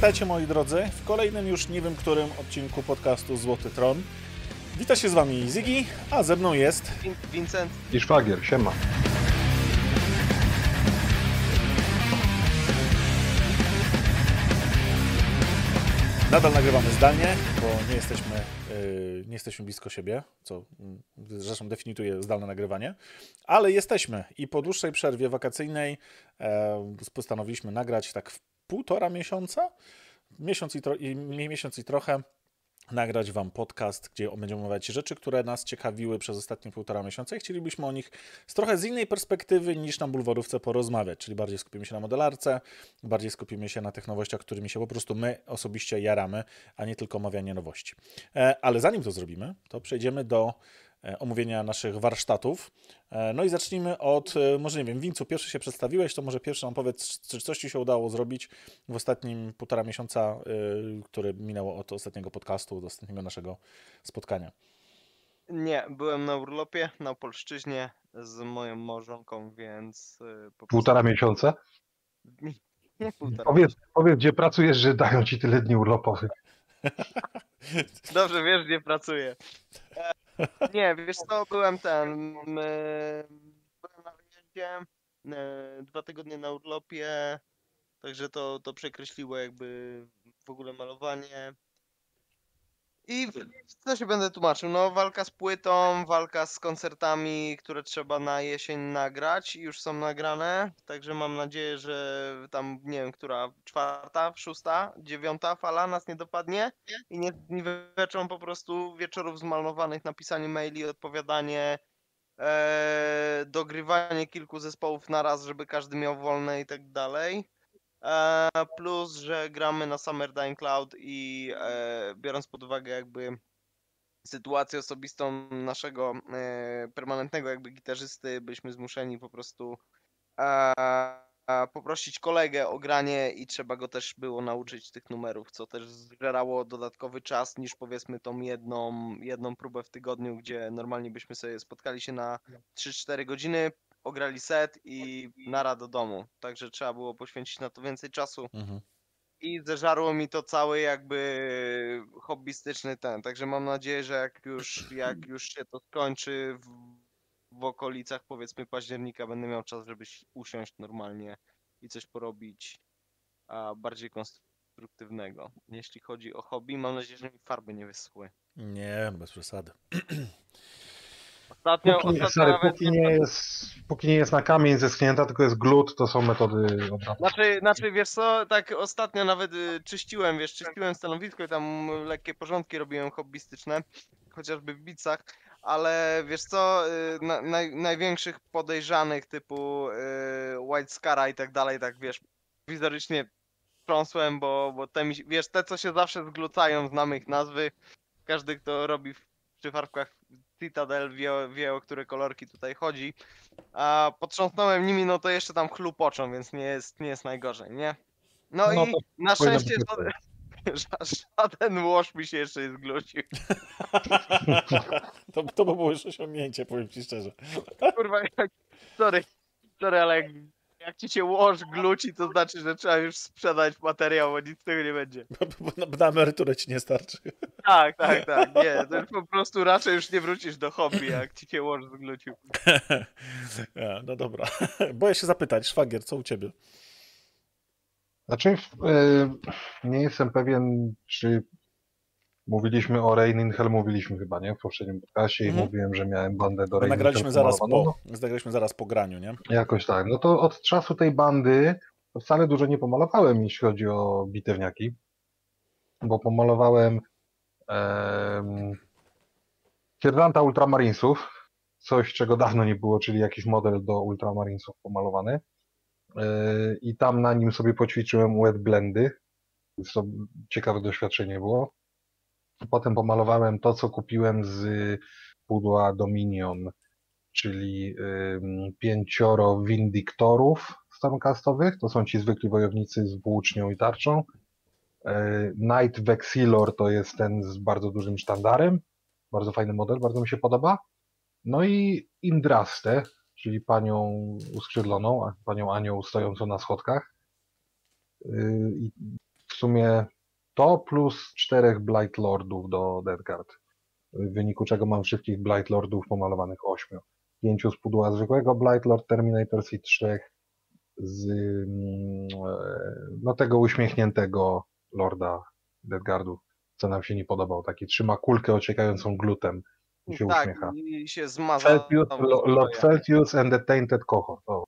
Witajcie moi drodzy w kolejnym już nie wiem którym odcinku podcastu Złoty Tron. Wita się z wami Ziggy, a ze mną jest Win- Vincent, I szwagier, siema. Nadal nagrywamy zdalnie, bo nie jesteśmy, yy, nie jesteśmy blisko siebie, co mm, zresztą definiuje zdalne nagrywanie, ale jesteśmy i po dłuższej przerwie wakacyjnej e, postanowiliśmy nagrać tak w półtora miesiąca, miesiąc i, tro- i miesiąc i trochę, nagrać Wam podcast, gdzie będziemy omawiać rzeczy, które nas ciekawiły przez ostatnie półtora miesiąca i chcielibyśmy o nich z trochę z innej perspektywy niż na bulwarówce porozmawiać, czyli bardziej skupimy się na modelarce, bardziej skupimy się na tych nowościach, którymi się po prostu my osobiście jaramy, a nie tylko omawianie nowości. E, Ale zanim to zrobimy, to przejdziemy do omówienia naszych warsztatów. E, No i zacznijmy od, e, może nie wiem, Wincu, pierwszy się przedstawiłeś, to może pierwszy nam powiedz, czy coś Ci się udało zrobić w ostatnim półtora miesiąca, y, które minęło od ostatniego podcastu, od ostatniego naszego spotkania. nie, byłem na urlopie na Polszczyźnie z moją małżonką, więc po Półtora miesiąca? prostu... Nie półtora. Powiedz, powiedz, gdzie pracujesz, że dają ci tyle dni urlopowych. Dobrze, wiesz, gdzie pracuję. E, nie, wiesz co, byłem ten... y, byłem na wyjeździe, y, dwa tygodnie na urlopie, także to, to przekreśliło jakby w ogóle malowanie. I co się będę tłumaczył? No, walka z płytą, walka z koncertami, które trzeba na jesień nagrać i już są nagrane. Także mam nadzieję, że tam, nie wiem, która czwarta, szósta, dziewiąta fala nas nie dopadnie i nie niweczą po prostu wieczorów zmalowanych na pisanie maili, odpowiadanie, e, dogrywanie kilku zespołów na raz, żeby każdy miał wolne i tak dalej. E, plus, że gramy na Summer Dying Cloud i e, biorąc pod uwagę jakby sytuację osobistą naszego e, permanentnego jakby gitarzysty, byliśmy zmuszeni po prostu poprosić kolegę o granie i trzeba go też było nauczyć tych numerów, co też zżerało dodatkowy czas niż powiedzmy tą jedną, jedną próbę w tygodniu, gdzie normalnie byśmy sobie spotkali się na 3-4 godziny, ograli set i nara do domu. Także trzeba było poświęcić na to więcej czasu Mhm. i zeżarło mi to cały jakby hobbystyczny ten. Także mam nadzieję, że jak już, jak już się to skończy w, w okolicach powiedzmy października będę miał czas, żeby si- usiąść normalnie i coś porobić a bardziej konstruktywnego. Jeśli chodzi o hobby, mam nadzieję, że mi farby nie wyschły. Nie, bez przesady. Ostatnio, Póki, ostatnio stary, nawet póki, nie jest, póki nie jest na kamień zeschnięta, tylko jest glut, to są metody obrony. Znaczy, znaczy, wiesz co, tak ostatnio nawet y, czyściłem, wiesz, czyściłem stanowisko i tam lekkie porządki robiłem hobbystyczne, chociażby w bicach, ale wiesz co, y, na, naj, największych podejrzanych typu y, White Scara i tak dalej, tak wiesz, wizorycznie trąsłem, bo, bo te, wiesz, te co się zawsze zglucają, znamy ich nazwy, każdy kto robi w, przy farbkach Citadel wie, o- wie o które kolorki tutaj chodzi, a potrząsnąłem nimi, no to jeszcze tam chlupoczą, więc nie jest, nie jest najgorzej, nie? No, No i na szczęście żaden, ża- żaden łoż mi się jeszcze nie zglucił. to, to by było już osiągnięcie, powiem Ci szczerze. Kurwa, jak, sorry, sorry, ale jak, jak ci się łoż gluci, to znaczy, że trzeba już sprzedać materiał, bo nic z tego nie będzie. Bo, bo na, na emeryturę Ci nie starczy. Tak, tak, tak, nie, to już po prostu raczej już nie wrócisz do hobby, jak ci się łoż zglucił. Ja, no dobra. Boję się zapytać, szwagier, co u Ciebie? Znaczy, e, nie jestem pewien, czy mówiliśmy o Rain in Hell, mówiliśmy chyba, nie? W poprzednim podcastie Mhm. i mówiłem, że miałem bandę do Rain in nagraliśmy zaraz po, nagraliśmy zaraz po graniu, nie? Jakoś tak. No to od czasu tej bandy wcale dużo nie pomalowałem, jeśli chodzi o bitewniaki, bo pomalowałem em, sierżanta Ultramarinesów, coś czego dawno nie było, czyli jakiś model do Ultramarinesów pomalowany. E, I tam na nim sobie poćwiczyłem wet blendy, to ciekawe doświadczenie było. Potem pomalowałem to, co kupiłem z pudła Dominion, czyli pięcioro windiktorów starcastowych. To są ci zwykli wojownicy z włócznią i tarczą. E, Knight Vexilor to jest ten z bardzo dużym sztandarem. Bardzo fajny model, bardzo mi się podoba. No i Indraste, czyli panią uskrzydloną, panią anioł stojącą na schodkach. Y, I sumie to plus czterech Blight Lordów do Deathguard, w wyniku czego mam wszystkich Blight Lordów pomalowanych ośmiu. Pięciu z pudła zwykłego Blight Lord Terminators i trzech z mm, e, no, tego uśmiechniętego Lorda Deathguardu, co nam się nie podobał. Taki trzyma kulkę ociekającą glutem i się tak, uśmiecha. i się Lo- Lord Feltius and the Tainted Cohort. O.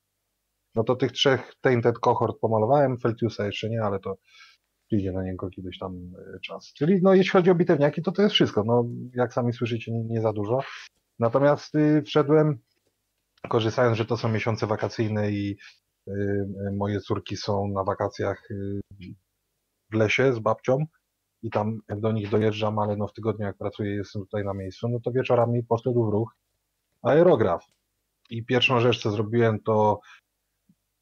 No to tych trzech Tainted Cohort pomalowałem, Feltiusa jeszcze nie, ale to przyjdzie na niego kiedyś tam e, czas. Czyli no jeśli chodzi o bitewniaki, to to jest wszystko. No jak sami słyszycie, nie, nie za dużo. Natomiast y, wszedłem, korzystając, że to są miesiące wakacyjne i y, y, moje córki są na wakacjach y, w lesie z babcią i tam do nich dojeżdżam, ale no w tygodniu jak pracuję jestem tutaj na miejscu, no to wieczorami poszedł w ruch aerograf. I pierwszą rzecz, co zrobiłem, to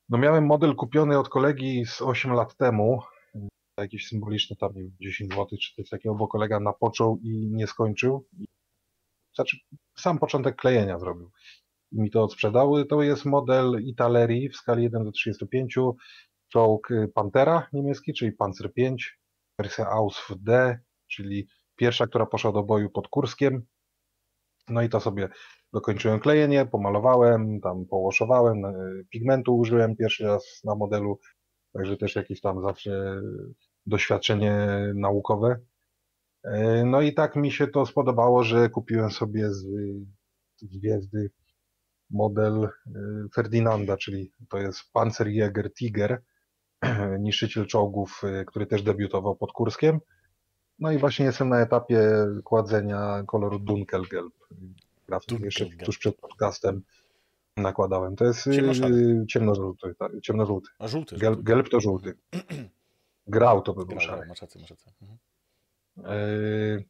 no miałem model kupiony od kolegi z 8 lat temu, jakiś symboliczny tam nie wiem, 10 zł czy coś takiego, bo kolega napoczął i nie skończył. Znaczy sam początek klejenia zrobił. I mi to sprzedał. To jest model Italerii w skali 1 do 35, czołg y, Pantera niemiecki, czyli Panzer 5, wersja Ausf D, czyli pierwsza, która poszła do boju pod Kurskiem. No i to sobie dokończyłem klejenie, pomalowałem, tam połoszowałem, y, pigmentu użyłem pierwszy raz na modelu, także też jakieś tam zawsze doświadczenie naukowe. E, No i tak mi się to spodobało, że kupiłem sobie z, gwiazdy model y, Ferdinanda, czyli to jest Panzerjäger Tiger, niszczyciel czołgów, y, który też debiutował pod Kurskiem. No i właśnie jestem na etapie kładzenia koloru Dunkelgelb. Grafik jeszcze tuż przed podcastem nakładałem. To jest y, Ciemnoszary. ciemnożółty. tak, ciemnożółty. A żółty. Żółty. gelb to żółty. Grał to by był szary. masz rację, masz rację. Mhm. Yy,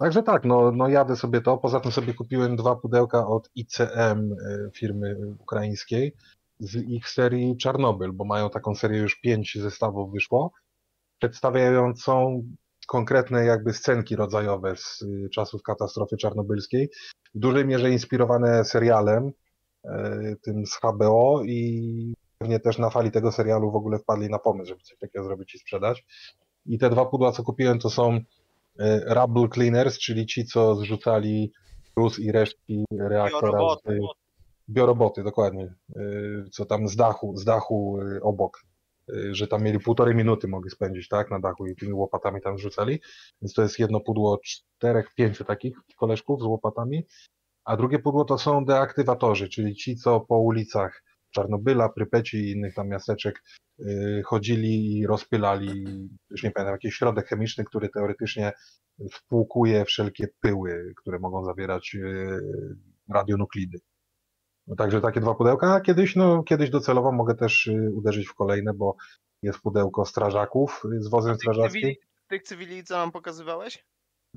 Także tak, no, no jadę sobie to. Poza tym sobie kupiłem dwa pudełka od ICM yy, firmy ukraińskiej z ich serii Czarnobyl, bo mają taką serię już pięć zestawów wyszło, przedstawiającą konkretne jakby scenki rodzajowe z czasów katastrofy czarnobylskiej, w dużej mierze inspirowane serialem, yy, tym z HBO i pewnie też na fali tego serialu w ogóle wpadli na pomysł, żeby coś takiego zrobić i sprzedać. I te dwa pudła, co kupiłem, to są e, Rubble Cleaners, czyli ci, co zrzucali gruz i resztki reaktora. Bioroboty. Z, bioroboty, dokładnie. e, Co tam z dachu, z dachu e, obok. e, Że tam mieli półtorej minuty mogli spędzić, tak, na dachu i tymi łopatami tam rzucali. Więc to jest jedno pudło czterech, pięciu takich koleżków z łopatami. A drugie pudło to są deaktywatorzy, czyli ci, co po ulicach Czarnobyla, Prypeci i innych tam miasteczek y, chodzili i rozpylali, już nie pamiętam, jakiś środek chemiczny, który teoretycznie wpłukuje wszelkie pyły, które mogą zawierać y, radionuklidy. No, także takie dwa pudełka, a kiedyś, no, kiedyś docelowo mogę też y, uderzyć w kolejne, bo jest pudełko strażaków z wozem strażackim. Tych cywili, co nam pokazywałeś?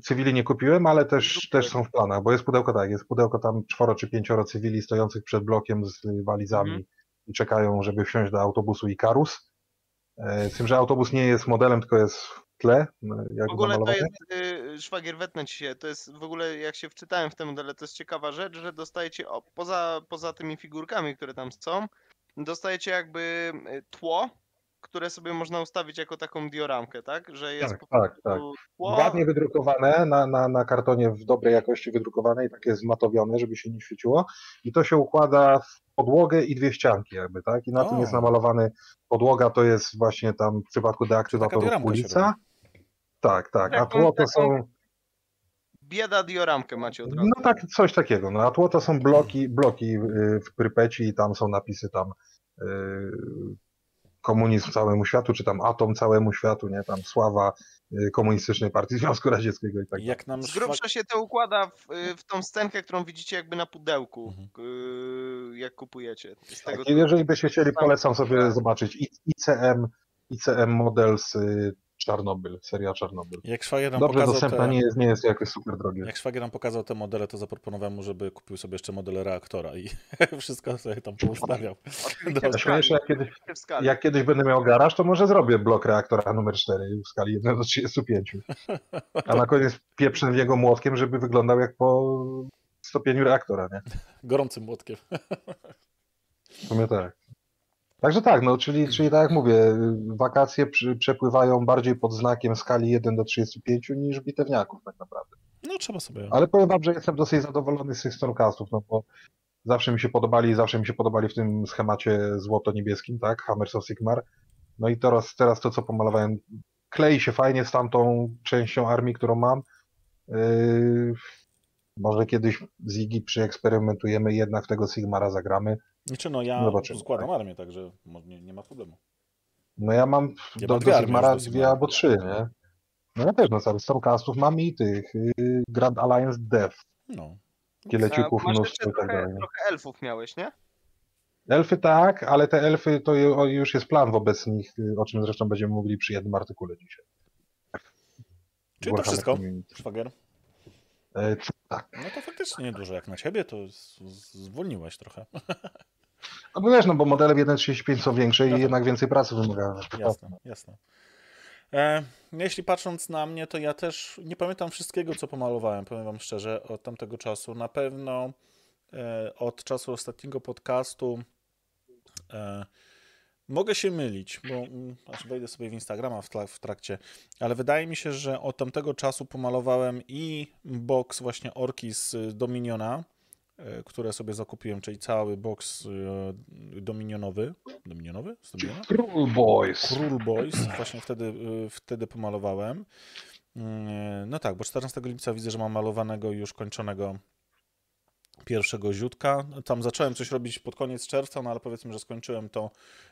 Cywili nie kupiłem, ale też, też są w planach, bo jest pudełko tak, jest pudełko tam czworo czy pięcioro cywili stojących przed blokiem z walizami Mhm. i czekają, żeby wsiąść do autobusu Ikarus. E, Z tym, że autobus nie jest modelem, tylko jest w tle, e, jakby W ogóle to jest, y, szwagier wetnę ci się, to jest w ogóle, jak się wczytałem w te modele, to jest ciekawa rzecz, że dostajecie, o, poza, poza tymi figurkami, które tam są, dostajecie jakby y, tło, które sobie można ustawić jako taką dioramkę, tak? Że jest Tak, po tak, tak. Ładnie wydrukowane, na, na, na kartonie w dobrej jakości wydrukowane i takie zmatowione, żeby się nie świeciło. I to się układa w podłogę i dwie ścianki jakby, tak? I na tym O. jest namalowany, podłoga to jest właśnie tam w przypadku deaktywatorów ulica. Tak, tak. A tło to są... bieda dioramkę macie od razu. No tak, coś takiego. No, a tło to są bloki, bloki y, w Prypeci i tam są napisy tam y, komunizm całemu światu, czy tam atom całemu światu, nie? Tam sława y, komunistycznej partii Związku Radzieckiego i tak dalej. Jak nam Z grubsza się to układa w, y, w tą scenkę, którą widzicie jakby na pudełku, Mhm. y, jak kupujecie. Z tego Tak, i jeżeli byście chcieli, polecam sobie zobaczyć ICM, ICM model z y, Czarnobyl, seria Czarnobyl. Jak szwagier nam Dobrze pokazał dostępna, te... nie jest, nie jest jakoś super drogie. Jak szwagier nam pokazał te modele, to zaproponowałem mu, żeby kupił sobie jeszcze model reaktora i wszystko sobie tam poustawiał. Skali, jak kiedyś, jak kiedyś będę miał garaż, to może zrobię blok reaktora numer 4 w skali 1 do 35. A na koniec pieprzę w niego młotkiem, żeby wyglądał jak po stopieniu reaktora, nie? Gorącym młotkiem. W sumie tak. Także tak, no, czyli, czyli tak jak mówię, wakacje przy, przepływają bardziej pod znakiem skali 1 do 35 niż bitewniaków tak naprawdę. No trzeba sobie. Ale powiem wam, że jestem dosyć zadowolony z tych Stormcastów, no bo zawsze mi się podobali, zawsze mi się podobali w tym schemacie złoto-niebieskim, tak, Hammers of Sigmar. No i teraz, teraz to, co pomalowałem, klei się fajnie z tamtą częścią armii, którą mam. Yy, może kiedyś z Igi przyeksperymentujemy, jednak w tego Sigmara zagramy. Znaczy, no ja Zobaczymy, składam tak. armię, także może nie, nie ma problemu. No ja mam Ja do, mam do Sigmara dwie albo trzy, nie? No ja też, no cały Stormcastów mam i tych yy, Grand Alliance Death, No. kieleciuków mnóstwo i tak trochę, dalej. trochę elfów miałeś, nie? Elfy tak, ale te elfy to już jest plan wobec nich, y, o czym zresztą będziemy mówili przy jednym artykule dzisiaj. Czyli to wszystko, szwagier. Tak. No to faktycznie niedużo jak na ciebie, to zwolniłeś trochę. No bo wiesz, no bo modele w 1.35 są większe No i tak. jednak więcej pracy wymagają. Jasne, jasne. E, jeśli patrząc na mnie, to ja też nie pamiętam wszystkiego, co pomalowałem, powiem wam szczerze, od tamtego czasu. Na pewno e, od czasu ostatniego podcastu e, mogę się mylić, bo mm, aż wejdę sobie w Instagrama w, trakcie, ale wydaje mi się, że od tamtego czasu pomalowałem i box właśnie orki z Dominiona, e, które sobie zakupiłem, czyli cały box e, dominionowy. Dominionowy? Z Dominiona? Król Boys. Król Boys, właśnie wtedy, y, wtedy pomalowałem. Mm, No tak, bo 14 lipca widzę, że mam malowanego już kończonego pierwszego ziutka. Tam zacząłem coś robić pod koniec czerwca, no ale powiedzmy, że skończyłem to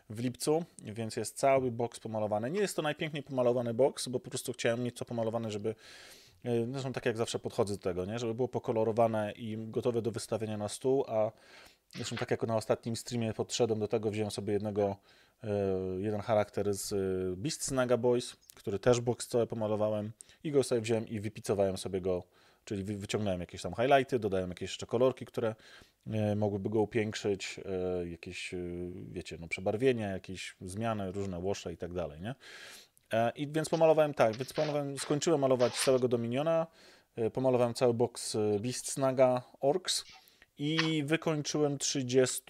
w lipcu, więc jest cały boks pomalowany. Nie jest to najpiękniej pomalowany boks, bo po prostu chciałem mieć co pomalowane, żeby y, Zresztą tak jak zawsze podchodzę do tego, nie? żeby było pokolorowane i gotowe do wystawienia na stół, a zresztą tak jak na ostatnim streamie podszedłem do tego, wziąłem sobie jednego e, jeden charakter z e, Beast Snaga Boys, który też box całe pomalowałem i go sobie wziąłem i wypicowałem sobie go, czyli wy- wyciągnąłem jakieś tam highlighty, dodałem jakieś jeszcze kolorki, które e, mogłyby go upiększyć, e, jakieś, e, wiecie, no przebarwienia, jakieś zmiany, różne łosze i tak dalej, nie? I więc pomalowałem tak, więc pomalowałem, skończyłem malować całego Dominiona, pomalowałem cały box Beast Snaga Orcs i wykończyłem 30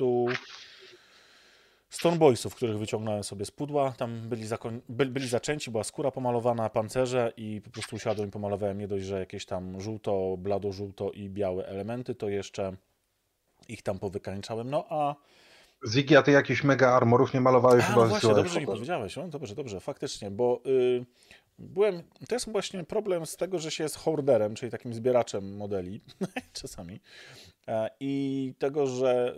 Stone Boysów, których wyciągnąłem sobie z pudła. Tam byli, by, byli zaczęci, była skóra pomalowana, pancerze i po prostu usiadłem i pomalowałem nie dość, że jakieś tam żółto, blado-żółto i białe elementy, to jeszcze ich tam powykańczałem. No a Ziggy, a ty jakichś mega armorów nie malowałeś a, chyba no właśnie, dobrze mi powiedziałeś. O, dobrze, dobrze, faktycznie, bo y, byłem, to jest właśnie problem z tego, że się jest hoarderem, czyli takim zbieraczem modeli czasami E, i tego, że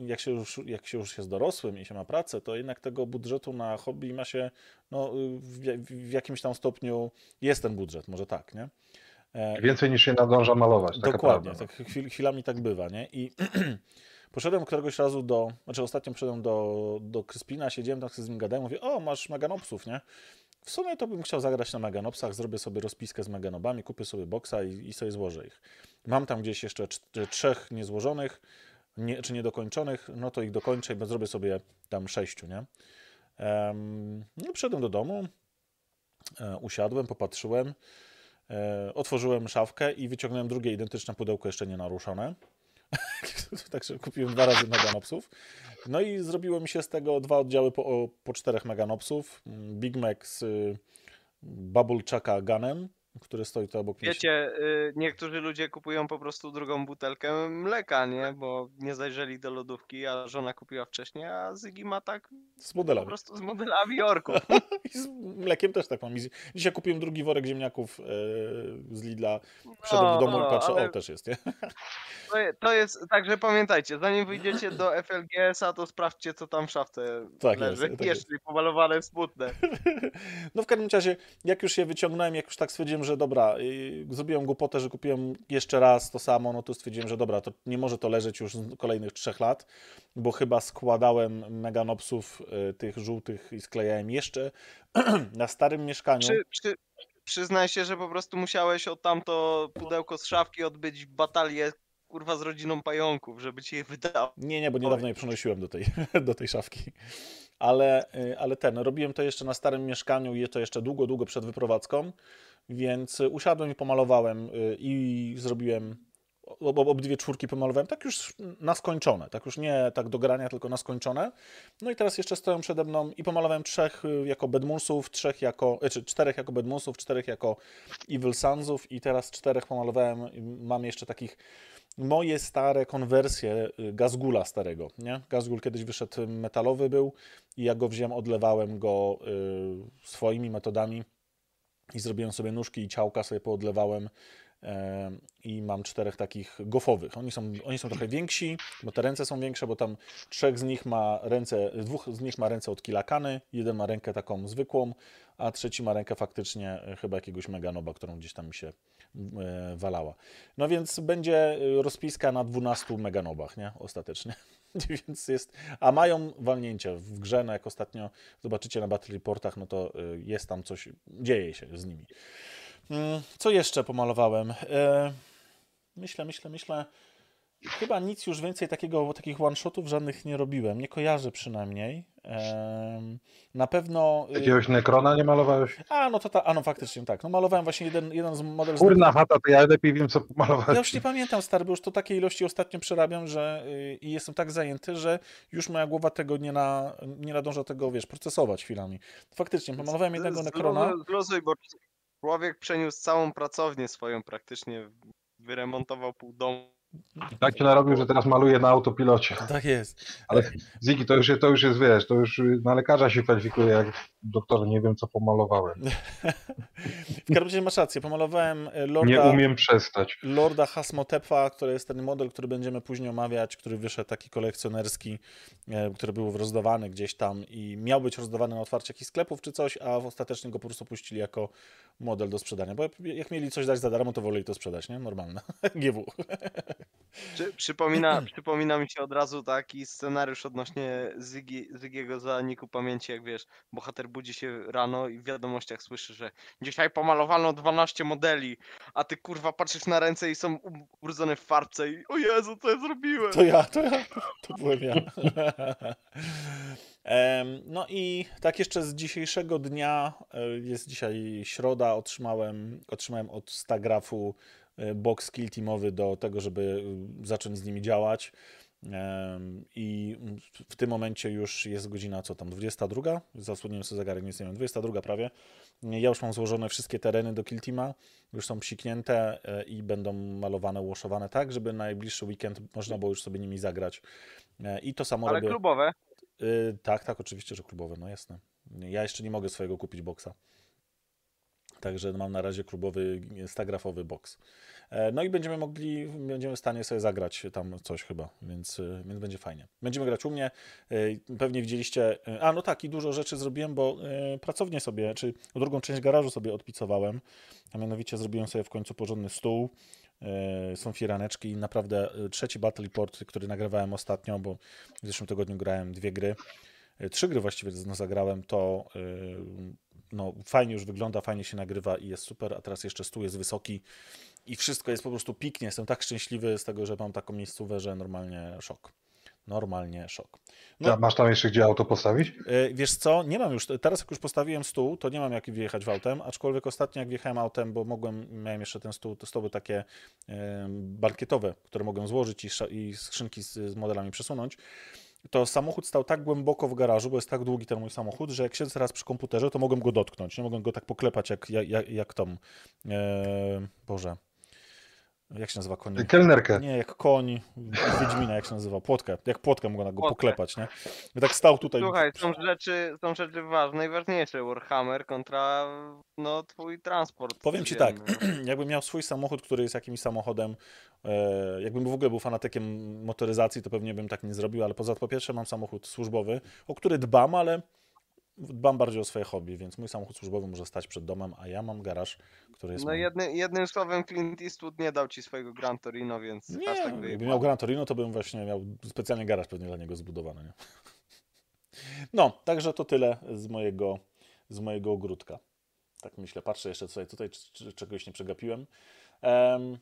y, jak się, już, jak się już jest dorosłym i się ma pracę, to jednak tego budżetu na hobby ma się, no y, w, w jakimś tam stopniu jest ten budżet, może tak, nie? E, Więcej niż się nadąża malować, taka Dokładnie, prawda. tak chwil, chwilami tak bywa, nie? I poszedłem któregoś razu do, znaczy ostatnio przyszedłem do, do Kryspina, siedziałem tam z nim gadałem, mówię, o, masz meganopsów, nie? W sumie to bym chciał zagrać na meganopsach, zrobię sobie rozpiskę z meganobami, kupię sobie boksa i, i sobie złożę ich. Mam tam gdzieś jeszcze cz- trzech niezłożonych, nie, czy niedokończonych, no to ich dokończę i zrobię sobie tam sześciu, nie? Em, no, przyszedłem do domu, e, usiadłem, popatrzyłem, E, otworzyłem szafkę i wyciągnąłem drugie identyczne pudełko, jeszcze nie naruszone. Także kupiłem dwa razy meganopsów. No i zrobiło mi się z tego dwa oddziały po, po czterech meganopsów. Mm, Big Mac z y, Bubble Chucka Gunem, który stoi tu obok mnie. Wiecie, y, niektórzy ludzie kupują po prostu drugą butelkę mleka, nie? Bo nie zajrzeli do lodówki, a żona kupiła wcześniej, a Zygi ma tak Z po modelami. prostu z modelami orków. I z mlekiem też tak mam. Dzisiaj kupiłem drugi worek ziemniaków e, z Lidla. Wszedłem do domu i No, patrzę, ale- o, też jest, nie? To, je- to jest, także pamiętajcie, zanim wyjdziecie do FLGS-a, to sprawdźcie, co tam w szafce Tak leży. jest, tak jest. Jeszcze pomalowane smutne. No w każdym razie, jak już je wyciągnąłem, jak już tak stwierdziłem, że dobra, yy, zrobiłem głupotę, że kupiłem jeszcze raz to samo, no to stwierdziłem, że dobra, to nie może to leżeć już z kolejnych trzech lat, bo chyba składałem meganopsów yy, tych żółtych i sklejałem jeszcze na starym mieszkaniu. Przy, przy, przyznaj się, że po prostu musiałeś o tamto pudełko z szafki odbyć batalię kurwa z rodziną pająków, żeby ci je wydało. Nie, nie, bo niedawno je przenosiłem do tej, do tej szafki. Ale, y, ale ten, robiłem to jeszcze na starym mieszkaniu i to jeszcze długo, długo przed wyprowadzką, więc usiadłem i pomalowałem y, i zrobiłem ob, obydwie czwórki pomalowałem tak już na skończone, tak już nie tak do grania, tylko na skończone. No i teraz jeszcze stoją przede mną i pomalowałem trzech y, jako Bedmursów, trzech jako, czy czterech jako Bedmursów, czterech jako Evil Sunsów i teraz czterech pomalowałem, mam jeszcze takich moje stare konwersje y, Gazgula starego, nie? Gazgul kiedyś wyszedł metalowy był i ja go wziąłem, odlewałem go y, swoimi metodami i zrobiłem sobie nóżki i ciałka, sobie poodlewałem i mam czterech takich gofowych. Oni są, oni są trochę więksi, bo te ręce są większe, bo tam trzech z nich ma ręce, dwóch z nich ma ręce od kilakany, jeden ma rękę taką zwykłą, a trzeci ma rękę faktycznie chyba jakiegoś meganoba, którą gdzieś tam mi się walała. No więc będzie e, rozpiska na 12 meganobach, nie? Ostatecznie. więc jest, a mają walnięcie w grze, no jak ostatnio zobaczycie na Battle Reportach, no to jest tam coś, dzieje się z nimi. Mm, co jeszcze pomalowałem? E, myślę, myślę, myślę. Chyba nic już więcej takiego, takich one-shotów żadnych nie robiłem. Nie kojarzę przynajmniej. Na pewno. Y, Jakiegoś Necrona nie malowałeś? A, no to ta, a no faktycznie tak. No malowałem właśnie jeden, jeden z modelów. Kurna chata, to ja lepiej wiem, co pomalowałeś. Ja już nie pamiętam, stary, bo już to takiej ilości ostatnio przerabiam, że y, i jestem tak zajęty, że już moja głowa tego nie, na, nie nadąża tego, wiesz, procesować chwilami. Faktycznie, pomalowałem jednego Necrona. Zluzuj, bo Człowiek przeniósł całą pracownię swoją praktycznie, wyremontował pół domu. Tak się narobił, że teraz maluje na autopilocie. Tak jest. Ale Ziki, to już, to już jest, wiesz, to już na lekarza się kwalifikuje, jak doktor nie wiem, co pomalowałem. w każdym razie masz rację, pomalowałem e, Lorda... Nie umiem przestać. Lorda Hasmotepa, który jest ten model, który będziemy później omawiać, który wyszedł taki kolekcjonerski, e, który był rozdawany gdzieś tam i miał być rozdawany na otwarcie jakichś sklepów czy coś, a ostatecznie go po prostu puścili jako model do sprzedania, bo jak mieli coś dać za darmo, to woleli to sprzedać, nie? Normalne. GW. Czy, przypomina, przypomina mi się od razu taki scenariusz odnośnie Zygi, Zygiego zaniku pamięci, jak wiesz, bohater budzi się rano i w wiadomościach słyszy, że dzisiaj pomalowano 12 modeli, a ty kurwa patrzysz na ręce i są ubrudzone w farbce i o Jezu, co ja zrobiłem? To ja, to ja, to byłem ja. No i tak jeszcze z dzisiejszego dnia, e, jest dzisiaj środa, otrzymałem, otrzymałem od Stagrafu box kill teamowy do tego, żeby e, zacząć z nimi działać. I w tym momencie już jest godzina, co tam, 22? Zasłoniłem sobie zegarek, nic nie wiem, 22 prawie. Ja już mam złożone wszystkie tereny do Kill Teama, już są psiknięte i będą malowane, łoszowane tak, żeby na najbliższy weekend można było już sobie nimi zagrać. I to samo Ale robię. klubowe? Tak, tak, oczywiście, że klubowe, no jasne. Ja jeszcze nie mogę swojego kupić boksa. Także mam na razie klubowy, stagrafowy box. E, no i będziemy mogli, będziemy w stanie sobie zagrać tam coś chyba, więc, e, więc będzie fajnie. Będziemy grać u mnie. E, pewnie widzieliście. A no tak, i dużo rzeczy zrobiłem, bo pracownię sobie, czy drugą część garażu sobie odpicowałem. A mianowicie zrobiłem sobie w końcu porządny stół. Są firaneczki i naprawdę trzeci Battle Report, który nagrywałem ostatnio, bo w zeszłym tygodniu grałem dwie gry. Trzy gry właściwie no, zagrałem, to no, fajnie już wygląda, fajnie się nagrywa i jest super, a teraz jeszcze stół jest wysoki i wszystko jest po prostu piknie. Jestem tak szczęśliwy z tego, że mam taką miejscówę, że normalnie szok. Normalnie szok. No, masz tam jeszcze gdzie auto postawić? Yy, wiesz co, nie mam już, teraz jak już postawiłem stół, to nie mam jak wjechać w autem, aczkolwiek ostatnio jak wjechałem autem, bo mogłem, miałem jeszcze ten stół, to stoły takie yy, bankietowe, które mogłem złożyć i, i skrzynki z, z modelami przesunąć, to samochód stał tak głęboko w garażu, bo jest tak długi ten mój samochód, że jak siedzę teraz przy komputerze, to mogłem go dotknąć. Nie mogłem go tak poklepać jak, jak, jak, jak tą. E, Boże. Jak się nazywa koń? Kelnerkę. Nie, jak koń Wiedźmina, jak się nazywa? Płotkę. Jak płotkę mogę go poklepać, nie? I tak stał tutaj. Słuchaj, są rzeczy, są rzeczy ważne i ważniejsze. Warhammer kontra no, twój transport. Powiem ci tak, jakbym miał swój samochód, który jest jakimś samochodem, e, jakbym w ogóle był fanatykiem motoryzacji, to pewnie bym tak nie zrobił, ale poza po pierwsze mam samochód służbowy, o który dbam, ale dbam bardziej o swoje hobby, więc mój samochód służbowy może stać przed domem, a ja mam garaż, który jest... No jedny, jednym słowem Clint Eastwood nie dał ci swojego Gran Torino, więc nie, jakbym miał Gran Torino, to bym właśnie miał specjalnie garaż pewnie dla niego zbudowany. Nie? No, także to tyle z mojego, z mojego ogródka. Tak myślę, patrzę jeszcze tutaj, tutaj czy, czegoś nie przegapiłem. Um,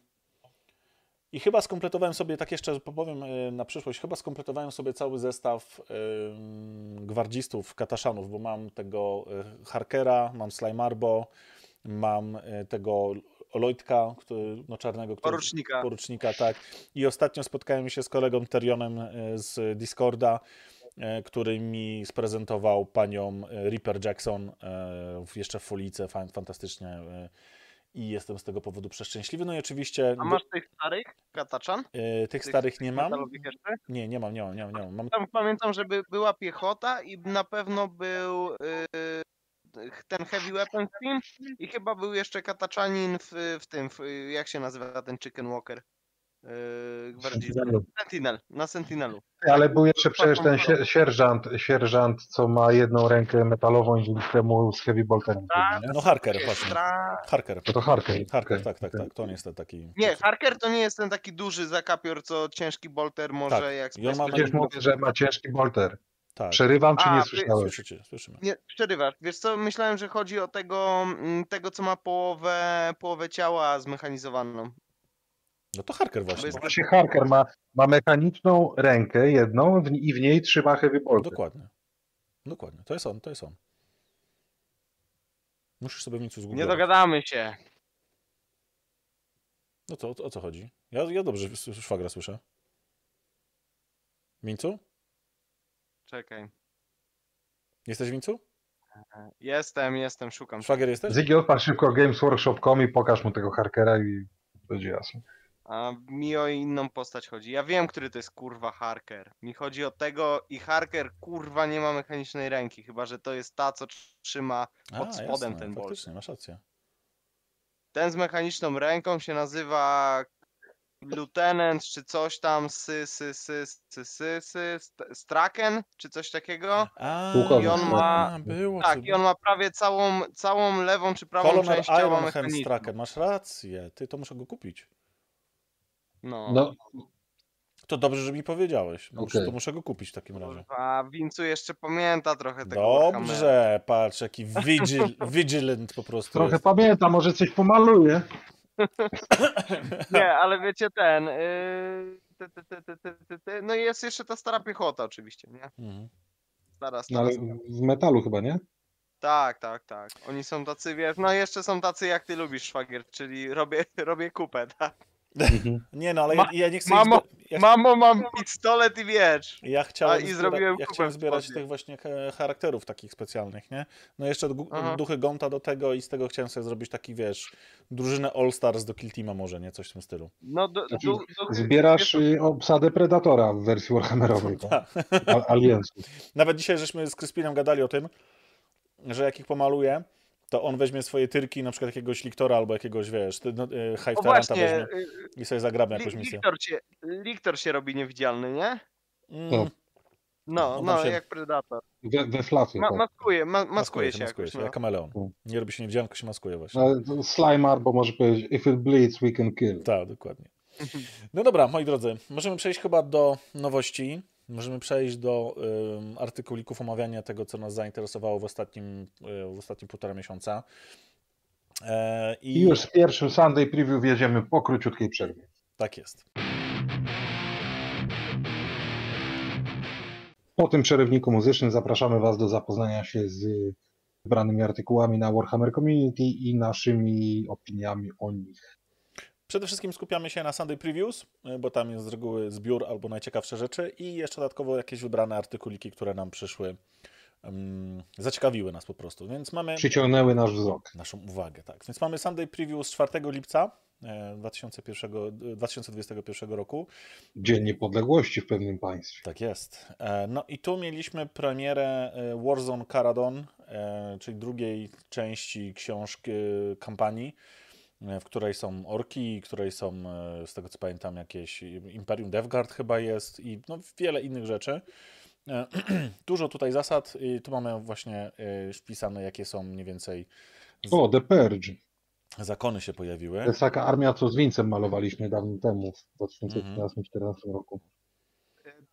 i chyba skompletowałem sobie, tak jeszcze powiem e, na przyszłość, chyba skompletowałem sobie cały zestaw gwardzistów, kataszanów, bo mam tego e, Harkera, mam Slimarbo, mam e, tego Olojtka, który, no czarnego, który, Porucznika. porucznika, tak. I ostatnio spotkałem się z kolegą Terionem z Discorda, który mi sprezentował panią Reaper Jackson jeszcze w folice, fan, fantastycznie. I jestem z tego powodu przeszczęśliwy. No i oczywiście A masz tych starych kataczan? e, tych tych- starych nie mam. Nie, nie mam, nie mam, nie mam. Nie mam. mam Tam pamiętam, żeby była piechota i na pewno był yy, ten Heavy Weapons Team i chyba był jeszcze kataczanin w, w tym, w, jak się nazywa ten Chicken Walker? Yy, gwardzista. Sentinel, na Sentinelu. Ale był jeszcze przecież ten sie- sierżant, sierżant, co ma jedną rękę metalową i dzięki temu z heavy bolterem. Tak. nie? no Harker właśnie. Harker. No to Harker. Harker, tak, tak, tak. To on jest ten taki. Nie, Harker to nie jest ten taki duży zakapior, co ciężki bolter może Tak. jak on ma- Przecież mówię, że ma ciężki bolter. Tak. Przerywam, czy A, nie słyszałeś? Słyszycie, słyszymy. Nie, przerywasz. Wiesz co, myślałem, że chodzi o tego, mm, tego co ma połowę, połowę ciała zmechanizowaną. No to Harker właśnie. jest- Właśnie Harker ma, ma mechaniczną rękę jedną w, i w niej trzyma heavy bolter. Dokładnie. Dokładnie. To jest on, to jest on. Musisz sobie w nic Nie zgooglować. dogadamy się. No to o, o co chodzi? Ja, ja dobrze szwagra słyszę. Mincu? Czekaj. Jesteś Mincu? Jestem, jestem, szukam. Szwagier jesteś? Ziggy, odpal szybko gamesworkshop.com i pokaż mu tego Harkera i będzie jasne. A mi o inną postać chodzi. Ja wiem, który to jest kurwa Harker. Mi chodzi o tego i Harker kurwa nie ma mechanicznej ręki, chyba że to jest ta, co trzyma pod spodem ten bolt. Faktycznie, masz rację. Ten z mechaniczną ręką się nazywa Lieutenant czy coś tam, sy, sy, sy, sy, sy, sy, St- Straken czy coś takiego. A, I on ma- Było Tak, i on ma prawie całą, całą lewą czy prawą Colonel część ciała. Straker, masz rację. Ty, to muszę go kupić. No. No, To dobrze, że mi powiedziałeś. Muszę, Okej. To muszę go kupić w takim razie. A Wincu jeszcze pamięta trochę tego Warhammera. Dobrze, patrz, jaki vigil, vigilant po prostu trochę jest. pamiętam, może coś pomaluje. Nie, ale wiecie ten. Yy, ty, ty, ty, ty, ty, ty, ty. No i jest jeszcze ta stara piechota oczywiście, nie? Mhm. Stara, No, stara. ale stara. w metalu chyba, nie? Tak, tak, tak. Oni są tacy, wiesz, no jeszcze są tacy jak ty lubisz, szwagier, czyli robię, robię kupę, tak? Nie no, ale Ma- ja, ja nie chcę... mamo, ja, Mamo, mam pistolet i wiecz. ja chciałem, i zbiera, zrobiłem ja chciałem zbierać tych właśnie charakterów takich specjalnych, nie? No jeszcze Aha. duchy Gonta do tego i z tego chciałem sobie zrobić taki, wiesz, drużynę All Stars do Kill Teama może, nie? Coś w tym stylu. No, do, Znaczy, do, do, Zbierasz obsadę Predatora w wersji Warhammerowej. tak? A- Aliensów. Nawet dzisiaj żeśmy z Kryspinem gadali o tym, że jak ich pomaluję, to on weźmie swoje tyrki, na przykład jakiegoś Liktora albo jakiegoś, wiesz, no, y, Hive Taranta weźmie y, i sobie zagrabia jakąś misję. Liktor się, Liktor się robi niewidzialny, nie? Mm, No, no, się- jak Predator. We, we flafie, Ma, tak. maskuje, ma, maskuje maskuje się się, maskuje jakoś, się, no. jak kameleon. Mm. Nie robi się niewidzialny, tylko się maskuje właśnie. Ale to Slimar, bo może powiedzieć, if it bleeds, we can kill. Tak, dokładnie. No dobra, moi drodzy, możemy przejść chyba do nowości. Możemy przejść do ym, artykulików omawiania tego, co nas zainteresowało w ostatnim, y, w ostatnim półtora miesiąca. E, I I już z pierwszym Sunday Preview wjedziemy po króciutkiej przerwie. tak jest. Po tym przerywniku muzycznym zapraszamy Was do zapoznania się z wybranymi artykułami na Warhammer Community i naszymi opiniami o nich. Przede wszystkim skupiamy się na Sunday Previews, y, bo tam jest z reguły zbiór albo najciekawsze rzeczy i jeszcze dodatkowo jakieś wybrane artykuliki, które nam przyszły, ym, zaciekawiły nas po prostu. Więc mamy Przyciągnęły nasz wzrok. naszą uwagę. Tak. Więc mamy Sunday Preview z 4 lipca e, 2001, 2021 roku. Dzień Niepodległości w pewnym państwie. Tak jest. E, No i tu mieliśmy premierę e, Warzone Caradon, e, czyli drugiej części książki kampanii, w której są orki, w której są, e, z tego co pamiętam, jakieś Imperium Devgard chyba jest i no, wiele innych rzeczy. E, Dużo tutaj zasad i tu mamy właśnie e, wpisane, jakie są mniej więcej z- O, The Purge. zakony się pojawiły. To jest taka armia, co z Wincem malowaliśmy dawno temu, w Mhm. 2013-2014 roku.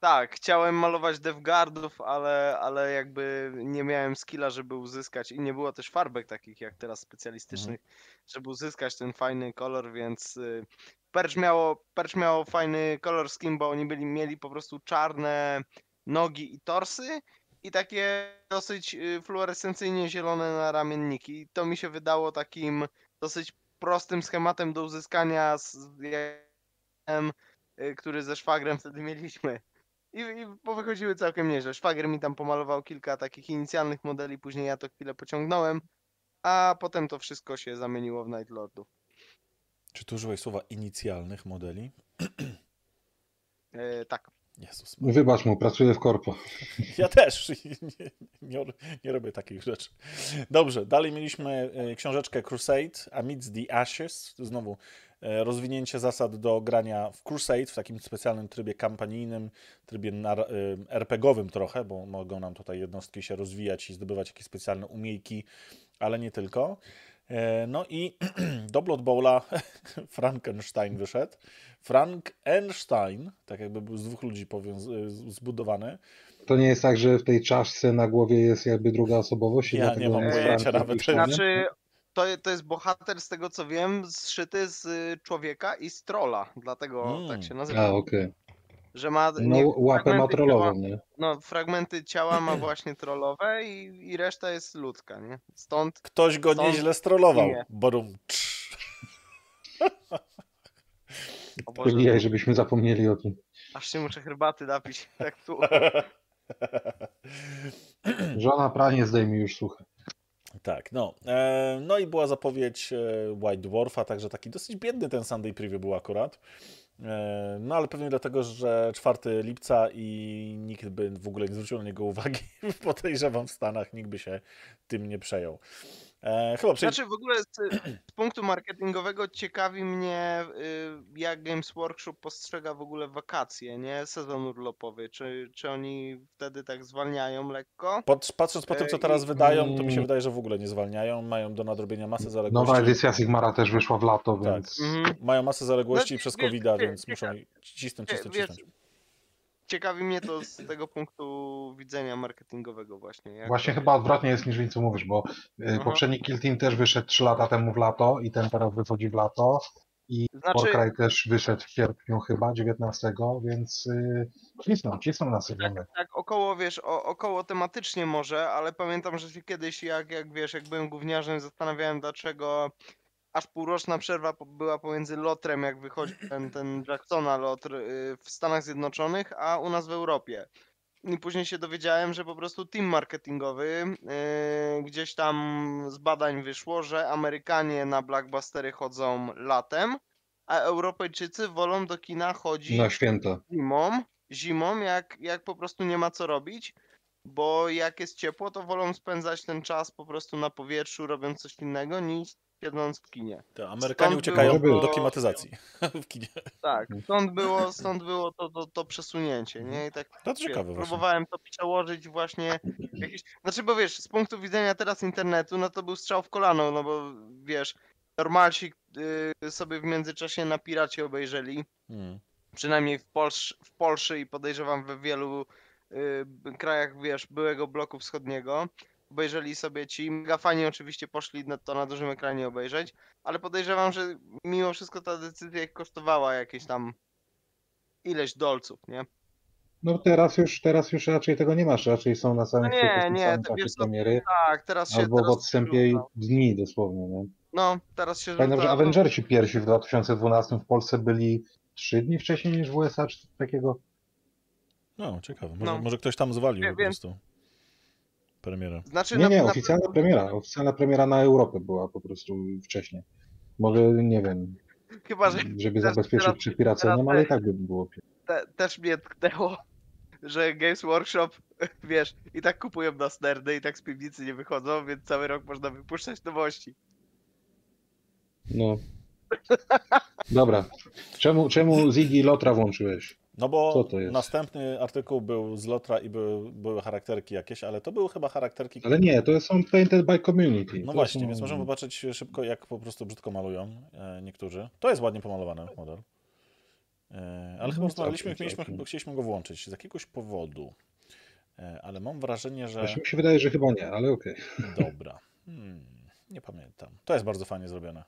Tak, chciałem malować devgardów, ale, ale jakby nie miałem skilla, żeby uzyskać i nie było też farbek takich jak teraz specjalistycznych, żeby uzyskać ten fajny kolor, więc y, Perch miało, Perch miało fajny kolor skin, bo oni byli, mieli po prostu czarne nogi i torsy i takie dosyć y, fluorescencyjnie zielone na ramienniki. I to mi się wydało takim dosyć prostym schematem do uzyskania, z, y, który ze szwagrem wtedy mieliśmy. I, I powychodziły całkiem nieźle. Szwagier mi tam pomalował kilka takich inicjalnych modeli, później ja to chwilę pociągnąłem, a potem to wszystko się zamieniło w Night Lordów. Czy tu użyłeś słowa inicjalnych modeli? E, tak. Jezus. Wybacz mu, pracuję w korpo. Ja też nie, nie, nie robię takich rzeczy. Dobrze, dalej mieliśmy e, książeczkę Crusade, Amidst the Ashes. Znowu rozwinięcie zasad do grania w Crusade w takim specjalnym trybie kampanijnym, trybie e, RPGowym trochę, bo mogą nam tutaj jednostki się rozwijać i zdobywać jakieś specjalne umiejki, ale nie tylko. E, No i do Blood Bowla Frankenstein wyszedł. Frankenstein, tak jakby był z dwóch ludzi z- zbudowany. To nie jest tak, że w tej czaszce na głowie jest jakby druga osobowość? i Ja nie mam pojęcia nawet. Znaczy, to, to jest bohater, z tego co wiem, zszyty z y, człowieka i z trolla. Dlatego Mm. tak się nazywa. A, okej. Że ma. No nie, łapę ma ciała- nie? No, fragmenty ciała ma właśnie trollowe i, i reszta jest ludzka, nie? Stąd. Ktoś go Stąd nieźle strollował. imię. Borum. Powiedziałeś, żebyśmy zapomnieli o tym. aż się muszę herbaty napić. Tak tu. Żona pranie zdejmie już słuchaj. Tak, no. E, no i była zapowiedź e, White Dwarfa, także taki dosyć biedny ten Sunday Preview był akurat. E, no ale pewnie dlatego, że 4 lipca i nikt by w ogóle nie zwrócił na niego uwagi. Podejrzewam w Stanach, nikt by się tym nie przejął. E, chyba. Znaczy w ogóle z, z punktu marketingowego ciekawi mnie, y, jak Games Workshop postrzega w ogóle wakacje, nie? Sezon urlopowy. Czy, czy oni wtedy tak zwalniają lekko? Pod, patrząc po tym, co E, teraz i- wydają, to mi się Mm. wydaje, że w ogóle nie zwalniają. Mają do nadrobienia masę zaległości. Nowa edycja Sigmara też wyszła w lato, Tak. więc... Mhm. Mają masę zaległości No, przez wiesz, COVID-a, wie- więc muszą cisnąć, cisnąć, wiesz, cisnąć. Ciekawi mnie to z tego punktu widzenia marketingowego właśnie. Jak Właśnie to- chyba odwrotnie jest niż co mówisz, bo y, Aha. poprzedni Kill Team też wyszedł 3 lata temu w lato i ten teraz wychodzi w lato. Znaczy, Warcry też wyszedł w sierpniu chyba, 19, więc y, cisną, cisną na sezony. tak około, wiesz, o, około tematycznie może, ale pamiętam, że się kiedyś, jak, jak wiesz, jak byłem gówniarzem, zastanawiałem, dlaczego aż półroczna przerwa była pomiędzy lotrem, jak wychodzi ten, ten Jacksona lotr y, w Stanach Zjednoczonych, a u nas w Europie. I później się dowiedziałem, że po prostu team marketingowy y, gdzieś tam z badań wyszło, że Amerykanie na blockbustery chodzą latem, a Europejczycy wolą do kina chodzić Na święta. zimą, zimą jak, jak po prostu nie ma co robić, bo jak jest ciepło, to wolą spędzać ten czas po prostu na powietrzu, robiąc coś innego, niż siedząc w kinie. To Amerykanie Stąd uciekają było do klimatyzacji w kinie. Tak, stąd było, stąd było to, to, to przesunięcie, nie? I tak To wiesz, ciekawe właśnie. próbowałem to przełożyć właśnie jakieś... Znaczy, bo wiesz, z punktu widzenia teraz internetu, no to był strzał w kolano, no bo wiesz, normalsi y, sobie w międzyczasie na piracie obejrzeli, Mm. przynajmniej w, Polsz, w Polsce i podejrzewam we wielu y, krajach, wiesz, byłego bloku wschodniego. Obejrzeli sobie ci, mega fani oczywiście poszli na to na dużym ekranie obejrzeć, ale podejrzewam, że mimo wszystko ta decyzja ich kosztowała jakieś tam ileś dolców, nie? No teraz już, teraz już raczej tego nie masz, raczej są na samym No nie, w nie, samym to czasie premiery, Tak, teraz się... albo w teraz odstępie rzuca. dni dosłownie, nie? No, teraz się Pamiętam, że Avengersi pierwsi w 2012 w Polsce byli trzy dni wcześniej niż w USA, czy takiego. No, ciekawe. Może, No. może ktoś tam zwalił Wie- po wiem. prostu premierę. Znaczy, Nie, na, nie, na, oficjalna premiera. Oficjalna premiera na Europę była po prostu wcześniej. Może, nie wiem, chyba, że żeby zabezpieczyć teraz- przed piraceniem, teraz- ale i tak by było. te, też mnie tknęło, że Games Workshop, wiesz, i tak kupują nas nerdy, i tak z piwnicy nie wychodzą, więc cały rok można wypuszczać nowości. No. Dobra. Czemu, czemu Ziggy i Lotra włączyłeś? No bo następny artykuł był z Lotra i były, były charakterki jakieś, ale to były chyba charakterki. Ale nie, to są painted by community. No to właśnie, są... więc możemy zobaczyć szybko, jak po prostu brzydko malują e, niektórzy. To jest ładnie pomalowany model. E, ale No, chyba rozmawialiśmy, mieliśmy, chcieliśmy go włączyć z jakiegoś powodu. E, ale mam wrażenie, że. Właśnie mi się wydaje, że chyba nie, ale okej. Dobra. Hmm, nie pamiętam. To jest bardzo fajnie zrobione.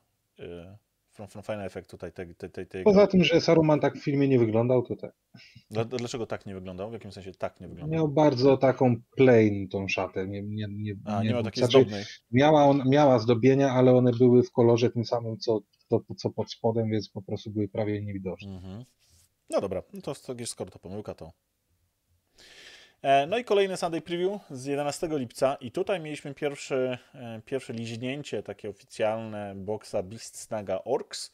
Fajny efekt tutaj tej, tej, tej, tej Poza tym, że Saruman tak w filmie nie wyglądał, to tak. Dla- Dlaczego tak nie wyglądał? W jakim sensie tak nie wyglądał? Miał bardzo taką plain tą szatę. Nie, nie, nie, A, nie ma takiej znaczy, zdobnej. miała, on, miała zdobienia, ale one były w kolorze tym samym, co, to, co pod spodem, więc po prostu były prawie niewidoczne. Mhm. No dobra, no to, to skoro to pomyłka, to. E, No i kolejny Sunday Preview z 11 lipca i tutaj mieliśmy pierwsze, pierwsze liźnięcie takie oficjalne boxa Beast Snaga Orcs,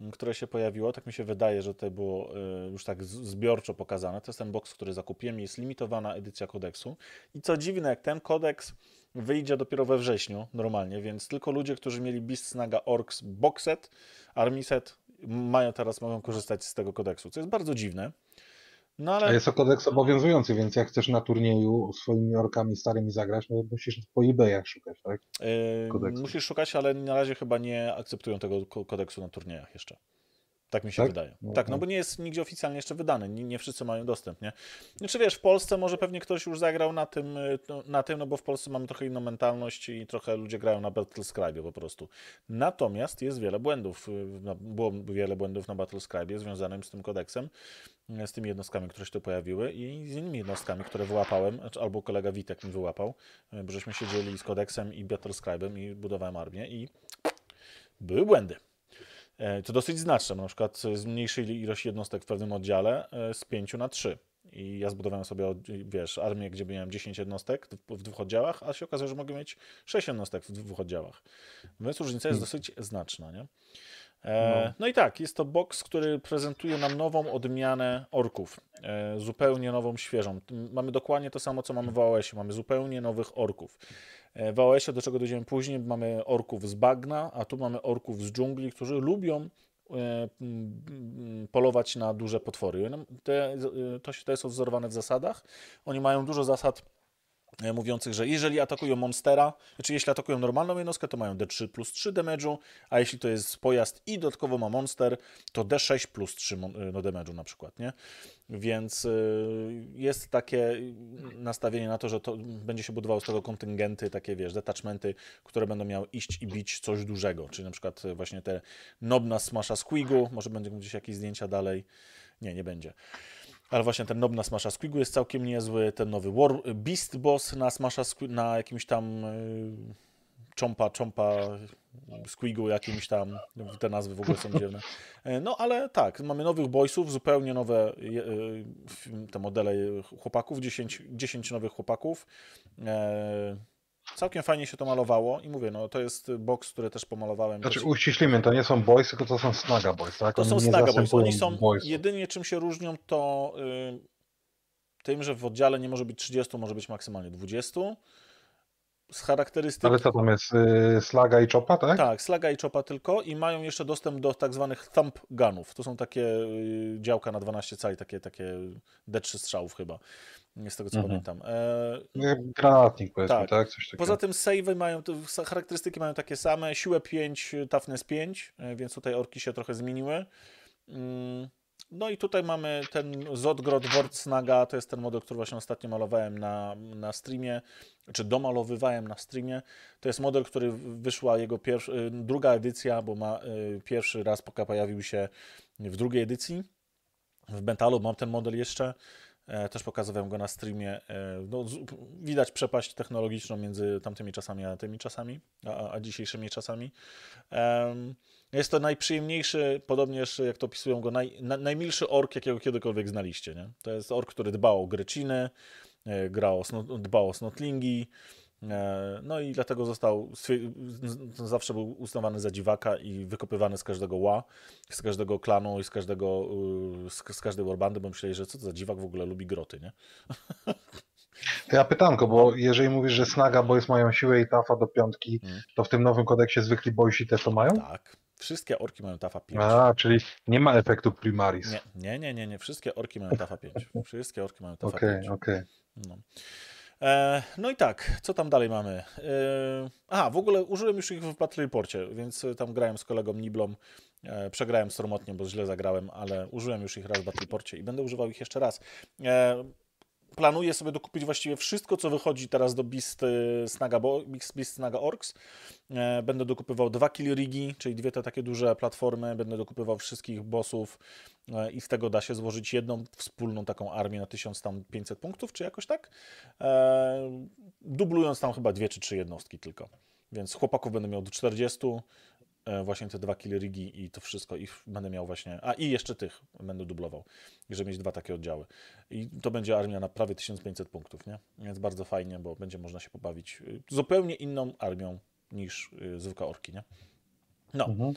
m, które się pojawiło. Tak mi się wydaje, że to było e, już tak zbiorczo pokazane. To jest ten box, który zakupiłem. Jest limitowana edycja kodeksu. I co dziwne, jak ten kodeks wyjdzie dopiero we wrześniu normalnie, więc tylko ludzie, którzy mieli Beast Snaga Orcs box set, Army set, mają teraz mogą korzystać z tego kodeksu, co jest bardzo dziwne. No A ale jest to kodeks obowiązujący, więc jak chcesz na turnieju swoimi orkami starymi zagrać, no to musisz po eBayach szukać, tak? yy, kodeksu. musisz szukać, ale na razie chyba nie akceptują tego ko- kodeksu na turniejach jeszcze. Tak mi się Tak? wydaje. No, tak, no no. bo nie jest nigdzie oficjalnie jeszcze wydany. Nie, nie wszyscy mają dostęp, nie? Znaczy wiesz, w Polsce może pewnie ktoś już zagrał na tym, y, no, na tym, no bo w Polsce mamy trochę inną mentalność i trochę ludzie grają na Battlescribe po prostu. Natomiast jest wiele błędów, y, na- było wiele błędów na Battlescribe związanym z tym kodeksem, y, z tymi jednostkami, które się tu pojawiły i z innymi jednostkami, które wyłapałem, znaczy, albo kolega Witek mi wyłapał, bo żeśmy siedzieli z kodeksem i Battlescribe'em i budowałem armię i były błędy. E, To dosyć znaczne, na przykład zmniejszyli ilość jednostek w pewnym oddziale e, z 5 na 3. I ja zbudowałem sobie, wiesz, armię, gdzie miałem 10 jednostek w, dwóch oddziałach, a się okazało, że mogę mieć 6 jednostek w dwóch oddziałach. Więc różnica jest dosyć znaczna, nie? E, No. no i tak, jest to box, który prezentuje nam nową odmianę orków. E, zupełnie nową, świeżą. Mamy dokładnie to samo, co mamy w AOS-ie. Mamy zupełnie nowych orków. E, W AOS-ie, do czego dojdziemy później, mamy orków z bagna, a tu mamy orków z dżungli, którzy lubią polować na duże potwory. No, Te, to, to jest odzorowane w zasadach. Oni mają dużo zasad mówiących, że jeżeli atakują monstera, znaczy jeśli atakują normalną jednostkę, to mają D3 plus 3 damage'u, a jeśli to jest pojazd i dodatkowo ma monster, to D6 plus 3 mon- e, no, damage'u na przykład, nie? Więc y, jest takie nastawienie na to, że to będzie się budowało z tego kontyngenty, takie wiesz, detachmenty, które będą miały iść i bić coś dużego, czyli na przykład właśnie te Nobna Smasha Squigu, może będzie gdzieś jakieś zdjęcia dalej, nie, nie będzie. Ale właśnie ten Nobna Smasha Squigu jest całkiem niezły, ten nowy War, Beast Boss na Smasha Squig, na jakimś tam y, Chompa, Chompa Squigu jakimś tam, te nazwy w ogóle są dziwne. E, No ale tak, mamy nowych boysów, zupełnie nowe y, te modele chłopaków, 10, 10 nowych chłopaków. Całkiem fajnie się to malowało i mówię, no to jest box, który też pomalowałem. Znaczy uściślimy, to nie są boys, tylko to są snaga boys, tak? to Oni są Snaga Boys. Oni są jedynie czym się różnią, to y, tym, że w oddziale nie może być 30, może być maksymalnie 20. Z charakterystyk. Ale co tam jest? y, Slaga i Chopa, tak? Tak, Slaga i Chopa tylko i mają jeszcze dostęp do tak zwanych thump gunów. To są takie y, działka na 12 cali, takie, takie D3 strzałów chyba, z tego co Mhm. pamiętam. E, Nie, Granatnik powiedzmy, Tak. tak? Coś takiego. Poza tym savey mają, charakterystyki mają takie same, siłę 5, toughness 5, e, więc tutaj orki się trochę zmieniły. Mm, No i tutaj mamy ten Zodgrod Wortsnaga, to jest ten model, który właśnie ostatnio malowałem na, na streamie, czy domalowywałem na streamie. To jest model, który wyszła jego y, druga edycja, bo ma y, pierwszy raz pojawił się w drugiej edycji. W Mentalu mam ten model jeszcze. E, Też pokazywałem go na streamie. E, No, widać przepaść technologiczną między tamtymi czasami a tymi czasami, a, a dzisiejszymi czasami. Jest to najprzyjemniejszy, podobnież jak to opisują go, naj, na, najmilszy ork, jakiego kiedykolwiek znaliście. Nie? To jest ork, który dba o greciny, e, gra o snot, dba o snotlingi, no i dlatego został, zawsze był uznawany za dziwaka i wykopywany z każdego ła, z każdego klanu i z każdego, y, z, każdej warbandy, bo myśleli, że co to za dziwak w ogóle lubi groty, nie? To Ja pytanko, bo jeżeli mówisz, że Snaga Boys mają siłę i tafa do piątki, Mhm. to w tym nowym kodeksie zwykli boysi też to mają? Tak. Wszystkie orki mają TAFA 5. A, czyli nie ma efektu primaris. Nie, nie, nie, nie, nie. Wszystkie orki mają TAFA 5. Wszystkie orki mają TAFA Okej, 5. okej. No. E, no i tak, co tam dalej mamy? E, aha, w ogóle użyłem już ich w Battle Reporcie, więc e, tam grałem z kolegą Niblą. E, przegrałem stromotnie, bo źle zagrałem, ale użyłem już ich raz w Battle Reporcie i będę używał ich jeszcze raz. Planuję sobie dokupić właściwie wszystko, co wychodzi teraz do Beast y, Snaga, bo Beast Snaga Orcs. E, Będę dokupywał dwa kill rigi, czyli dwie te takie duże platformy. Będę dokupywał wszystkich bossów e, i z tego da się złożyć jedną wspólną taką armię na 1500 punktów, czy jakoś tak. E, Dublując tam chyba dwie czy trzy jednostki tylko. Więc chłopaków będę miał do 40, e, właśnie te dwa kill rigi i to wszystko. I będę miał właśnie. A i jeszcze tych będę dublował, żeby mieć dwa takie oddziały. I to będzie armia na prawie 1500 punktów, nie? Więc bardzo fajnie, bo będzie można się pobawić y, zupełnie inną armią niż y, zwykłe orki, nie? No, Mhm.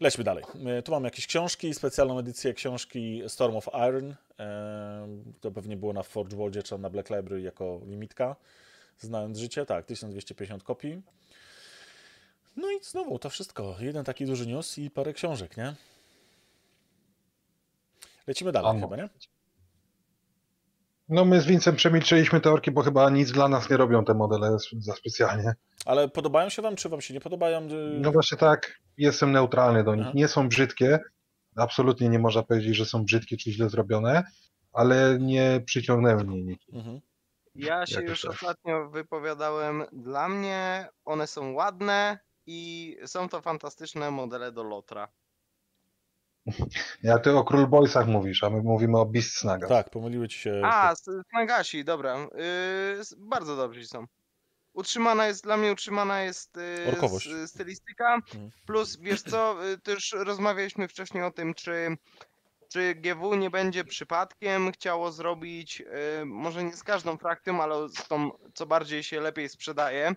lećmy dalej. Y, Tu mam jakieś książki, specjalną edycję książki Storm of Iron. E, To pewnie było na Forge Worldzie czy na Black Library jako limitka. Znając życie, tak, 1250 kopii. No i znowu to wszystko. Jeden taki duży news i parę książek, nie? Lecimy dalej Ano. chyba, nie? No my z Vincem przemilczyliśmy te orki, bo chyba nic dla nas nie robią te modele za specjalnie. Ale podobają się wam, czy wam się nie podobają? Y, No właśnie tak, jestem neutralny do nich. Aha. Nie są brzydkie, absolutnie nie można powiedzieć, że są brzydkie czy źle zrobione, ale nie przyciągnęły mnie nikt. Mhm. Ja się Jakoś już tak. ostatnio wypowiadałem. Dla mnie one są ładne i są to fantastyczne modele do Lotra. Ja ty o Król Boysach mówisz, a my mówimy o Beast Snagach. Tak, pomyliły ci się. A, Snagasi, dobra. Yy, bardzo dobrzy są. Utrzymana jest, dla mnie utrzymana jest yy, stylistyka. Mhm. Plus, wiesz co, yy, też rozmawialiśmy wcześniej o tym, czy, czy GW nie będzie przypadkiem chciało zrobić, yy, może nie z każdą frakcją, ale z tą, co bardziej się lepiej sprzedaje,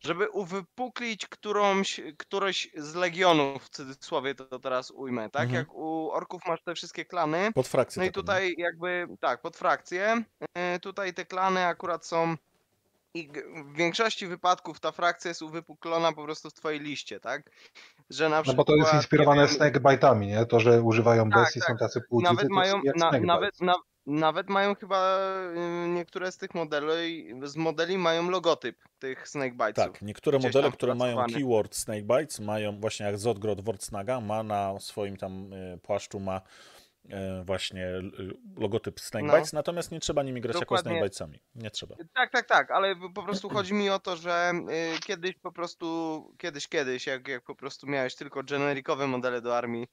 żeby uwypuklić którąś, któreś z legionów, w cudzysłowie to teraz ujmę, tak? Mhm. Jak u orków masz te wszystkie klany, Pod frakcję. no i tutaj jakby, tak, pod frakcję. Yy, Tutaj te klany akurat są i w większości wypadków ta frakcja jest uwypuklona po prostu w twojej liście, tak? Że na No przykład... bo to jest inspirowane Snakebite'ami, nie? To, że używają Tak, bestii, tak. są tacy płcicy, Nawet mają, na, nawet, na, nawet mają chyba yy, niektóre z tych modeli, z modeli mają logotyp tych snakebitesów. Tak, niektóre modele, które mają keyword Snakebites, mają właśnie jak Zodgrod Wortsnaga, ma na swoim tam y, płaszczu ma y, właśnie y, logotyp Snakebites, natomiast nie trzeba nimi grać jako No. Dokładnie. Snakebitesami. Nie trzeba. Tak, tak, tak, ale po prostu chodzi mi o to, że y, kiedyś po prostu, kiedyś, kiedyś, jak, jak po prostu miałeś tylko generikowe modele do armii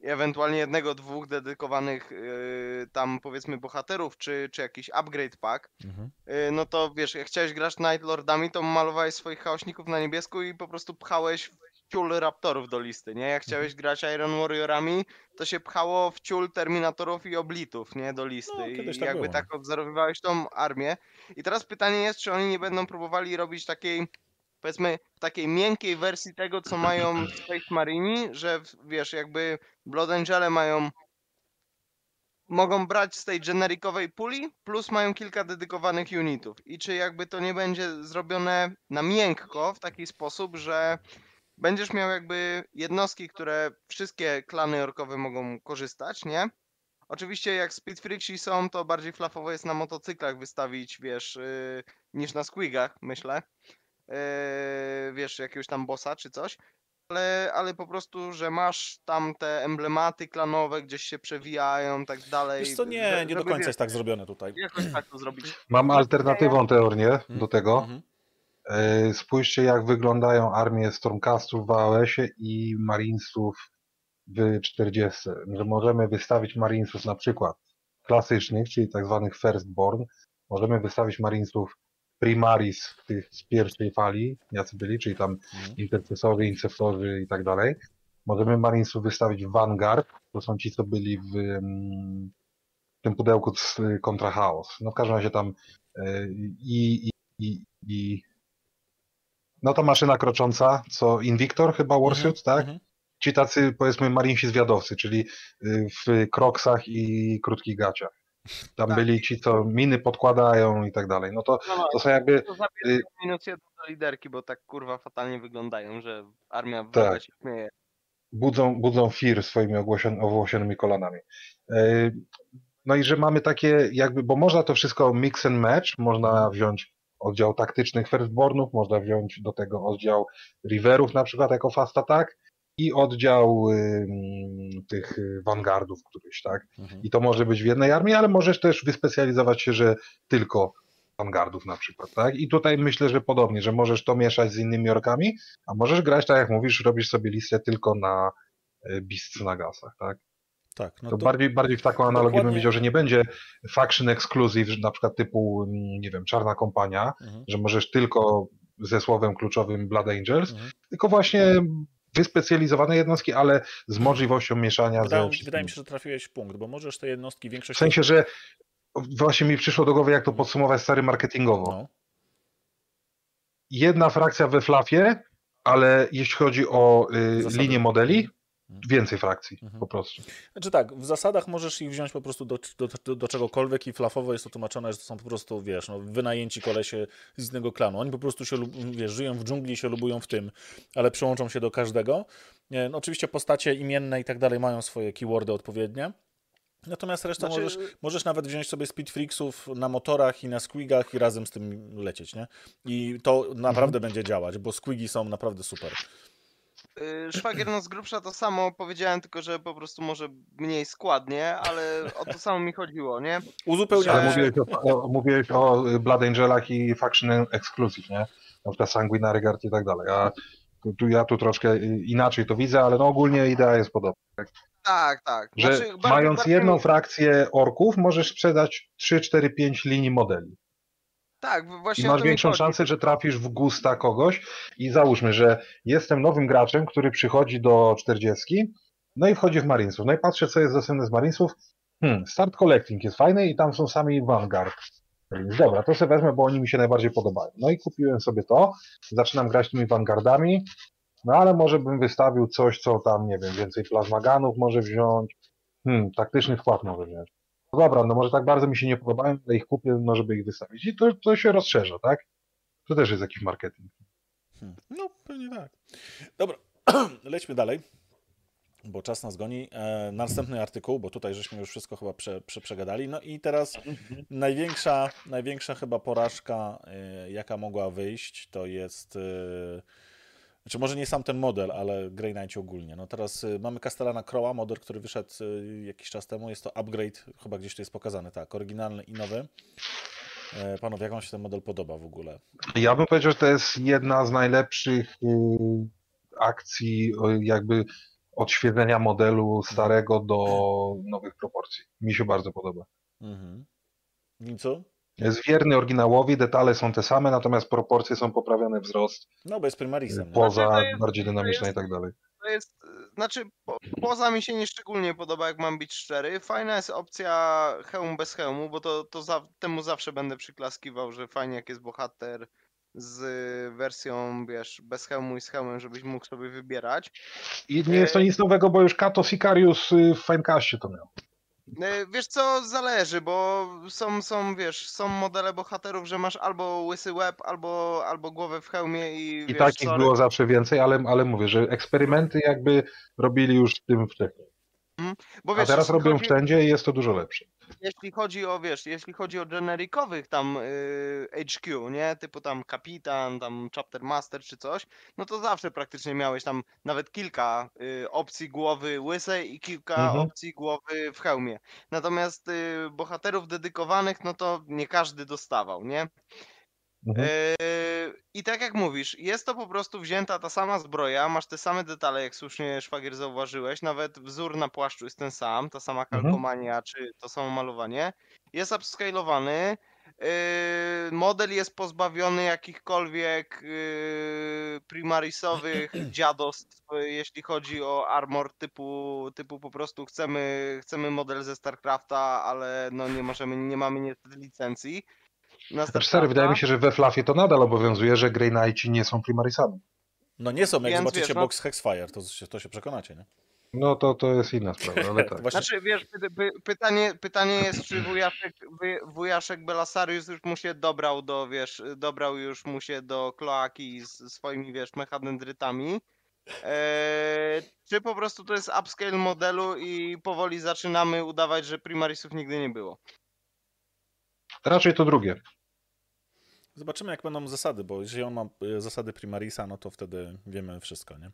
i ewentualnie jednego, dwóch dedykowanych y, tam powiedzmy bohaterów, czy, czy jakiś upgrade pack, Mhm. y, no to wiesz, jak chciałeś grać Night Lordami, to malowałeś swoich chaośników na niebiesku i po prostu pchałeś ciul raptorów do listy, nie? Jak chciałeś grać Iron Warriorami, to się pchało w ciul Terminatorów i Oblitów, nie? Do listy. No, I tak jakby było, no. tak obserwowałeś tą armię. I teraz pytanie jest, czy oni nie będą próbowali robić takiej, powiedzmy, takiej miękkiej wersji tego, co mają w Space Marini, że wiesz, jakby Blood Angele mają mogą brać z tej generikowej puli, plus mają kilka dedykowanych unitów. I czy jakby to nie będzie zrobione na miękko w taki sposób, że będziesz miał jakby jednostki, które wszystkie klany orkowe mogą korzystać, nie? Oczywiście jak Speed Freaksi są, to bardziej flafowo jest na motocyklach wystawić, wiesz, yy, niż na squigach, myślę. Yy, wiesz, jakiegoś tam bossa czy coś. Ale, ale po prostu, że masz tam te emblematy klanowe, gdzieś się przewijają i tak dalej. Wiesz co, nie, nie do końca jest tak zrobione tutaj. Jakoś tak to zrobić. Mam alternatywną teorię do tego. Mhm. E, Spójrzcie, jak wyglądają armie Stormcastów w AOS-ie i Marinesów w 40. Że możemy wystawić Marinesów na przykład klasycznych, czyli tak zwanych Firstborn. Możemy wystawić Marinesów Primaris, tych z pierwszej fali, jacy byli, czyli tam Mhm. intercesorzy, inceptorzy i tak dalej. Możemy Marinesów wystawić w Vanguard, to są ci, co byli w mm, tym pudełku z kontra Chaos. No w każdym razie tam y, i, i, i, i no ta maszyna krocząca, co Invictor chyba Warsuit, tak? Mhm. Ci tacy powiedzmy marinsi zwiadowcy, czyli y, w kroksach i krótkich gaciach. Tam Tak. byli ci, co miny podkładają i tak dalej. No to, No, no, to są jakby to zabierz minus jeden do liderki, bo tak kurwa fatalnie wyglądają, że armia w Tak. się śmieje. budzą, budzą fir swoimi ogłosion- owłosionymi kolanami. E, No i że mamy takie jakby, bo można to wszystko mix and match, można wziąć oddział taktycznych firstbornów, można wziąć do tego oddział riverów na przykład jako fast attack i oddział ym, tych y, vanguardów któryś, tak? Mhm. I to może być w jednej armii, ale możesz też wyspecjalizować się, że tylko vanguardów na przykład, tak? I tutaj myślę, że podobnie, że możesz to mieszać z innymi orkami, a możesz grać tak jak mówisz, robisz sobie listę tylko na y, Beasts na gasach, tak? Tak, no to, to, bardziej, bardziej w taką analogię bym dokładnie- widział, że nie będzie faction exclusive, na przykład typu, mm, nie wiem, Czarna Kompania, Mhm. że możesz tylko ze słowem kluczowym Blood Angels, Mhm. tylko właśnie wyspecjalizowane jednostki, ale z możliwością mieszania Wydaje, ze wydaje mi się, że trafiłeś w punkt, bo możesz te jednostki W większość... sensie, że właśnie mi przyszło do głowy, jak to podsumować stary marketingowo. No. Jedna frakcja we flafie, ale jeśli chodzi o y, linię modeli. Więcej frakcji Mhm. po prostu. Znaczy tak, w zasadach możesz ich wziąć po prostu do, do, do, do czegokolwiek i flafowo jest to tłumaczone, że to są po prostu, wiesz, no, wynajęci kolesie z innego klanu. Oni po prostu się, wiesz, żyją w dżungli i się lubują w tym, ale przyłączą się do każdego. Nie, No, oczywiście postacie imienne i tak dalej mają swoje keywordy odpowiednie. Natomiast resztę Znaczy- możesz, możesz nawet wziąć sobie Speedfreaksów na motorach i na squigach i razem z tym lecieć, nie? I to naprawdę będzie działać, bo squigi są naprawdę super. Y, Szwagier, no z grubsza to samo powiedziałem, tylko że po prostu może mniej składnie, ale o to samo mi chodziło, nie? Uzupełniamy Ale Że- mówiłeś o, o, mówiłeś o Blood Angelach i Faction Exclusive, nie? Na przykład Sanguinary Guard i tak dalej. A tu, ja tu troszkę inaczej to widzę, ale no ogólnie idea jest podobna. Tak, tak. Że Znaczy, mając jedną mi- frakcję orków, możesz sprzedać 3, 4, 5 linii modeli. Tak, I właśnie o masz większą szansę, że trafisz w gusta kogoś i załóżmy, że jestem nowym graczem, który przychodzi do 40, no i wchodzi w Marinesów. No i patrzę, co jest dostępne z Marinesów. Hmm, Start Collecting jest fajny i tam są sami Vanguard. Dobra, to sobie wezmę, bo oni mi się najbardziej podobają. No i kupiłem sobie to, zaczynam grać tymi Vanguardami, no ale może bym wystawił coś, co tam, nie wiem, więcej plazmaganów może wziąć, hmm, taktycznych wkład może wziąć. No dobra, no może tak bardzo mi się nie podobają, ale ich kupię, no żeby ich wystawić. I to, to się rozszerza, tak? To też jest jakiś marketing. Hmm. No, pewnie tak. Dobra, lećmy dalej, bo czas nas goni. E, następny artykuł, bo tutaj żeśmy już wszystko chyba prze, prze, przegadali. No i teraz największa, największa chyba porażka, e, jaka mogła wyjść, to jest... E, znaczy może nie sam ten model, ale Grey Knight ogólnie. No teraz e, mamy Castellana Crowa, model, który wyszedł e, jakiś czas temu. Jest to upgrade, chyba gdzieś tu jest pokazany, tak, oryginalny i nowy. E, panowie, jak wam się ten model podoba w ogóle? Ja bym powiedział, że to jest jedna z najlepszych y, akcji y, jakby odświeżenia modelu starego do nowych proporcji. Mi się bardzo podoba. Mhm. Wincu? Jest wierny oryginałowi, detale są te same, natomiast proporcje są poprawione, wzrost, No, bo jest primarisem. nie? poza Znaczy, jest- bardziej dynamiczna jest- i tak dalej. To jest, znaczy, po, poza mi się nieszczególnie podoba, jak mam być szczery. Fajna jest opcja hełm bez hełmu, bo to, to za, temu zawsze będę przyklaskiwał, że fajnie jak jest bohater z wersją, wiesz, bez hełmu i z hełmem, żebyś mógł sobie wybierać. I nie jest to nic nowego, bo już Kato Sicarius y, w Finecastie to miał. E, Wiesz co, zależy, bo są, są, wiesz, są modele bohaterów, że masz albo łysy łeb, albo, albo głowę w hełmie i, I wiesz, takich sorry, było zawsze więcej, ale, ale mówię, że eksperymenty jakby robili już tym wcześniej. A wiesz, teraz jeśli robią chodzi- wszędzie i jest to dużo lepsze. jeśli chodzi o, wiesz, jeśli chodzi o generikowych tam y, HQ, nie, typu tam kapitan, tam chapter master czy coś, no to zawsze praktycznie miałeś tam nawet kilka y, opcji głowy łysej i kilka Mhm. opcji głowy w hełmie. Natomiast y, bohaterów dedykowanych, no to nie każdy dostawał, nie? Mhm. Yy, I tak jak mówisz, jest to po prostu wzięta ta sama zbroja, masz te same detale, jak słusznie szwagier zauważyłeś, nawet wzór na płaszczu jest ten sam, ta sama Mhm. kalkomania czy to samo malowanie. Jest upscalowany, yy, model jest pozbawiony jakichkolwiek yy, primarisowych dziadostw, jeśli chodzi o armor typu, typu po prostu chcemy, chcemy model ze StarCrafta, ale no nie możemy, nie mamy niestety licencji. Na Znaczy, stary, wydaje mi się, że we Flafie to nadal obowiązuje, że Grey Knighti nie są primarisami. No nie są, jak Więc zobaczycie wiesz, no- box Hexfire, to się, to się przekonacie, nie? No to, to jest inna sprawa, ale tak. Właśnie, Znaczy, wiesz, py, py, pytanie, pytanie jest, czy wujaszek, wujaszek Belasarius już mu się dobrał do, wiesz, dobrał już mu się do kloaki z swoimi, wiesz, mechadendrytami, eee, czy po prostu to jest upscale modelu i powoli zaczynamy udawać, że primarisów nigdy nie było. Raczej to drugie. Zobaczymy, jak będą zasady, bo jeżeli on ma y, zasady Primarisa, no to wtedy wiemy wszystko, nie?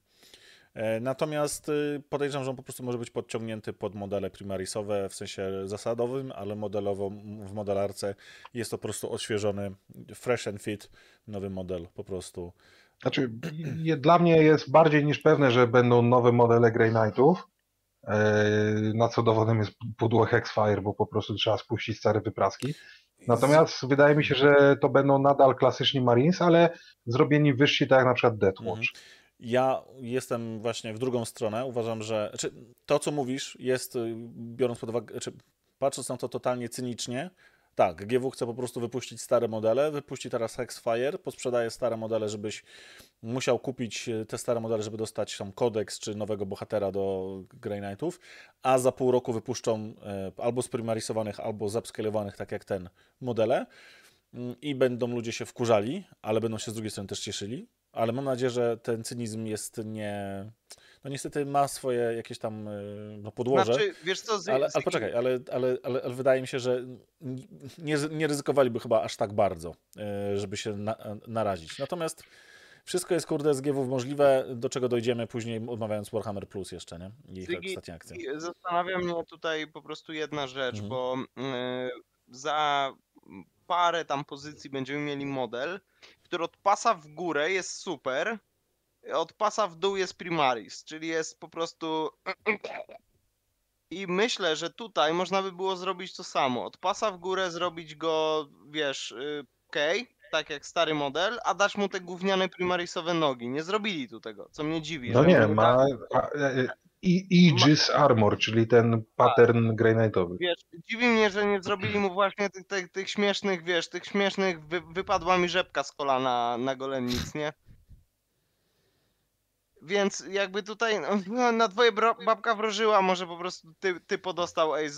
E, Natomiast y, podejrzewam, że on po prostu może być podciągnięty pod modele primarisowe w sensie zasadowym, ale modelowo w modelarce jest to po prostu odświeżony, fresh and fit, nowy model po prostu. Znaczy, dla mnie jest bardziej niż pewne, że będą nowe modele Grey Knightów. Eee, na co dowodem jest pudło Hexfire, bo po prostu trzeba spuścić stare wypraski. Natomiast wydaje mi się, że to będą nadal klasyczni Marines, ale zrobieni wyżsi, tak jak na przykład Deathwatch. Ja jestem właśnie w drugą stronę. Uważam, że to, co mówisz, jest, biorąc pod uwagę, znaczy, patrząc na to totalnie cynicznie, tak, GW chce po prostu wypuścić stare modele, wypuści teraz Hexfire, posprzedaje stare modele, żebyś musiał kupić y, te stare modele, żeby dostać tam kodeks czy nowego bohatera do Grey Knightów, a za pół roku wypuszczą e, albo sprimarisowanych, albo zupscalowanych, tak jak ten, modele Mm, i będą ludzie się wkurzali, ale będą się z drugiej strony też cieszyli. Ale mam nadzieję, że ten cynizm jest nie. No niestety ma swoje jakieś tam y, no, podłoże. Znaczy, wiesz co, z, ale, z ale poczekaj, ale, ale, ale, ale wydaje mi się, że nie, nie ryzykowaliby chyba aż tak bardzo, y, żeby się na, narazić. Natomiast wszystko jest kurde z GW możliwe, do czego dojdziemy później, omawiając Warhammer Plus jeszcze, nie? I ich ostatnie akcje. Zastanawia mnie tutaj po prostu jedna rzecz, Mhm. bo y, za parę tam pozycji będziemy mieli model, który od pasa w górę jest super, od pasa w dół jest primaris, czyli jest po prostu... I myślę, że tutaj można by było zrobić to samo. Od pasa w górę zrobić go, wiesz, okej, tak jak stary model, a dać mu te gówniane primarisowe nogi. Nie zrobili tu tego, co mnie dziwi. No nie, ma a, e, i- Aegis Armor, czyli ten pattern Grey Knightowy. Wiesz, dziwi mnie, że nie zrobili mu właśnie tych, tych, tych śmiesznych, wiesz, tych śmiesznych, wy, wypadła mi rzepka z kolana na golennic, nie? Więc jakby tutaj, no, na twoje bro- babka wróżyła, może po prostu ty, ty podostał, ej,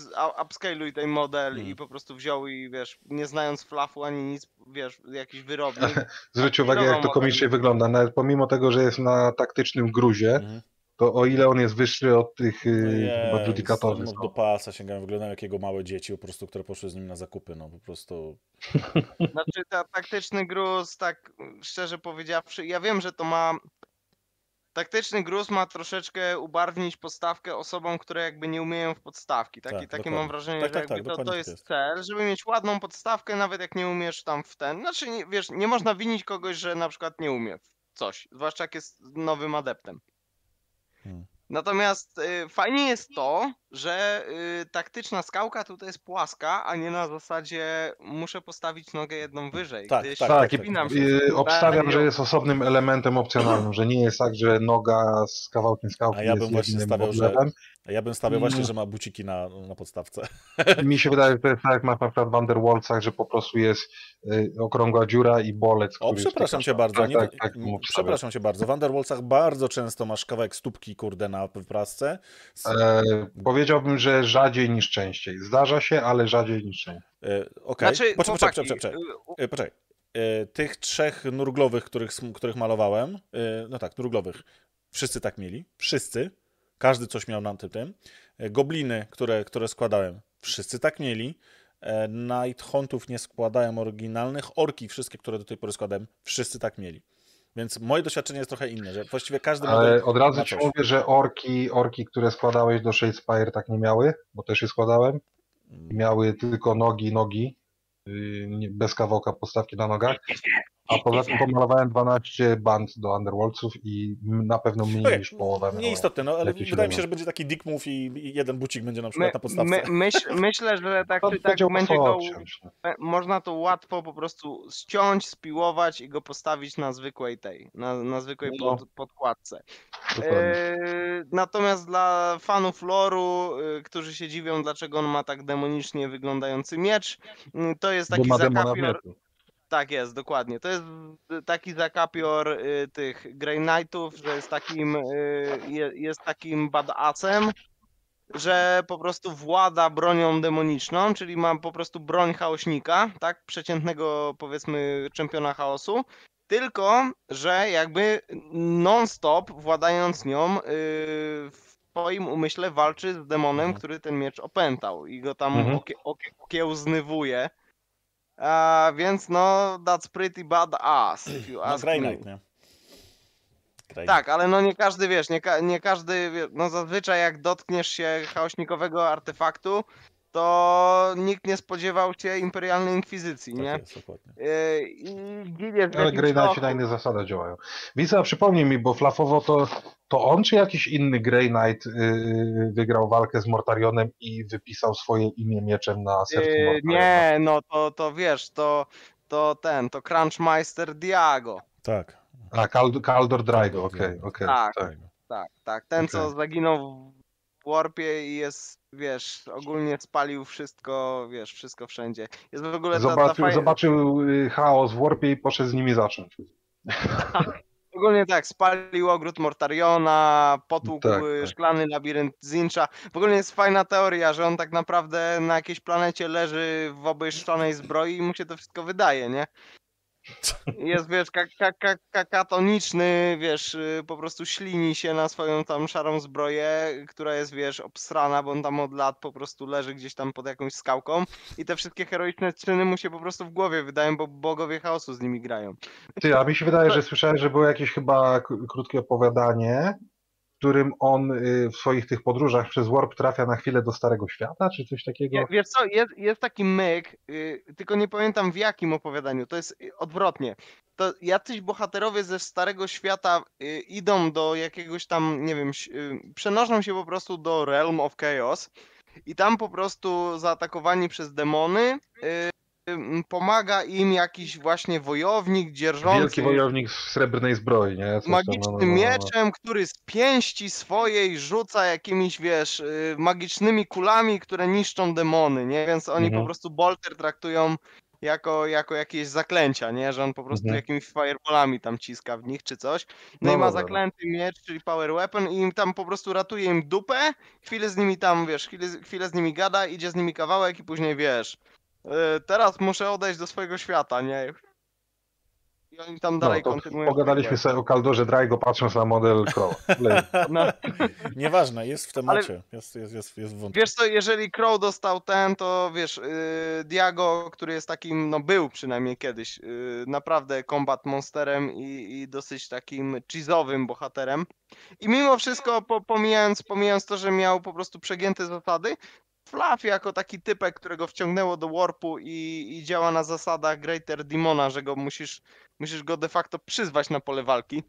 upscaluj ten model Mm. i po prostu wziął i wiesz, nie znając flafu ani nic, wiesz, jakiś wyrobnik. Zwróć uwagę, jak to komicznie wygląda. Nawet pomimo tego, że jest na taktycznym gruzie, Mhm. to o ile on jest wyższy od tych No y, judykatowych. no, do pasa sięgają, wyglądają jak jego małe dzieci, po prostu, które poszły z nim na zakupy, no po prostu... Znaczy, ta taktyczny gruz, tak szczerze powiedziawszy, ja wiem, że to ma. Taktyczny gruz ma troszeczkę ubarwnić podstawkę osobom, które jakby nie umieją w podstawki. Taki, Tak, takie dokładnie. mam wrażenie, Tak, że tak, tak, to, to tak jest, jest. cel, żeby mieć ładną podstawkę, nawet jak nie umiesz tam w ten. Znaczy, nie, wiesz, nie można winić kogoś, że na przykład nie umie w coś, zwłaszcza jak jest nowym adeptem. Hmm. Natomiast y, fajnie jest to, że y, taktyczna skałka tutaj jest płaska, a nie na zasadzie muszę postawić nogę jedną wyżej. Tak, gdyż tak, Tak, y, z tym obstawiam, że jest osobnym elementem opcjonalnym, że nie jest tak, że noga z kawałkiem skałki A ja bym jest właśnie jedynym stawiał, że- modelem. A ja bym stawiał właśnie, Mm. że ma buciki na, na podstawce. Mi się wydaje, że to jest tak jak ma na przykład w Underworldsach, że po prostu jest y, okrągła dziura i bolec, O, który przepraszam cię bardzo. Tak, nie, tak, tak, bym obstawiał. przepraszam cię bardzo. W Underworldsach bardzo często masz kawałek stópki, kurde, na wyprasce. S- E, powiedziałbym, że rzadziej niż częściej. Zdarza się, ale rzadziej niż częściej. E, Okej, Znaczy, poczekaj, poczekaj, poczekaj. u- E, Poczekaj. E, Tych trzech nurglowych, których, których malowałem, e, no tak, nurglowych, wszyscy tak mieli. Wszyscy. Każdy coś miał na tym. tym. Gobliny, które, które składałem, wszyscy tak mieli. E, Nighthuntów nie składałem oryginalnych. Orki, wszystkie, które do tej pory składałem, wszyscy tak mieli. Więc moje doświadczenie jest trochę inne, że właściwie każdy Ale od razu ci mówię, że orki, orki, które składałeś do Shadespire tak nie miały, bo też je składałem. Miały tylko nogi, nogi, nie- bez kawałka podstawki na nogach. A poza tym pomalowałem 12 band do Underworldsów i na pewno mniej Okej, niż połowa miała. Nieistotne, no ale wydaje mi się, że będzie taki dick move i jeden bucik będzie na My, przykład na podstawce. my, myśl, myślę, że tak To czy tak będzie będzie go, obciąć. e, można to łatwo po prostu ściąć, spiłować i go postawić na zwykłej tej, na, na zwykłej No. pod, podkładce. E, natomiast dla fanów loru, e, którzy się dziwią, dlaczego on ma tak demonicznie wyglądający miecz, to jest taki zakapior. Tak jest, dokładnie. To jest y, taki zakapior y, tych Grey Knightów, że jest takim, y, je, jest takim badassem, że po prostu włada bronią demoniczną, czyli ma po prostu broń chaośnika, tak? Przeciętnego powiedzmy czempiona chaosu. Tylko, że jakby non-stop władając nią y, w swoim umyśle walczy z demonem, Mhm. który ten miecz opętał i go tam Mhm. okie, okie, okiełznywuje. A, więc no, that's pretty bad ass, if you No ask Grey me. Knight, nie? Tak, ale no nie każdy, wiesz, nie, ka- nie każdy, no zazwyczaj jak dotkniesz się chaośnikowego artefaktu, to nikt nie spodziewał się imperialnej inkwizycji, Tak nie? jest, dokładnie. Yy, I w Ale gry na lochu. na innych zasadach działają. Wica, przypomnij mi, bo flafowo to, to on czy jakiś inny Grey Knight yy, wygrał walkę z Mortarionem i wypisał swoje imię mieczem na sercu Yy, nie, no to, to wiesz, to, to ten, to Crunchmeister Diago. Tak. A, Kald- Kaldor Drago, okej, Drago. okej. Tak. tak. Tak, tak. Ten, co Okej. zaginął w warpie i jest, wiesz, ogólnie spalił wszystko, wiesz, wszystko wszędzie. Jest w ogóle ta, ta Zobaczył, faj... zobaczył y, chaos w warpie i poszedł z nimi zacząć. Ogólnie tak, spalił ogród Mortariona, potłukł Tak, y, tak. szklany labirynt Zincha. W ogóle jest fajna teoria, że on tak naprawdę na jakiejś planecie leży w obejszczonej zbroi i mu się to wszystko wydaje, nie? Jest, wiesz, ka- ka- ka- kakatoniczny, wiesz, y, po prostu ślini się na swoją tam szarą zbroję, która jest, wiesz, obsrana, bo on tam od lat po prostu leży gdzieś tam pod jakąś skałką i te wszystkie heroiczne czyny mu się po prostu w głowie wydają, bo bogowie chaosu z nimi grają. Ty, a mi się wydaje, że słyszałem, że było jakieś chyba krótkie opowiadanie, którym on y, w swoich tych podróżach przez warp trafia na chwilę do Starego Świata, czy coś takiego? Je- Wiesz co, jest, jest taki myk, y, tylko nie pamiętam w jakim opowiadaniu, to jest y, odwrotnie. To jacyś bohaterowie ze Starego Świata idą do jakiegoś tam, nie wiem, ś- y, przenoszą się po prostu do Realm of Chaos i tam po prostu zaatakowani przez demony pomaga im jakiś właśnie wojownik dzierżący Wielki wojownik w srebrnej zbroi, nie? Coś tam, no, magicznym no, no, no. mieczem, który z pięści swojej rzuca jakimiś, wiesz, y, magicznymi kulami, które niszczą demony, nie? Więc oni Mhm. po prostu Bolter traktują jako, jako jakieś zaklęcia, nie? Że on po prostu Mhm. jakimiś fireballami tam ciska w nich czy coś. No, No i ma dobra, zaklęty miecz, czyli power weapon i im tam po prostu ratuje im dupę, chwilę z nimi tam, wiesz, chwilę, chwilę z nimi gada, idzie z nimi kawałek i później, wiesz, y, teraz muszę odejść do swojego świata, nie? I oni tam dalej No, to kontynuują. pogadaliśmy sobie o Kaldorze Drago patrząc na model Crow. No, Nieważne, jest w temacie. Jest, jest, jest, jest w wątku. Wiesz co, jeżeli Crow dostał ten, to wiesz, yy, Diago, który jest takim, no był przynajmniej kiedyś, yy, naprawdę combat monsterem i, i dosyć takim cheese'owym bohaterem. I mimo wszystko, po, pomijając, pomijając to, że miał po prostu przegięte zasady, Fluff jako taki typek, którego wciągnęło do warpu i, i działa na zasadach Greater Demona, że go musisz, musisz go de facto przyzwać na pole walki.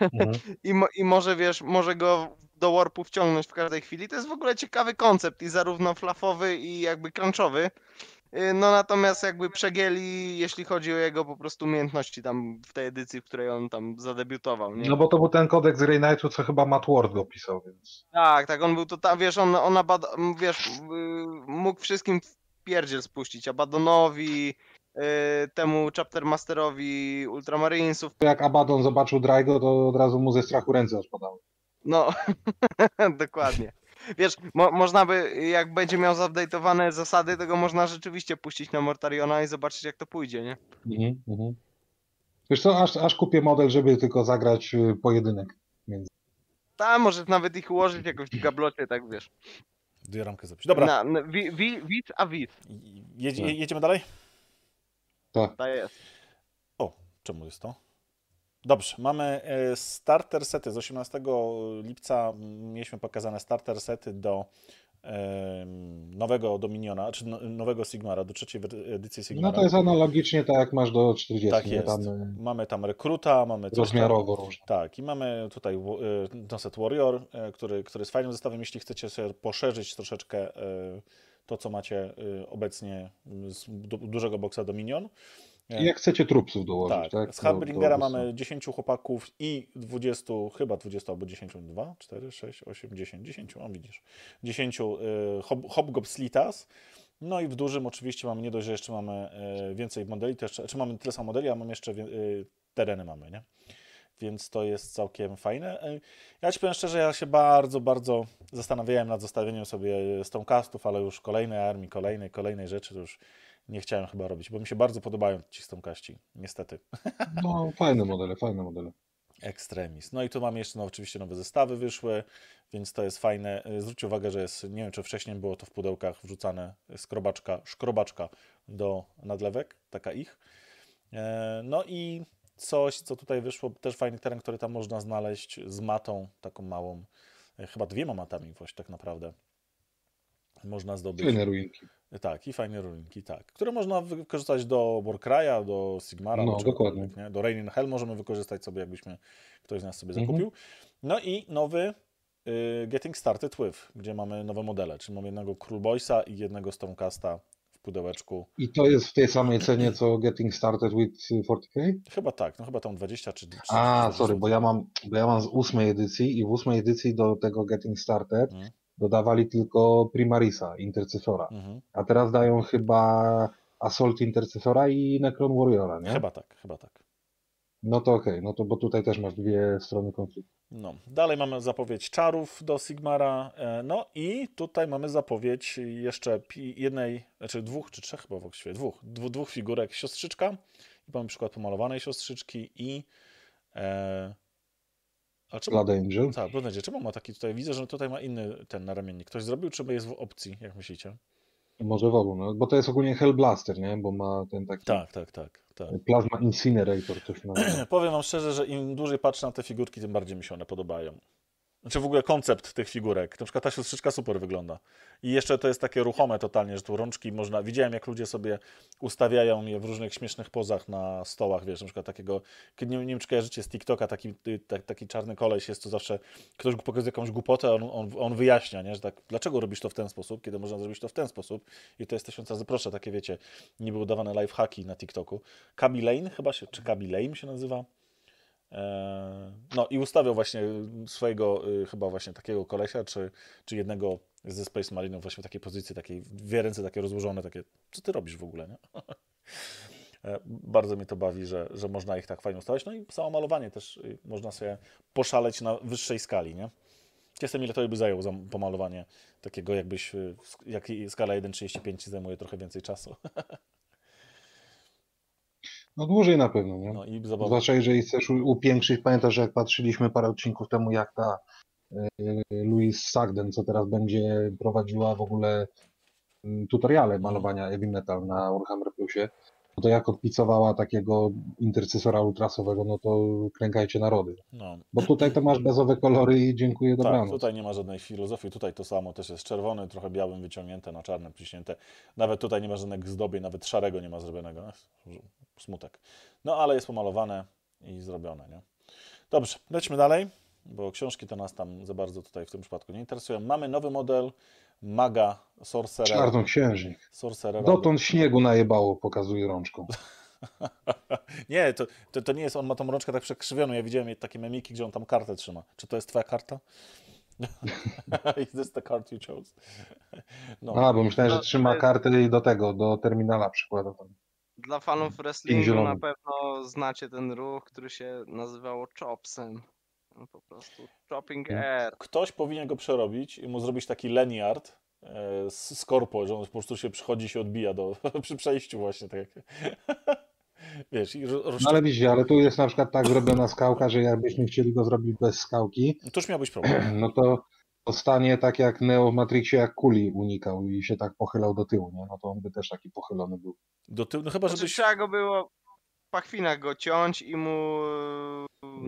Mhm. I, mo, I może wiesz, może go do warpu wciągnąć w każdej chwili. To jest w ogóle ciekawy koncept i zarówno flafowy i jakby crunchowy. Y, No natomiast jakby przegięli, jeśli chodzi o jego po prostu umiejętności tam w tej edycji, w której on tam zadebiutował, nie? No bo to był ten kodeks Grey Knightu, co chyba Matt Ward go pisał, więc... Tak, tak, on był to tam, wiesz, on, on abad, wiesz, y, mógł wszystkim w pierdziel spuścić, Abadonowi, y, temu Chapter Masterowi Ultramarinesów, Jak Abaddon zobaczył Drago, to od razu mu ze strachu ręce odpadały. No, dokładnie. Wiesz, mo można by, jak będzie miał zupdate'owane zasady, to go można rzeczywiście puścić na Mortariona i zobaczyć jak to pójdzie, nie? Mhm, mhm. Wiesz co, aż, aż kupię model, żeby tylko zagrać y, pojedynek. Tam może nawet ich ułożyć jakoś w gablocie, tak wiesz. Dwie ramkę zrobić. Dobra, Na, na, wi, wi, widz a widz, jedzie, Tak. jedziemy dalej? Tak. to jest. O, czemu jest to? Dobrze, mamy e, starter sety. Z 18 lipca mieliśmy pokazane starter sety do em, nowego Dominiona, czy no, nowego Sigmara, do trzeciej edycji No Sigmara. to jest analogicznie tak jak masz do 40. Tak jest. Tam y, Mamy tam rekruta, mamy coś tam- rozmiarowo różne. Tak, i mamy tutaj wo- e, ten set Warrior, e, który, który jest fajnym zestawem, jeśli chcecie sobie poszerzyć troszeczkę e, to, co macie e, obecnie z du- dużego boksa Dominion. I jak chcecie trupsów dołożyć, Tak, tak? z Hardbringera mamy 10 chłopaków i 20, chyba 20 albo 10, 2, 4, 6, 8, 10, 10, o widzisz, 10 y, hob, Hobgoblslitas. No i w dużym oczywiście mamy, nie dość, że jeszcze mamy y, więcej modeli, to jeszcze, czy mamy tyle samo modeli, a mamy jeszcze y, tereny mamy, nie? Więc to jest całkiem fajne. Y, Ja Ci powiem szczerze, ja się bardzo, bardzo zastanawiałem nad zostawieniem sobie Stonecastów, ale już kolejnej armii, kolejnej, kolejnej rzeczy to już nie chciałem chyba robić, bo mi się bardzo podobają ci Stonecaści, niestety. No, fajne modele, fajne modele. Extremis. No i tu mamy jeszcze no, oczywiście nowe zestawy wyszły, więc to jest fajne. Y, Zwróćcie uwagę, że jest, nie wiem czy wcześniej było to w pudełkach wrzucane skrobaczka, szkrobaczka do nadlewek, taka ich. E, No i coś, co tutaj wyszło, też fajny teren, który tam można znaleźć z matą, taką małą, e, chyba dwiema matami właśnie tak naprawdę. Można zdobyć. Fajne ruinki. Tak, i fajne ruinki, tak. Które można wykorzystać do Warcry'a, do Sigmara, No, do dokładnie. nie? Do Rain in Hell możemy wykorzystać sobie, jakbyśmy ktoś z nas sobie Mhm. zakupił. No i nowy y, Getting Started With, gdzie mamy nowe modele, czyli mamy jednego Królboysa i jednego Stormcasta w pudełeczku. I to jest w tej samej cenie, co Getting Started with 40k? Chyba tak, no chyba tam 20 czy... czy A, 40 sorry, bo ja mam, bo ja mam z ósmej edycji i w ósmej edycji do tego Getting Started Mhm. Dodawali tylko Primarisa, Intercesora. Mhm. A teraz dają chyba Assault Intercesora i Necron Warriora, nie? Chyba tak, chyba tak. No to okej, no to bo tutaj też masz dwie strony konfliktu. No, dalej mamy zapowiedź czarów do Sigmara. e, No i tutaj mamy zapowiedź jeszcze jednej, znaczy dwóch czy trzech chyba właściwie, dwóch, dwóch, dwóch figurek siostrzyczka. I mamy przykład pomalowanej siostrzyczki i. E, a czemu, Blood Angel. tak, Blood Angel. Czemu ma taki tutaj? Widzę, że tutaj ma inny ten naramiennik. Ktoś zrobił, czy jest w opcji, jak myślicie? Może w ogóle, no, bo to jest ogólnie Hellblaster, nie? Bo ma ten taki Tak, tak, tak. tak. Plasma Incinerator, coś nazywa. Powiem wam szczerze, że im dłużej patrzę na te figurki, tym bardziej mi się one podobają. Znaczy w ogóle koncept tych figurek. Na przykład ta siostrzyczka super wygląda. I jeszcze to jest takie ruchome totalnie, że tu rączki można... Widziałem, jak ludzie sobie ustawiają je w różnych śmiesznych pozach na stołach, wiesz, na przykład takiego... Nie, nie wiem, czy kojarzycie z TikToka, taki, tak- taki czarny koleś jest, to zawsze ktoś pokazuje jakąś głupotę, on, on, on wyjaśnia, nie? że tak, dlaczego robisz to w ten sposób, kiedy można zrobić to w ten sposób. I to jest tysiąc razy proszę, takie wiecie, niby udawane lifehacki na TikToku. Kabi Lane chyba się, czy Kabi Lane się nazywa? Eee, No i ustawiał właśnie swojego y, chyba właśnie takiego kolesia, czy, czy jednego ze Space Marinów właśnie w takiej pozycji, takiej, dwie ręce takie rozłożone, takie, co ty robisz w ogóle, nie? E, Bardzo mnie to bawi, że, że można ich tak fajnie ustawiać. No i samo malowanie też y, można sobie poszaleć na wyższej skali, nie? Jestem ile to by zajęło za pomalowanie takiego jakbyś, y, jak skala 1.35 ci zajmuje trochę więcej czasu. No dłużej na pewno, nie? No i zabawa. Zwłaszcza jeżeli chcesz upiększyć, pamiętasz, że jak patrzyliśmy parę odcinków temu, jak ta y, Louise Sagden, co teraz będzie prowadziła w ogóle tutoriale malowania heavy metal na Warhammer Plusie, no to jak odpicowała takiego intercesora ultrasowego, no to klękajcie narody. No. Bo tutaj to masz bazowe kolory i dziękuję, Tak, dobranoc. tutaj nie ma żadnej filozofii. Tutaj to samo też jest czerwony, trochę białym wyciągnięte, na czarnym przyśnięte. Nawet tutaj nie ma żadnych zdobień, nawet szarego nie ma zrobionego. Smutek. No ale jest pomalowane i zrobione, nie? Dobrze, lećmy dalej, bo książki to nas tam za bardzo tutaj w tym przypadku nie interesują. Mamy nowy model Maga Sorcerer. Czarnoksiężnik. Sorcerera. Dotąd śniegu najebało, pokazuje rączką. nie, to, to, to nie jest, on ma tą rączkę tak przekrzywioną. Ja widziałem takie memiki, gdzie on tam kartę trzyma. Czy to jest twoja karta? Is this the card you chose? No. A, bo myślałem, że No, trzyma jest- kartę i do tego, do terminala przykłada tam. Dla fanów wrestlingu na pewno znacie ten ruch, który się nazywało chopsem. No, po prostu chopping Mhm. air. Ktoś powinien go przerobić i mu zrobić taki lanyard e, z, z korpo, że on po prostu się przychodzi i się odbija do, przy przejściu właśnie tak. jak- Wiesz, i No rozcią- ale widzicie, ale tu jest na przykład tak zrobiona skałka, że jakbyśmy chcieli go zrobić bez skałki, Tuż miał być problem. no to to stanie tak jak Neo w Matrixie, jak kuli unikał i się tak pochylał do tyłu, nie? No to on by też taki pochylony był. Do tyłu, no chyba, Znaczy, żebyś... trzeba go było w pachwinach go ciąć i mu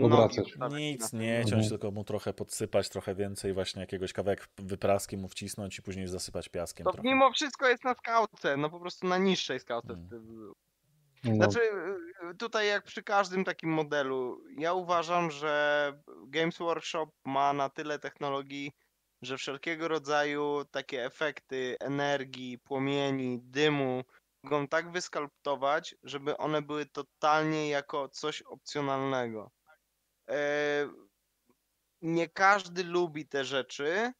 Obracać. Nic nie ciąć, Mhm. tylko mu trochę podsypać, trochę więcej, właśnie jakiegoś kawałek wypraski mu wcisnąć i później zasypać piaskiem To trochę. mimo wszystko jest na skałce, no po prostu na niższej skałce. Mm. No, Znaczy, y, tutaj jak przy każdym takim modelu, ja uważam, że Games Workshop ma na tyle technologii, że wszelkiego rodzaju takie efekty energii, płomieni, dymu mogą tak wyskalptować, żeby one były totalnie jako coś opcjonalnego. E, Nie każdy lubi te rzeczy.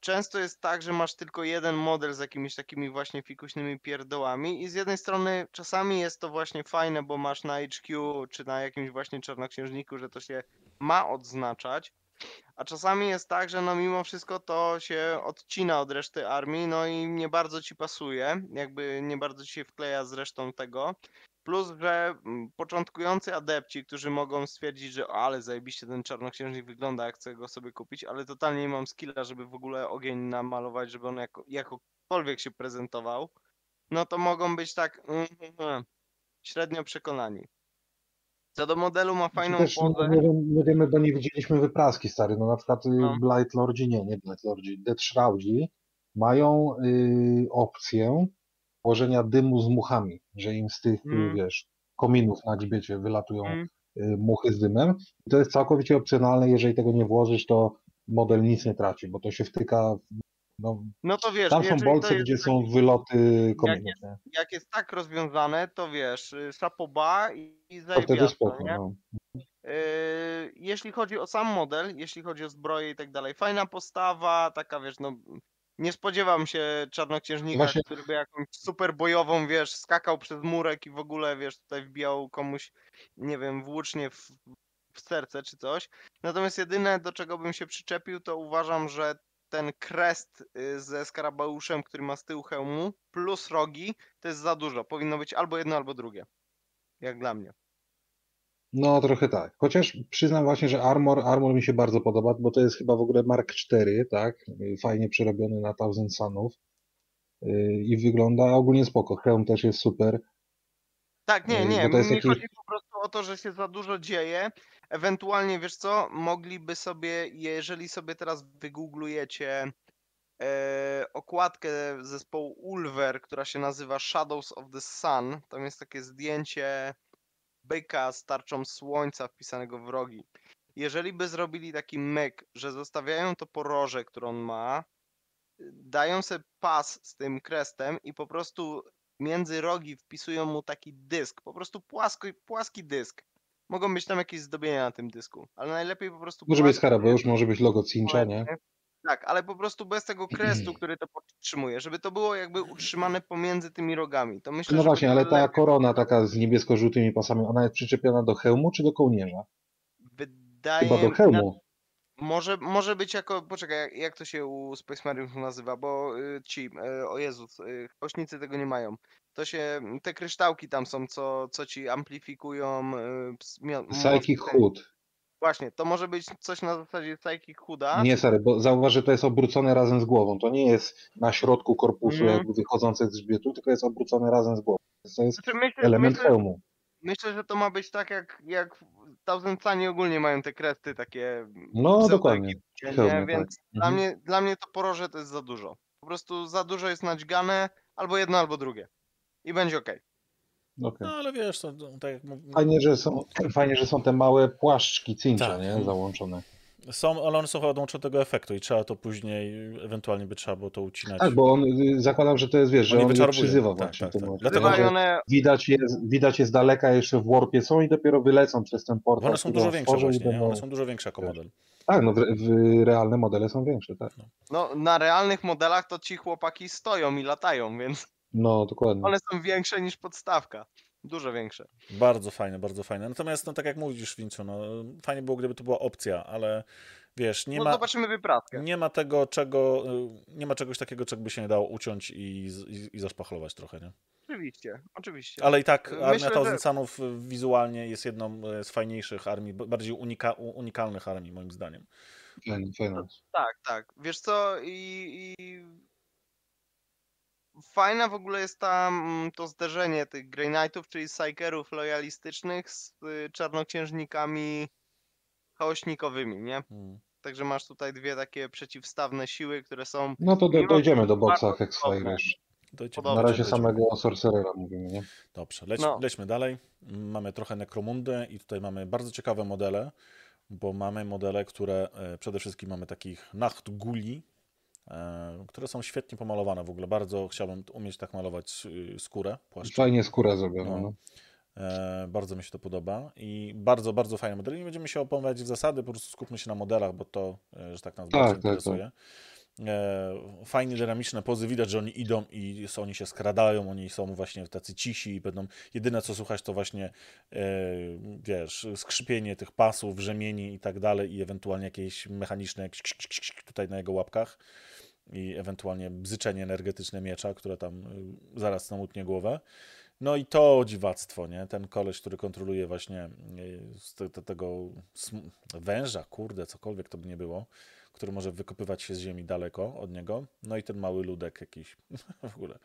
Często jest tak, że masz tylko jeden model z jakimiś takimi właśnie fikuśnymi pierdołami i z jednej strony czasami jest to właśnie fajne, bo masz na HQ czy na jakimś właśnie czarnoksiężniku, że to się ma odznaczać, a czasami jest tak, że no mimo wszystko to się odcina od reszty armii, no i nie bardzo ci pasuje, jakby nie bardzo ci się wkleja z resztą tego. Plus, że mm, początkujący adepci, którzy mogą stwierdzić, że "O, ale zajebiście ten czarnoksiężnik wygląda, jak chcę go sobie kupić, ale totalnie nie mam skilla, żeby w ogóle ogień namalować, żeby on jako, jakokolwiek się prezentował, no to mogą być tak mm, mm, średnio przekonani. Co do modelu ma fajną Też pozę. nie, wiem, nie wiemy, bo nie widzieliśmy wypraski, stary. No na przykład y, No. Blight Lordzi, nie, nie Blight Lordzi, Dead Shroudzi mają y, opcję włożenia dymu z muchami, że im z tych, y, Mm. wiesz, kominów na grzbiecie wylatują Mm. y, muchy z dymem. I to jest całkowicie opcjonalne, jeżeli tego nie włożysz, to model nic nie traci, bo to się wtyka, w- no, No to wiesz, tam są bolce, jest gdzie są wyloty kominów, jest nie? jak jest tak rozwiązane, to wiesz, y, szapoba i, i To wtedy zajebiasto, spoko, no. Yy, jeśli chodzi o sam model, jeśli chodzi o zbroję i tak dalej, fajna postawa, taka wiesz, no nie spodziewam się czarnoksiężnika, Właśnie- który by jakąś super bojową, wiesz, skakał przez murek i w ogóle, wiesz, tutaj wbijał komuś, nie wiem, włócznie w, w serce czy coś. Natomiast jedyne, do czego bym się przyczepił, to uważam, że ten krest y, ze skarabeuszem, który ma z tyłu hełmu, plus rogi, to jest za dużo. Powinno być albo jedno, albo drugie. Jak dla mnie. No, trochę tak. Chociaż przyznam właśnie, że Armor, Armor mi się bardzo podoba, bo to jest chyba w ogóle Mark IV, tak? Fajnie przerobiony na Thousand Sunów. Yy, I wygląda ogólnie spoko. Hełm też jest super. Tak, nie, Yy, nie. bo to jest Mi taki- chodzi po prostu o to, że się za dużo dzieje. Ewentualnie, wiesz co, mogliby sobie, jeżeli sobie teraz wygooglujecie e, okładkę zespołu Ulver, która się nazywa Shadows of the Sun, tam jest takie zdjęcie byka z tarczą słońca wpisanego w rogi. Jeżeli by zrobili taki myk, że zostawiają to poroże, które on ma, dają sobie pas z tym krestem i po prostu między rogi wpisują mu taki dysk, po prostu płaski, płaski dysk. Mogą być tam jakieś zdobienia na tym dysku, ale najlepiej po prostu Może być płaski skarabeusz, może być logo Cincha, nie? Tak, ale po prostu bez tego krestu, który to podtrzymuje, żeby to było jakby utrzymane pomiędzy tymi rogami. To myślę, No właśnie, ale ta korona taka z niebiesko-żółtymi pasami, ona jest przyczepiona do hełmu czy do kołnierza? wydaje Chyba do hełmu. Może, może być jako, poczekaj, jak, jak to się u Space Marinów nazywa, bo y, ci, y, o Jezus, y, chłośnicy tego nie mają. To się, te kryształki tam są, co, co ci amplifikują y, Psychic Hood. Właśnie, to może być coś na zasadzie Psychic Hooda. Nie, sorry, bo zauważ, że to jest obrócone razem z głową. To nie jest na środku korpusu Mhm. jakby wychodzące z grzbietu, tylko jest obrócone razem z głową. To jest Znaczy, myślę, element myślę, hełmu. myślę, że to ma być tak jak, jak Sunny ogólnie mają te kresty takie No, dokładnie. nie? Hełmy, tak. Więc dla, Mhm. mnie, dla mnie to poroże to jest za dużo. Po prostu za dużo jest naćgane, albo jedno, albo drugie. I będzie ok. Okej. No ale wiesz, to, to, tak jak mów- Fajnie, że są, fajnie, że są te małe płaszczki cincha, Tak. nie? Załączone. są, ale one są odłączone od tego efektu i trzeba to później, ewentualnie by trzeba było to ucinać. Tak, bo on, y, zakładam, że to jest, wiesz, że On je on je przyzywa Tak, właśnie. tak, tak. Dlatego, że one, widać, je, widać je z daleka, jeszcze w warpie są i dopiero wylecą przez ten Bo portal. one są dużo większe właśnie, nie? będą- one są dużo większe jako model. Tak, no w, w realne modele są większe, tak. no, na realnych modelach to ci chłopaki stoją i latają, więc No, dokładnie. one są większe niż podstawka. Dużo większe. Bardzo fajne, bardzo fajne. Natomiast, no tak jak mówisz, Wincu, no fajnie było, gdyby to była opcja, ale wiesz, nie no ma... zobaczymy wyprawkę. Nie ma tego, czego, y, nie ma czegoś takiego, czego by się nie dało uciąć i, i, i zaszpachlować trochę, nie? Oczywiście, oczywiście. Ale i tak Myślę, Armia że- Thousand Sunów y, wizualnie jest jedną y, z fajniejszych armii, bardziej unika, unikalnych armii, moim zdaniem. Fajne, fajne. Tak, tak. Wiesz co, i, i fajna w ogóle jest tam to zderzenie tych Grey Knightów, czyli Psykerów lojalistycznych z y, czarnoksiężnikami chaośnikowymi, nie? Mm. Także masz tutaj dwie takie przeciwstawne siły, które są No to do, dojdziemy do boxa Hexfire. Na razie dojdziemy. samego Sorcerera mówimy, nie? Dobrze, leć, No. lećmy dalej. Mamy trochę Necromundę i tutaj mamy bardzo ciekawe modele, bo mamy modele, które e, przede wszystkim mamy takich Nachtguli, które są świetnie pomalowane w ogóle. Bardzo chciałbym umieć tak malować y, skórę, płaszcz. Fajnie skóra zrobiona. No. No. E, bardzo mi się to podoba i bardzo, bardzo fajne modele. Nie będziemy się opowiadać w zasady, po prostu skupmy się na modelach, bo to, e, że tak nas Tak, bardziej tak, interesuje. E, fajnie dynamiczne pozy, widać, że oni idą i oni się skradają, oni są właśnie tacy cisi i będą, jedyne co słuchać to właśnie, e, wiesz, skrzypienie tych pasów, rzemieni i tak dalej i ewentualnie jakieś mechaniczne ks- ks- ks- ks- tutaj na jego łapkach i ewentualnie bzyczenie energetyczne miecza, które tam y, zaraz nam utnie głowę. No i to dziwactwo, nie? Ten koleś, który kontroluje właśnie tego węża, kurde, cokolwiek to by nie było, który może wykopywać się z ziemi daleko od niego. No i ten mały ludek jakiś w ogóle.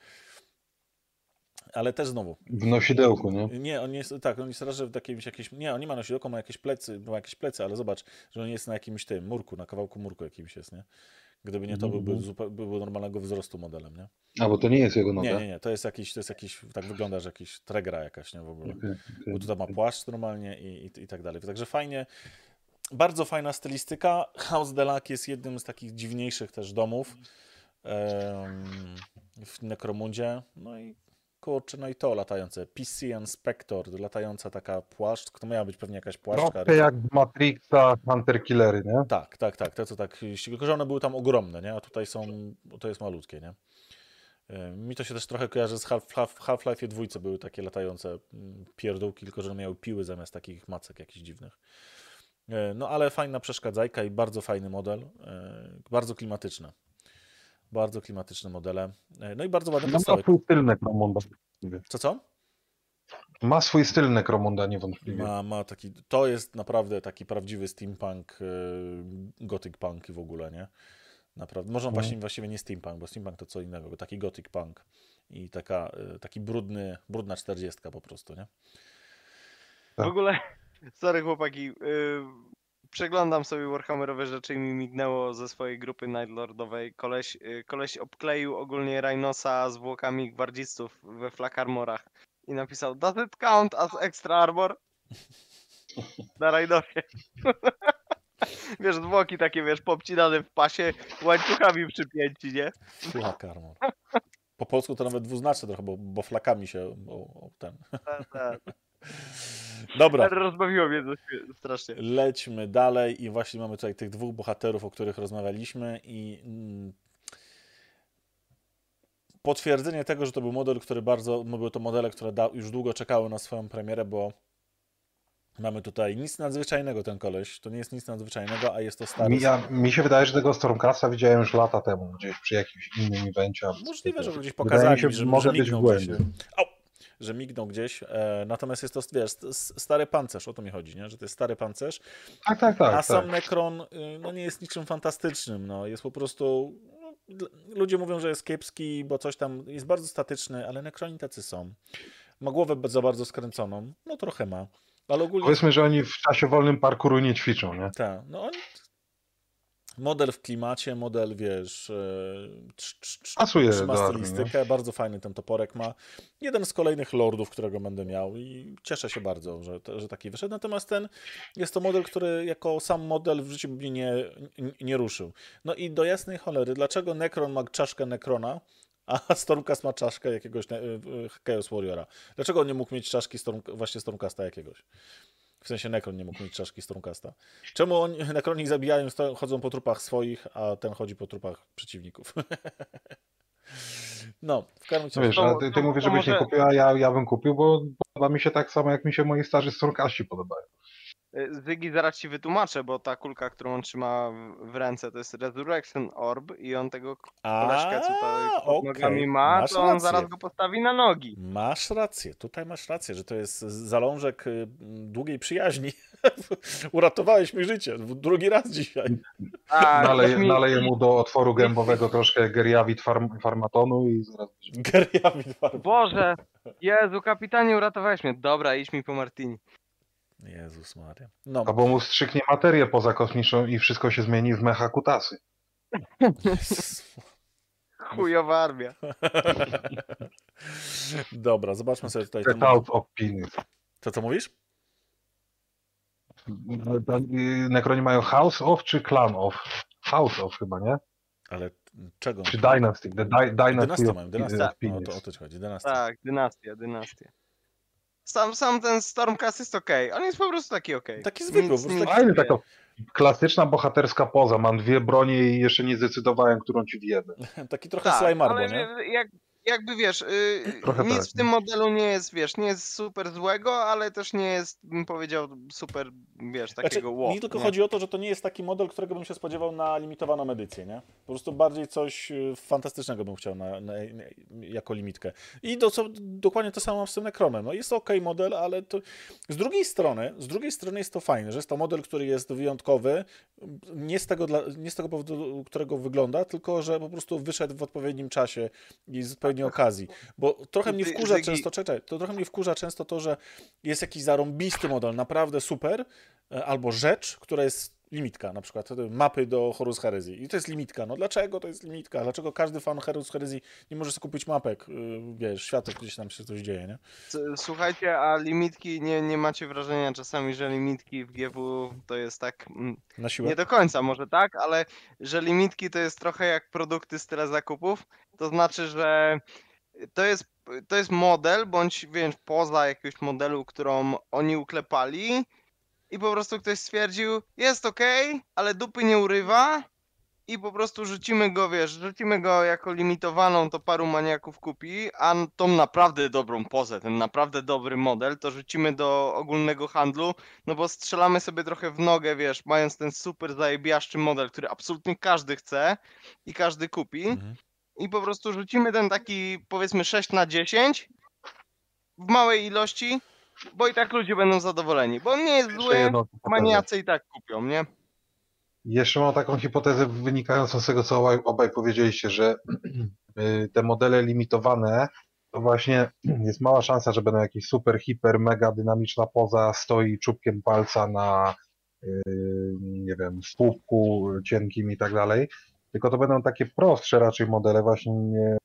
Ale też znowu, W nosidełku, nie? nie, on jest, tak, on jest raz, że w jakimś, jakieś, nie, on nie ma nosidełka, ma jakieś plecy, ma jakieś plecy, ale zobacz, że on jest na jakimś tym murku, na kawałku murku jakimś jest, nie? Gdyby nie to, Mhm, byłby, normalnego wzrostu modelem, nie? A, bo to nie jest jego noga. Nie, nie, nie, to jest jakiś, to jest jakiś, tak wygląda, że jakiś tregra jakaś, nie, w ogóle. Okej, okej. Bo tutaj ma płaszcz normalnie i, i, i tak dalej. Także fajnie, bardzo fajna stylistyka. House Delac jest jednym z takich dziwniejszych też domów em, w Necromundzie. No i kurczę, no i to latające. PC Inspector, latająca taka płaszcz, to miała być pewnie jakaś płaszczka. Trochę jak w Matrixa Hunter Killery, nie? Tak, tak, tak. Te co tak, tylko że one były tam ogromne, nie? A tutaj są, to jest malutkie, nie? Mi to się też trochę kojarzy z Half- Half- dwójce były takie latające mm, pierdółki, tylko że one miały piły zamiast takich macek jakichś dziwnych. E, No ale fajna przeszkadzajka i bardzo fajny model, e, bardzo klimatyczne. Bardzo klimatyczne modele. E, No i bardzo ładny No, ma podstawek. swój styl Necromunda. Co, co? Ma swój styl Necromunda niewątpliwie. Ma, ma taki, to jest naprawdę taki prawdziwy steampunk, gothic punk i w ogóle, nie? Naprawdę. Może on Mhm. właśnie, właściwie nie steampunk, bo steampunk to co innego, bo taki gothic punk i taka, taki brudny, brudna czterdziestka po prostu, nie? W ogóle, sorry chłopaki, yy, przeglądam sobie Warhammerowe rzeczy i mi mignęło ze swojej grupy Nightlordowej. Koleś, yy, koleś obkleił ogólnie Rhinosa zwłokami gwardzistów we flak armorach i napisał Does it count as extra armor? Na Rhinosie. wiesz, zwłoki takie, wiesz, popcinane w pasie, łańcuchami przypięci, nie? Flak armor. Po polsku to nawet dwuznaczne trochę, bo, bo flakami się o, o ten. Tak, tak. Dobra. Rozbawiło mnie to strasznie. Lećmy dalej i właśnie mamy tutaj tych dwóch bohaterów, o których rozmawialiśmy i mm, potwierdzenie tego, że to był model, który bardzo, były to modele, które da, już długo czekały na swoją premierę, bo mamy tutaj nic nadzwyczajnego ten koleś, to nie jest nic nadzwyczajnego, a jest to stary... Mi, ja, mi się wydaje, że tego Stormcasta widziałem już lata temu, gdzieś przy jakimś innym evencie. Możliwe, że gdzieś pokazali, mi się, że, może że być w gdzieś. Że mignął gdzieś, e, natomiast jest to, wiesz, stary pancerz, o to mi chodzi, nie? że to jest stary pancerz, Tak, tak, tak. A sam tak. Necron y, no, nie jest niczym fantastycznym. No. Jest po prostu. No, ludzie mówią, że jest kiepski, bo coś tam jest bardzo statyczny, ale Necroni tacy są. Ma głowę za bardzo skręconą. No trochę ma. Ale ogólnie. Powiedzmy, że oni w czasie wolnym parkouru nie ćwiczą, nie? Tak, no oni. Model w klimacie, model, wiesz, e, Pasuje trzyma armii, stylistykę, bardzo fajny ten toporek ma. Jeden z kolejnych lordów, którego będę miał i cieszę się bardzo, że, że taki wyszedł. Natomiast ten jest to model, który jako sam model w życiu mnie nie, nie, ruszył. No i do jasnej cholery, dlaczego Necron ma czaszkę Necrona, a Stormcast ma czaszkę jakiegoś y, y, Chaos Warriora? Dlaczego on nie mógł mieć czaszki Storm, właśnie Stormcasta jakiegoś? W sensie Necron nie mógł mieć czaszki Stormcasta. Czemu oni, Necroni zabijają, chodzą po trupach swoich, a ten chodzi po trupach przeciwników? no, w każdym No wiesz, razie. a ty, ty to- mówisz, to żebyś nie może- kupił, a ja, ja bym kupił, bo podoba mi się tak samo, jak mi się moi starzy Stormcasti podobają. Y, Zygi, zaraz ci wytłumaczę, bo ta kulka, którą on trzyma w- ręce, to jest Resurrection Orb i on tego koleżkę, co to pod okej, nogami ma, masz to on rację. zaraz go postawi na nogi. Masz rację, tutaj masz rację, że to jest zalążek y, długiej przyjaźni. Uratowałeś mi życie drugi raz dzisiaj. Tak, Naleję, mi- naleję mu do otworu gębowego troszkę geriawit farm, farmatonu i zaraz... Geriami farb. Boże, Jezu, kapitanie, uratowałeś mnie. Dobra, idź mi po Martini. Jezus Maria. No, Albo mu strzyknie materię pozakosmiczną i wszystko się zmieni w mecha kutasy. Chujowa armia. Dobra, zobaczmy sobie tutaj. The ten- Cloud of Penis. To co mówisz? Necroni mają House of czy Clan of? House of chyba, nie? Ale czego? Czy Dynasty? The di Dynasty Dynastię of, mają, of dynastię. No, to o to ci chodzi, dynastia. Tak, dynastia, dynastia. Sam, sam ten Stormcast jest okej. On jest po prostu taki okej. Taki zwykły, Nic- po taki- Fajny, taka klasyczna bohaterska poza. Mam dwie bronie i jeszcze nie zdecydowałem, którą ci wjebę. Taki trochę Tak, Slimarbo, ale nie? jak, jakby wiesz, yy, Trochę nic tak, w tym modelu nie jest, wiesz, nie jest super złego, ale też nie jest, bym powiedział, super, wiesz, takiego Znaczy, wow. mi tylko nie? chodzi o to, że to nie jest taki model, którego bym się spodziewał na limitowaną edycję, nie? Po prostu bardziej coś y, fantastycznego bym chciał na, na, na, jako limitkę. I do, co, dokładnie to samo mam z tym Necronem. No jest ok model, ale to... Z drugiej strony, z drugiej strony jest to fajne, że jest to model, który jest wyjątkowy, nie z tego, dla, nie z tego powodu, którego wygląda, tylko że po prostu wyszedł w odpowiednim czasie i z odpowiednim odpowiedniej okazji. Bo trochę mnie wkurza często, czekaj, to trochę mnie wkurza często to, że jest jakiś zarąbisty model, naprawdę super, e, albo rzecz, która jest limitka, na przykład mapy do Horus Heresy. I to jest limitka. No dlaczego to jest limitka? Dlaczego każdy fan Horus Heresy nie może sobie kupić mapek, y, wiesz, światek, gdzieś tam się coś dzieje, nie? Słuchajcie, a limitki, nie, nie macie wrażenia czasami, że limitki w GW to jest tak, mm, Na siłę? nie do końca może tak, ale że limitki to jest trochę jak produkty z tyle zakupów, to znaczy, że to jest, to jest model, bądź wiesz, poza jakiegoś modelu, którą oni uklepali i po prostu ktoś stwierdził, jest okej, ale dupy nie urywa. I po prostu rzucimy go, wiesz, rzucimy go jako limitowaną, to paru maniaków kupi, a tą naprawdę dobrą pozę, ten naprawdę dobry model, to rzucimy do ogólnego handlu, no bo strzelamy sobie trochę w nogę, wiesz, mając ten super zajebiaszczy model, który absolutnie każdy chce i każdy kupi. Mhm. i po prostu rzucimy ten taki, powiedzmy 6 na 10 w małej ilości, bo i tak ludzie będą zadowoleni, bo on nie jest Jeszcze zły, jedną hipotezę. maniacy i tak kupią, nie? Jeszcze mam taką hipotezę wynikającą z tego, co obaj, obaj powiedzieliście, że y, te modele limitowane, to właśnie jest mała szansa, że będą jakieś super, hiper, mega dynamiczna poza, stoi czubkiem palca na, y, nie wiem, słupku cienkim i tak dalej. Tylko to będą takie prostsze raczej modele, właśnie nie,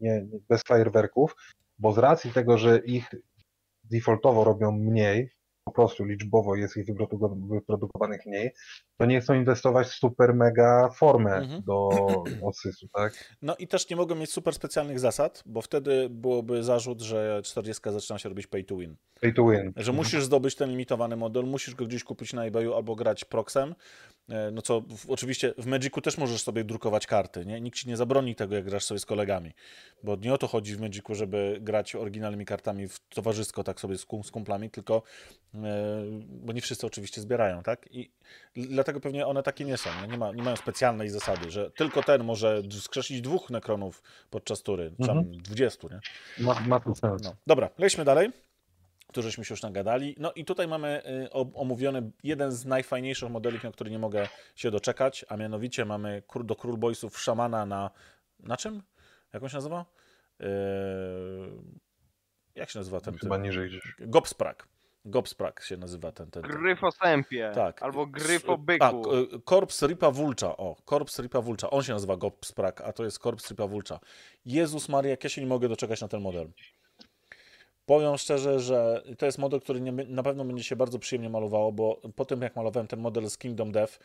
nie, nie, bez fajerwerków, bo z racji tego, że ich defaultowo robią mniej, po prostu liczbowo jest ich wyproduko- wyprodukowanych mniej, to nie chcą inwestować w super mega formę Mhm. do odsysu, tak? No i też nie mogą mieć super specjalnych zasad, bo wtedy byłoby zarzut, że 40 zaczyna się robić pay to win. Pay to win. Że musisz zdobyć ten limitowany model, musisz go gdzieś kupić na eBayu albo grać proxem. E, No co w, oczywiście w Magicu też możesz sobie drukować karty, nie? Nikt ci nie zabroni tego, jak grasz sobie z kolegami. Bo nie o to chodzi w Magicu, żeby grać oryginalnymi kartami w towarzysko, tak sobie z, kum, z kumplami, tylko e, bo nie wszyscy oczywiście zbierają, tak? I l- dlatego pewnie one takie nie są. Nie, ma, nie mają specjalnej zasady, że tylko ten może skrzesić dwóch nekronów podczas tury, czy tam Mhm. 20, nie? Ma, ma to sens. No, dobra, lećmy dalej. Tu żeśmy się już nagadali. No i tutaj mamy y, omówiony jeden z najfajniejszych modeli, na który nie mogę się doczekać, a mianowicie mamy do Król Boysów szamana na... Na czym? Jak on się nazywa? Yy, jak się nazywa ten? Chyba niżej gdzieś. Gobsprak. Gobsprak się nazywa ten. ten, ten. Gryfosępie. Tak. Albo A, gryfobyku. k- Korps Ripa Vulcza. O, Korps Ripa Vulcza. On się nazywa Gobsprak, a to jest Korps Ripa Vulcza. Jezus Maria, jak ja się nie mogę doczekać na ten model. Powiem szczerze, że to jest model, który nie, na pewno będzie się bardzo przyjemnie malowało, bo po tym jak malowałem ten model z Kingdom Death,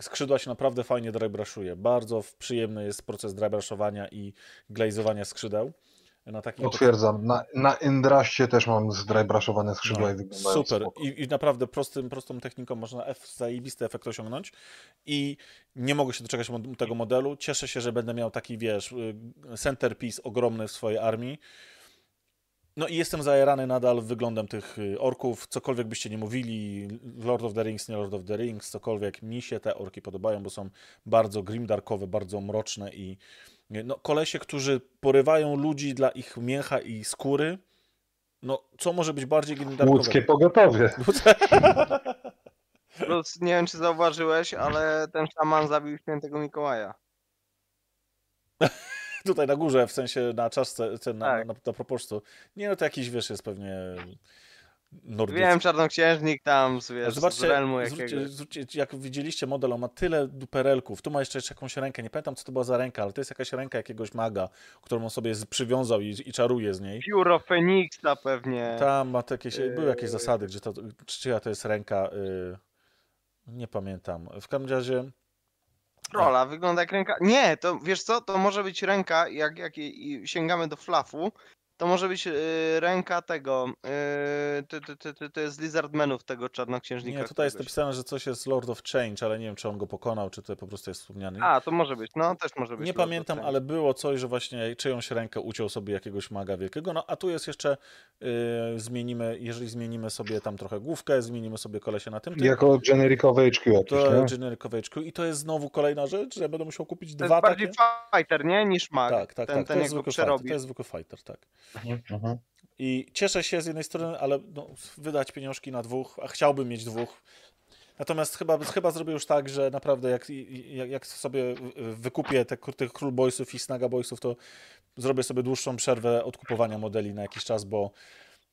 skrzydła się naprawdę fajnie drybraszuje. Bardzo przyjemny jest proces drybraszowania i glazowania skrzydeł. Na takim Potwierdzam. Na, na Indraście też mam zdrajbraszowane skrzydła No, i wyglądają Super. I, I naprawdę prostym, prostą techniką można F, zajebisty efekt osiągnąć. I nie mogę się doczekać tego modelu. Cieszę się, że będę miał taki, wiesz, y, centerpiece ogromny w swojej armii. No i jestem zajarany nadal wyglądem tych y, orków. Cokolwiek byście nie mówili, Lord of the Rings, nie Lord of the Rings, cokolwiek, mi się te orki podobają, bo są bardzo grimdarkowe, bardzo mroczne i no, kolesie, którzy porywają ludzi dla ich mięcha i skóry. No, co może być bardziej grimdarkowe? Łódzkie pogotowie. Plus, nie wiem czy zauważyłeś, ale ten szaman zabił świętego Mikołaja. Tutaj na górze, w sensie na czaszce, ten, na, Tak. na, na proporczu. Nie, no to jakiś, wiesz, jest pewnie nordycki. Wiem, czarnoksiężnik tam, z, wiesz, z Zobaczcie, realmu zwróćcie, jak widzieliście model, on ma tyle duperelków. Tu ma jeszcze jakąś rękę, nie pamiętam co to była za ręka, ale to jest jakaś ręka jakiegoś maga, którą on sobie z- przywiązał i, i czaruje z niej. Pióro Feniksa pewnie. Tam ma jakieś, były jakieś Yy. zasady, gdzie to, czyja to jest ręka, y, nie pamiętam. W każdym razie, Rola wygląda jak ręka. Nie, to wiesz co, to może być ręka, jak, jak sięgamy do flafu, to może być y, ręka tego. Y, to, to, to, to, to jest Lizardmenów tego czarnoksiężnika. nie, tutaj jest napisane, że coś jest Lord of Change, ale nie wiem, czy on go pokonał, czy to po prostu jest wspomniany. A, to może być, no też może być. Nie Lord pamiętam, ale było coś, że właśnie czyjąś rękę uciął sobie jakiegoś maga wielkiego. No a tu jest jeszcze, yy, zmienimy, jeżeli zmienimy sobie tam trochę główkę, zmienimy sobie kolesie na tym, tym Jako genericowe HQ jakieś, to nie? genericowe HQ. I to jest znowu kolejna rzecz, że ja będę musiał kupić To dwa jest bardziej takie. fighter, nie? Niż mag. Tak, tak, ten, tak. ten to jest zwykły fighter. To jest zwykły fighter, tak. Mhm, mhm. I cieszę się z jednej strony, ale no, wydać pieniążki na dwóch, a chciałbym mieć dwóch. Natomiast chyba, chyba zrobię już tak, że naprawdę jak, jak, jak sobie wykupię te, tych Król Boysów i Snaga Boysów, to zrobię sobie dłuższą przerwę od kupowania modeli na jakiś czas, bo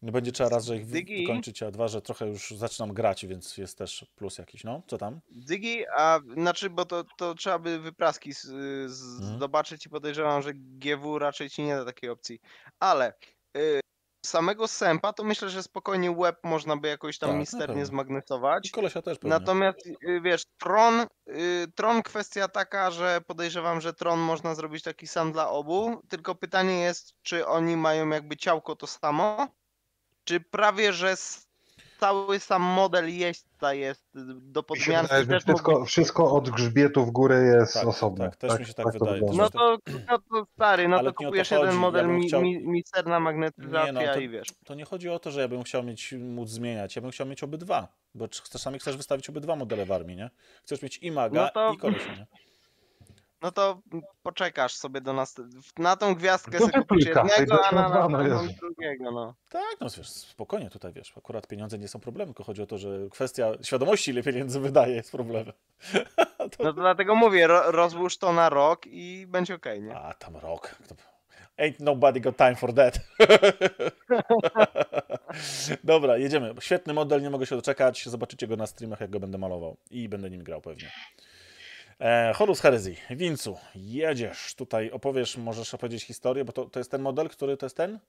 nie będzie trzeba raz, że ich Dygi. wykończyć, a dwa, że trochę już zaczynam grać, więc jest też plus jakiś. No, co tam? Dygi, a znaczy, bo to, to trzeba by wypraski z, z, Mhm. zobaczyć i podejrzewam, że GW raczej ci nie da takiej opcji. Ale y, samego Sempa to myślę, że spokojnie web można by jakoś tam Tak, misternie. I kolesia też pewnie. Natomiast y, wiesz, Tron, y, Tron kwestia taka, że podejrzewam, że Tron można zrobić taki sam dla obu, tylko pytanie jest, czy oni mają jakby ciałko to samo, czy prawie, że cały sam model jeźdźca jest do podmiany. wydaje, wszystko, wszystko od grzbietu w górę jest Tak, osobno. tak, też mi się tak to wydaje. wygląda. No to, no to stary, no Ale to to kupujesz chodzi, jeden ja model mi, chciał- mi, misterna magnetyzacja Nie, no to- i wiesz. To nie chodzi o to, że ja bym chciał mieć, móc zmieniać. Ja bym chciał mieć obydwa. Bo czasami chcesz wystawić obydwa modele w armii, nie? Chcesz mieć i maga, No to- i kolesia, nie? No to poczekasz sobie do nas. Na tą gwiazdkę sobie kupisz jednego, a na, na, no na, na Jezu. drugiego, no. Tak, no wiesz, spokojnie tutaj, wiesz, akurat pieniądze nie są problemem, tylko chodzi o to, że kwestia świadomości, ile pieniędzy wydaje, jest problemem. to... No to dlatego mówię, ro, rozłóż to na rok i będzie okej, nie? A, tam rok. Ain't nobody got time for that. Dobra, jedziemy. Świetny model, nie mogę się doczekać. Zobaczycie go na streamach, jak go będę malował. I będę nim grał pewnie. E, Horus Heresy. Wincu, jedziesz. Tutaj opowiesz, możesz opowiedzieć historię, bo to, to jest ten model, który to jest ten?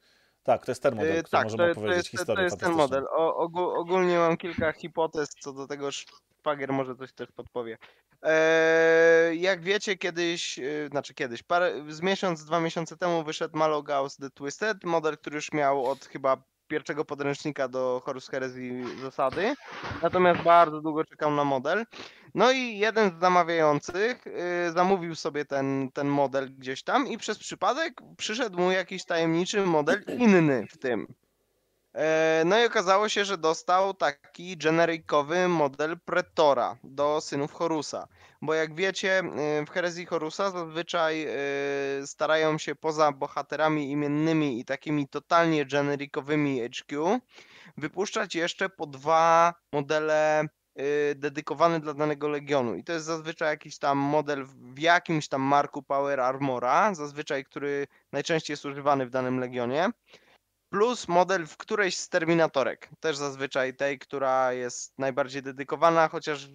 Tak, to jest ten model, Yy, który tak, możemy to, to, opowiedzieć jest, to historię jest ten model. O, ogó- ogólnie mam kilka hipotez co do tego, szwagier może coś też podpowie. Eee, jak wiecie, kiedyś, yy, znaczy kiedyś, parę, z miesiąc, dwa miesiące temu wyszedł Malogaus The Twisted, model, który już miał od chyba pierwszego podręcznika do Horus Heresy zasady, natomiast bardzo długo czekał na model. No i jeden z zamawiających yy, zamówił sobie ten, ten model gdzieś tam i przez przypadek przyszedł mu jakiś tajemniczy model inny w tym. E, No i okazało się, że dostał taki generikowy model Pretora do synów Horusa. Bo jak wiecie, y, w herezji Horusa zazwyczaj y, starają się poza bohaterami imiennymi i takimi totalnie generikowymi HQ wypuszczać jeszcze po dwa modele dedykowane dla danego legionu. I to jest zazwyczaj jakiś tam model w jakimś tam marku Power Armora, zazwyczaj który najczęściej jest używany w danym legionie plus model w którejś z terminatorek. Też zazwyczaj tej, która jest najbardziej dedykowana, chociaż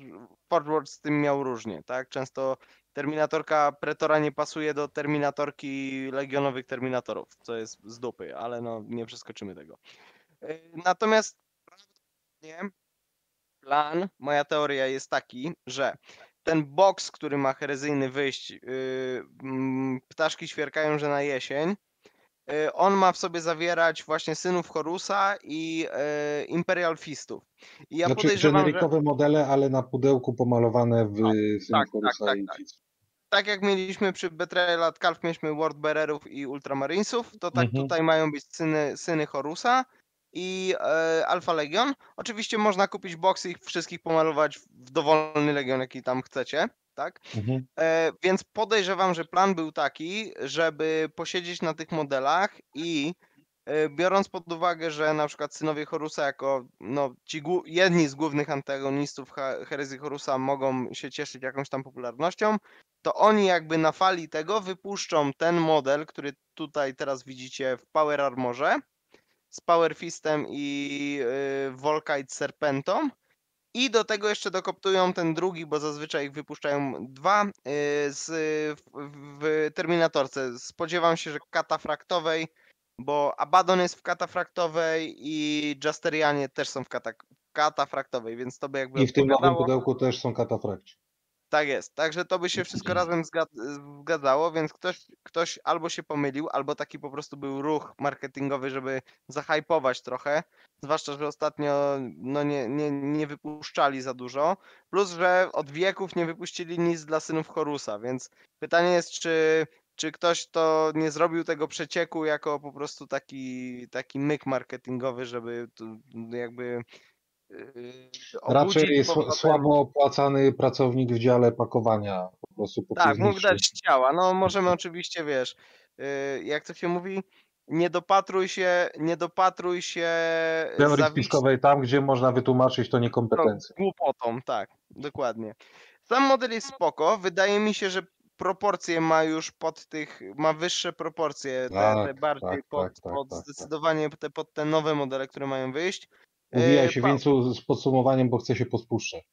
Forge World z tym miał różnie, tak? Często terminatorka Pretora nie pasuje do terminatorki legionowych terminatorów, co jest z dupy, ale no nie przeskoczymy tego. Yy, Natomiast prawdopodobnie plan, moja teoria jest taki, że ten box, który ma herezyjny wyjść, yy, ptaszki świerkają, że na jesień, y, on ma w sobie zawierać właśnie synów Horusa i y, Imperial Fistów. I ja znaczy podejrzewam, że generikowe modele, ale na pudełku pomalowane w tak, tak, tak, tak, tak. tak jak mieliśmy przy Betrayal Calf, mieliśmy Wordbearerów i Ultramarinesów, to tak Mhm. tutaj mają być syny, syny Horusa i e, Alpha Legion. Oczywiście można kupić boxy i ich wszystkich pomalować w dowolny legion, jaki tam chcecie, tak? Mhm. E, więc podejrzewam, że plan był taki, żeby posiedzieć na tych modelach i e, biorąc pod uwagę, że na przykład synowie Horusa jako no, ci jedni z głównych antagonistów herezji Horusa mogą się cieszyć jakąś tam popularnością, to oni jakby na fali tego wypuszczą ten model, który tutaj teraz widzicie w Power Armorze z Power Fistem i yy, Volkite Serpentą i do tego jeszcze dokoptują ten drugi, bo zazwyczaj ich wypuszczają dwa yy, z, w, w Terminatorce. Spodziewam się, że katafraktowej, bo Abaddon jest w katafraktowej i Justerianie też są w kata, katafraktowej, więc to by jakby I w tym nowym pudełku też są katafrakci. Tak jest. Także to by się wszystko razem zgad- zgadzało, więc ktoś, ktoś albo się pomylił, albo taki po prostu był ruch marketingowy, żeby zahypować trochę. Zwłaszcza, że ostatnio no nie, nie, nie wypuszczali za dużo. Plus, że od wieków nie wypuścili nic dla synów Horusa, więc pytanie jest, czy, czy ktoś to nie zrobił tego przecieku jako po prostu taki, taki myk marketingowy, żeby jakby. Yy, Raczej jest powrotem- słabo opłacany pracownik w dziale pakowania. Po prostu Tak, mógł dać ciała. No możemy oczywiście, wiesz, yy, jak to się mówi, nie dopatruj się, nie dopatruj się Teorii zawiści- spiskowej tam, gdzie można wytłumaczyć to niekompetencją. głupotą, tak, dokładnie. Sam model jest spoko, wydaje mi się, że proporcje ma już pod tych, ma wyższe proporcje, te, te Tak, bardziej tak, pod, tak, tak, pod tak, tak. zdecydowanie te, pod te nowe modele, które mają wyjść. E, Uwijaj się pa- Wincu z podsumowaniem, bo chcę się pospuszczać.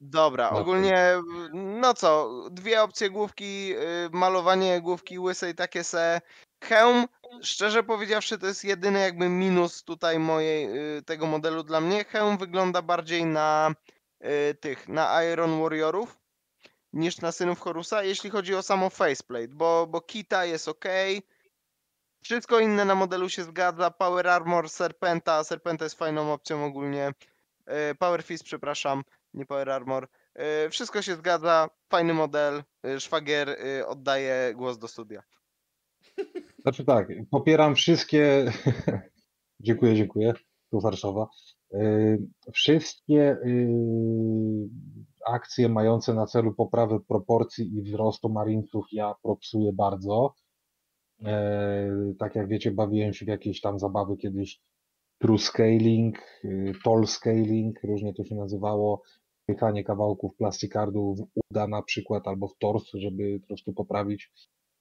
Dobra, Dobra. ogólnie, no co, dwie opcje główki, y, malowanie główki łysej, takie se. Hełm, szczerze powiedziawszy, to jest jedyny jakby minus tutaj mojej, y, tego modelu dla mnie. Hełm wygląda bardziej na y, tych, na Iron Warriorów niż na synów Horusa, jeśli chodzi o samo faceplate, bo, bo Kita jest ok. Wszystko inne na modelu się zgadza. Power Armor Serpenta. Serpenta jest fajną opcją ogólnie. Y, Power Fist, przepraszam nie Power Armor. Y, Wszystko się zgadza, fajny model. Y, Szwagier y, oddaje głos do studia. Znaczy tak, popieram wszystkie. dziękuję, dziękuję. Tu Warszawa. Wszystkie yy, akcje mające na celu poprawę proporcji i wzrostu marinesów ja propsuję bardzo. Yy, Tak jak wiecie, bawiłem się w jakieś tam zabawy kiedyś true scaling, yy, tall scaling, różnie to się nazywało. Pychanie kawałków plastikardu w uda na przykład albo w tors, żeby troszkę poprawić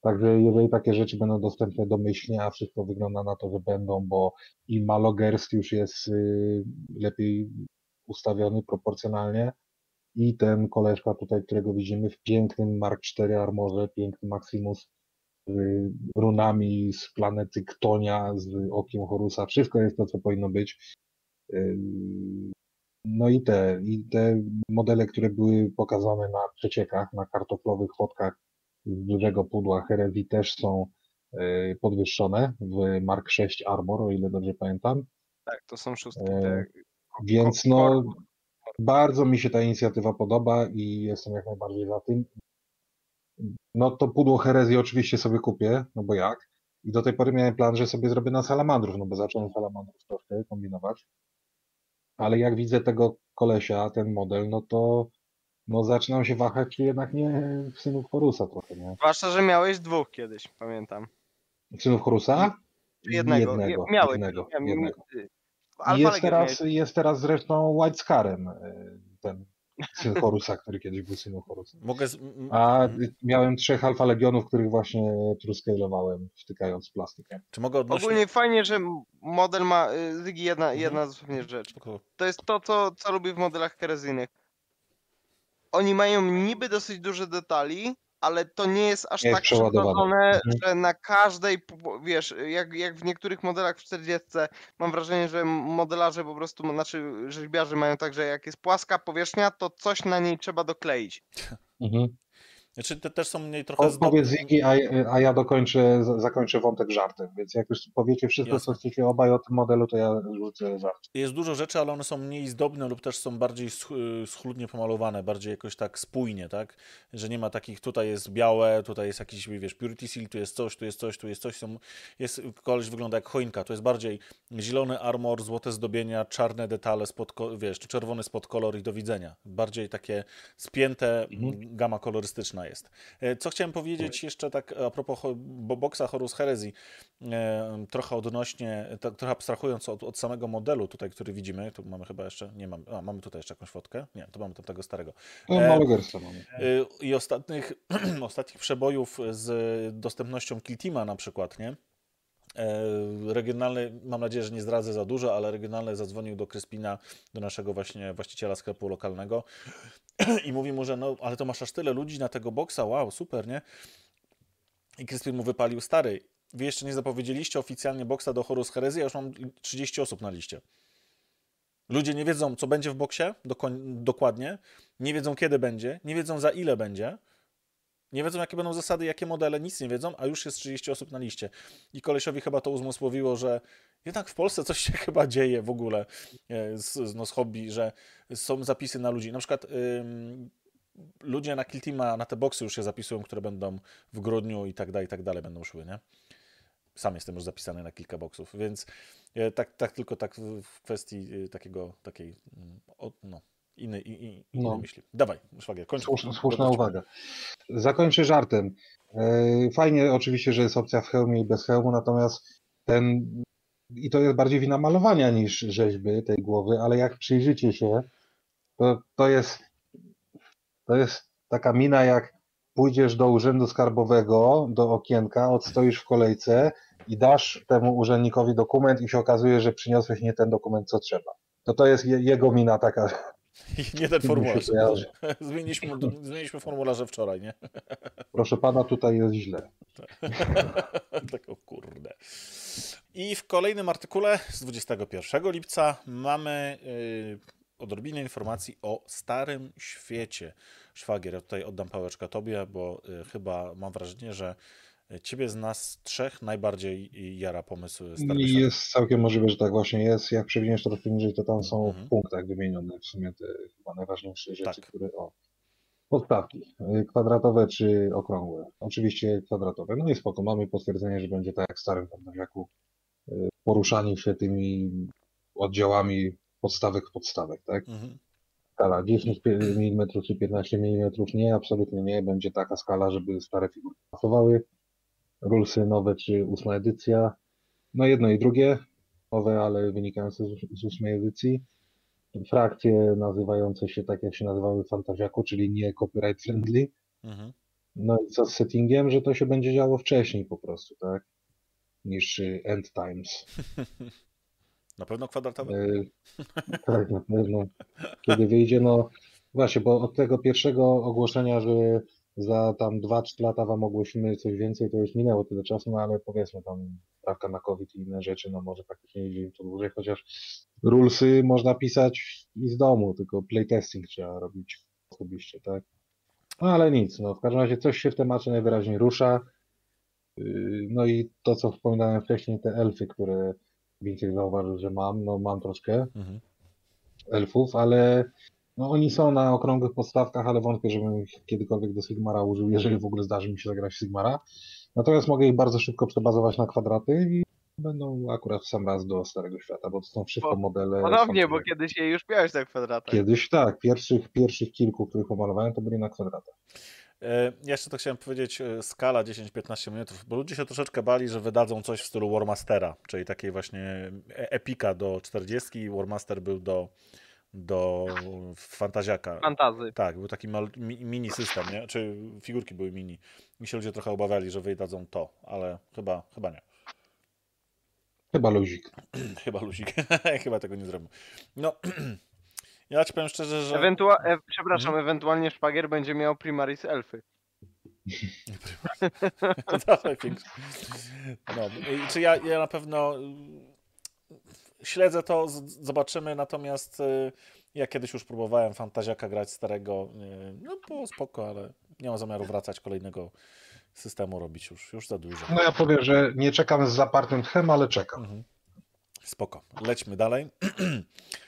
Także jeżeli takie rzeczy będą dostępne domyślnie, a wszystko wygląda na to, że będą, bo i Malogerst już jest y, lepiej ustawiony proporcjonalnie i ten koleżka tutaj, którego widzimy w pięknym Mark IV armorze, piękny Maximus runami z planety Ktonia, z okiem Horusa, wszystko jest to, co powinno być. Y, No i te, i te modele, które były pokazane na przeciekach, na kartoflowych fotkach z dużego pudła herezji też są e, podwyższone w Mark 6 Armor, o ile dobrze pamiętam. Tak, to są szóstki. Te... Więc ko- no, bardzo mi się ta inicjatywa podoba i jestem jak najbardziej za tym. No to pudło herezji oczywiście sobie kupię, no bo jak? I do tej pory miałem plan, że sobie zrobię na salamandrów, no bo zacząłem salamandrów troszkę kombinować. Ale jak widzę tego kolesia, ten model, no to no zaczynam się wahać, czy jednak nie w synów Horusa trochę, nie? Zwłaszcza, że miałeś dwóch kiedyś, pamiętam. Synów Horusa? Jednego. Jednego, Je- miałeś. jednego, Ja- jednego. y, jest teraz, jest teraz zresztą White Scarem, y, ten syn Horusa, który kiedyś był synem Horusa. Mogę. Z... A miałem trzech Alfa Legionów, których właśnie truscalowałem, wtykając plastykiem. Czy mogę odnosić? Ogólnie fajnie, że model ma. y, Zygi, jedna, Mhm. jedna zupełnie rzecz. To jest to, co, co lubię w modelach herezyjnych. Oni mają niby dosyć duże detali, ale to nie jest aż Nie tak przeładowane. Mhm. że na każdej, wiesz, jak, jak w niektórych modelach w 40 mam wrażenie, że modelarze po prostu, znaczy rzeźbiarze mają tak, że jak jest płaska powierzchnia, to coś na niej trzeba dokleić. Mhm. Znaczy, te też są mniej trochę Po, zdobne. powiedz Ziggy, a, a ja dokończę, zakończę wątek żartem, więc jak już powiecie wszystko, Jasne. co chcecie obaj o tym modelu, to ja rzucę żart. Jest dużo rzeczy, ale one są mniej zdobne lub też są bardziej y, schludnie pomalowane, bardziej jakoś tak spójnie, tak? Że nie ma takich, tutaj jest białe, tutaj jest jakiś, wiesz, Purity Seal, tu jest coś, tu jest coś, tu jest coś. Są, jest, koleś wygląda jak choinka, to jest bardziej zielony armor, złote zdobienia, czarne detale, spod, wiesz, czerwony spod kolor i do widzenia. Bardziej takie spięte, Mhm. gama kolorystyczna jest. E, Co chciałem powiedzieć jeszcze tak a propos ho- bo boxa Horus Herezji, e, trochę odnośnie, trochę abstrahując od, od samego modelu tutaj, który widzimy, tu mamy chyba jeszcze, nie mamy, a mamy tutaj jeszcze jakąś fotkę? Nie, to mamy tamtego starego. To E, Malogersa mamy. Y, I ostatnich, ostatnich przebojów z dostępnością Kiltima na przykład, nie? E, Regionalny, mam nadzieję, że nie zdradzę za dużo, ale regionalny zadzwonił do Kryspina, do naszego właśnie właściciela sklepu lokalnego i mówi mu, że no, ale to masz aż tyle ludzi na tego boksa, wow, super, nie? I Kryspin mu wypalił, stary, wy jeszcze nie zapowiedzieliście oficjalnie boksa do Horus Herezji, ja już mam 30 osób na liście. Ludzie nie wiedzą, co będzie w boksie dokładnie, nie wiedzą, kiedy będzie, nie wiedzą, za ile będzie, nie wiedzą, jakie będą zasady, jakie modele, nic nie wiedzą, a już jest 30 osób na liście. I kolesiowi chyba to uzmysłowiło, że jednak w Polsce coś się chyba dzieje w ogóle e, z, no, hobby, że są zapisy na ludzi. Na przykład ym, ludzie na Kiltima, na te boksy już się zapisują, które będą w grudniu i tak dalej, i tak dalej będą szły, nie? Sam jestem już zapisany na kilka boksów, więc e, tak, tak tylko tak w kwestii e, takiego, takiej, mm, no, innej, i- i- innej No. myśli. Dawaj, szwagier, kończ. Słuszna, słuszna uwaga. Zakończę żartem. E, Fajnie oczywiście, że jest opcja w hełmie i bez hełmu, natomiast ten, i to jest bardziej wina malowania niż rzeźby tej głowy, ale jak przyjrzycie się, to, to jest, to jest taka mina jak pójdziesz do urzędu skarbowego, do okienka, odstoisz w kolejce i dasz temu urzędnikowi dokument i się okazuje, że przyniosłeś nie ten dokument, co trzeba. To to jest je, jego mina taka. Nie ten formularz. Zmieniliśmy, zmieniliśmy formularze wczoraj, nie? Proszę pana, tutaj jest źle. tak o kurde. I w kolejnym artykule z 21 lipca mamy yy, odrobinę informacji o Starym Świecie. Szwagier, ja tutaj oddam pałeczkę tobie, bo y, chyba mam wrażenie, że ciebie z nas trzech najbardziej jara pomysł Świata. jest całkiem możliwe, że tak właśnie jest. Jak przewiniesz trochę niżej, to tam są Mhm. w punktach wymienione w sumie te chyba najważniejsze rzeczy, Tak. które o. Podstawki, y, kwadratowe czy okrągłe. Oczywiście kwadratowe. No i spoko, mamy potwierdzenie, że będzie tak jak w starym Tarnowiaku, y, poruszanie się tymi oddziałami podstawek podstawek, tak? Mhm. Skala 10 mm czy 15 mm, nie, absolutnie nie. Będzie taka skala, żeby stare figurki pasowały. Rulsy nowe czy ósma edycja. No jedno i drugie, nowe, ale wynikające z, z ósmej edycji. Frakcje nazywające się tak, jak się nazywały w Fantaziaku, czyli nie copyright friendly. Mhm. No i co z settingiem, że to się będzie działo wcześniej po prostu, tak? Niż y, End Times. Na pewno kwadratowe? Y, tak, na pewno. Kiedy wyjdzie, no właśnie, bo od tego pierwszego ogłoszenia, że za tam 2-3 lata wam ogłosimy coś więcej, to już minęło tyle czasu, no ale powiedzmy tam prawka na COVID i inne rzeczy, no może faktycznie im to dłużej, chociaż rulesy można pisać i z domu, tylko playtesting trzeba robić osobiście, tak? No ale nic, no w każdym razie coś się w temacie najwyraźniej rusza. Yy, No i to, co wspominałem wcześniej, te elfy, które Winciek zauważył, że mam, no mam troszkę Mhm. elfów, ale no oni są na okrągłych podstawkach, ale wątpię, żebym ich kiedykolwiek do Sigmara użył, jeżeli w ogóle zdarzy mi się zagrać w Sigmara. Natomiast mogę ich bardzo szybko przebazować na kwadraty i będą akurat w sam raz do Starego Świata, bo to są wszystko Bo- modele... Ponownie, są- bo kiedyś je już miałeś na kwadratach. Kiedyś tak, pierwszych, pierwszych kilku, których pomalowałem, to byli na kwadratach. E, Ja jeszcze to chciałem powiedzieć, e, skala 10-15 mm, bo ludzie się troszeczkę bali, że wydadzą coś w stylu Warmastera, czyli takiej właśnie e- epika do 40, Warmaster był do, do Fantaziaka. Fantazy. Tak, był taki mal, mi, mini system, nie? Czy figurki były mini. Mi się ludzie trochę obawiali, że wydadzą to, ale chyba, chyba nie. Chyba luzik. Chyba luzik. chyba tego nie zrobił. No, ja ci powiem szczerze, że... Ewentua- e, przepraszam, Mhm. ewentualnie szwagier będzie miał Primaris Elfy. No, czy ja, ja na pewno śledzę to, zobaczymy, natomiast y, ja kiedyś już próbowałem Fantaziaka grać starego, y, no było spoko, ale nie mam zamiaru wracać kolejnego systemu robić już, już za dużo. No ja powiem, że nie czekam z zapartym tchem, ale czekam. Mhm. Spoko. Lećmy dalej.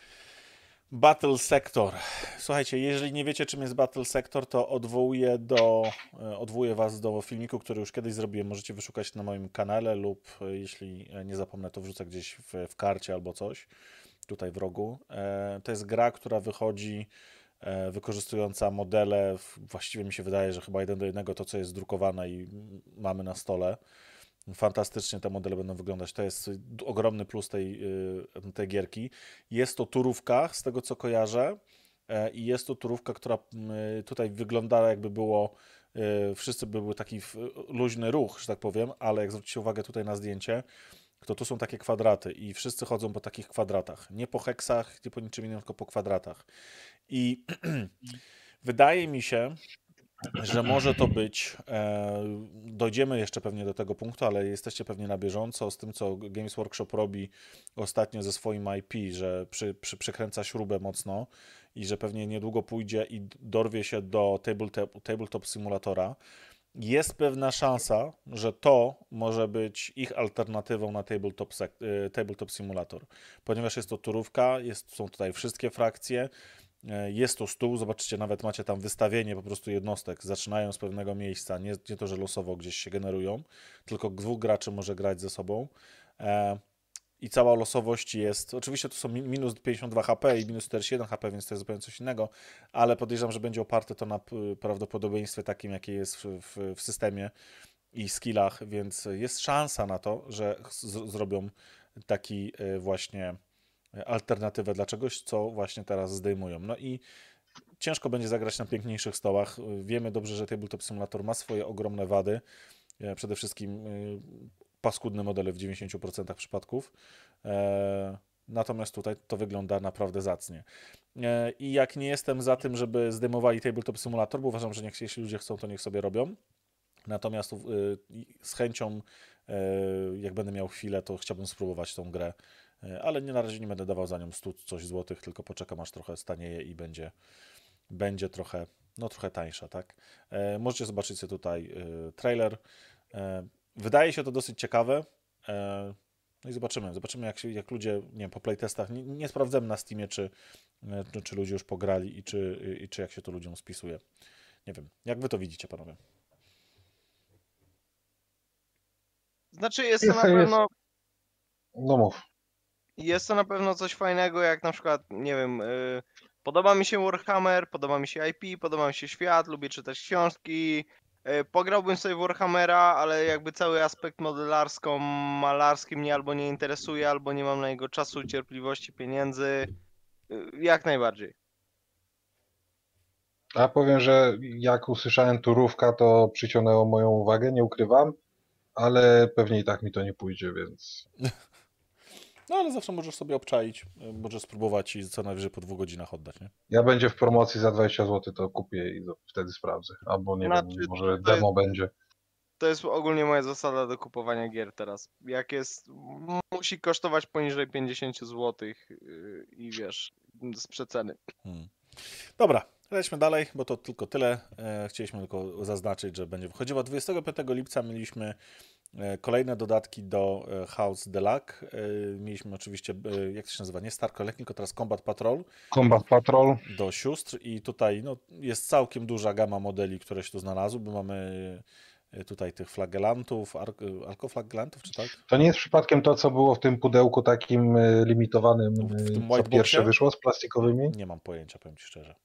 Battle Sector. Słuchajcie, jeżeli nie wiecie, czym jest Battle Sector, to odwołuję, do, e, odwołuję Was do filmiku, który już kiedyś zrobiłem. Możecie wyszukać na moim kanale lub e, jeśli e, nie zapomnę, to wrzucę gdzieś w, w karcie albo coś. Tutaj w rogu. To jest gra, która wychodzi wykorzystująca modele, właściwie mi się wydaje, że chyba jeden do jednego to, co jest drukowane i mm, mamy na stole. Fantastycznie te modele będą wyglądać. To jest ogromny plus tej, y, tej gierki. Jest to turówka, z tego co kojarzę. E, I jest to turówka, która y, tutaj wygląda jakby było, y, wszyscy były taki f- luźny ruch, że tak powiem, ale jak zwrócicie uwagę tutaj na zdjęcie, to tu są takie kwadraty i wszyscy chodzą po takich kwadratach. Nie po heksach, nie po niczym innym, tylko po kwadratach. I wydaje mi się, że może to być. E, dojdziemy jeszcze pewnie do tego punktu, ale jesteście pewnie na bieżąco z tym, co Games Workshop robi ostatnio ze swoim IP, że przy, przy, przykręca śrubę mocno i że pewnie niedługo pójdzie i dorwie się do tabletop, tabletop simulatora. Jest pewna szansa, że to może być ich alternatywą na tabletop, e, tabletop simulator, ponieważ jest to turówka, jest, są tutaj wszystkie frakcje. E, Jest to stół, zobaczycie, nawet macie tam wystawienie po prostu jednostek, zaczynają z pewnego miejsca, nie, nie to, że losowo gdzieś się generują, tylko dwóch graczy może grać ze sobą. E, I cała losowość jest, oczywiście to są mi- minus 52 HP i minus 41 HP, więc to jest zupełnie coś innego, ale podejrzewam, że będzie oparte to na prawdopodobieństwie takim, jakie jest w, w, w systemie, i skillach, więc jest szansa na to, że z- zrobią taki y, właśnie alternatywę dla czegoś, co właśnie teraz zdejmują. No i ciężko będzie zagrać na piękniejszych stołach. Wiemy dobrze, że Tabletop Simulator ma swoje ogromne wady. E, Przede wszystkim y, paskudne modele w 90% przypadków. E, Natomiast tutaj to wygląda naprawdę zacnie. E, I jak nie jestem za tym, żeby zdejmowali Tabletop Simulator, bo uważam, że niech, jeśli ludzie chcą, to niech sobie robią. Natomiast y, z chęcią, e, jak będę miał chwilę, to chciałbym spróbować tą grę, E, ale nie na razie nie będę dawał za nią 100 coś złotych, tylko poczekam aż trochę stanieje i będzie, będzie trochę, no trochę tańsza, tak? Możecie zobaczyć sobie tutaj trailer. Wydaje się to dosyć ciekawe. No i zobaczymy, zobaczymy jak, się, jak ludzie, nie wiem, po playtestach, nie, nie sprawdzamy na Steamie, czy, czy ludzie już pograli i czy, i czy jak się to ludziom spisuje. Nie wiem, jak wy to widzicie, panowie? Znaczy jest to na pewno No mów. Jest to na pewno coś fajnego, jak na przykład, nie wiem, y, podoba mi się Warhammer, podoba mi się IP, podoba mi się świat, lubię czytać książki. y, Pograłbym sobie Warhammera, ale jakby cały aspekt modelarsko-malarski mnie albo nie interesuje, albo nie mam na niego czasu, cierpliwości, pieniędzy. Y, Jak najbardziej. A powiem, że jak usłyszałem turówka, to przyciągnęło moją uwagę, nie ukrywam, ale pewnie i tak mi to nie pójdzie, więc No ale zawsze możesz sobie obczaić, e, możesz spróbować i co najwyżej po dwóch godzinach oddać, nie? ja będzie w promocji za 20 zł, to kupię i wtedy sprawdzę. Albo nie Znaczy, wiem, może to jest- demo będzie. To jest ogólnie moja zasada do kupowania gier teraz. Jak jest, musi kosztować poniżej 50 zł i wiesz, z przeceny. Hmm. Dobra, lećmy dalej, bo to tylko tyle. E, Chcieliśmy tylko zaznaczyć, że będzie wychodziło 25 lipca. Mieliśmy e, kolejne dodatki do e, House. E, Mieliśmy oczywiście, jak to się nazywa, nie Star Collecting, tylko teraz Combat Patrol Combat Patrol, do sióstr i tutaj no, jest całkiem duża gama modeli, które się tu znalazły, bo mamy tutaj tych flagelantów, ar- alkoflagelantów, czy tak? to nie jest przypadkiem to, co było w tym pudełku takim y, limitowanym, tym co pierwsze wyszło z plastikowymi. Nie mam pojęcia, powiem Ci szczerze.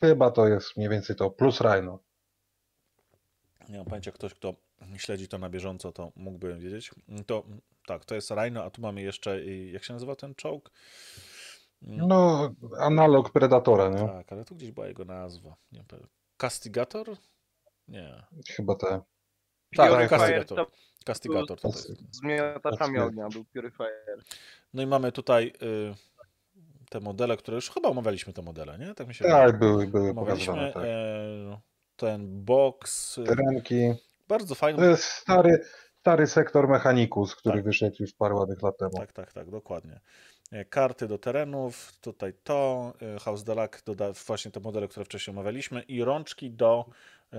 Chyba to jest mniej więcej to, plus Rhino. Nie mam pojęcia, ktoś, kto śledzi to na bieżąco, to mógłby wiedzieć. To tak, to jest Rhino, a tu mamy jeszcze, jak się nazywa ten czołg? Mm, No, analog Predatora, nie? Tak, ale tu gdzieś była jego nazwa. Castigator? Nie. Chyba te. Tak, Purifier Castigator. to Castigator to Plus- jest. z miotaczami ognia był Purifier. No i mamy tutaj y, te modele, które już chyba omawialiśmy te modele, nie? Tak mi się Tak, były, były. Omawialiśmy Tak. e, ten box. y, Terenki. Bardzo fajny. To jest stary, stary sektor Mechanicus, który Tak. wyszedł już parę ładnych lat temu. Tak, tak, tak, dokładnie. E, Karty do terenów, tutaj to, e, House Deluxe doda właśnie te modele, które wcześniej omawialiśmy i rączki do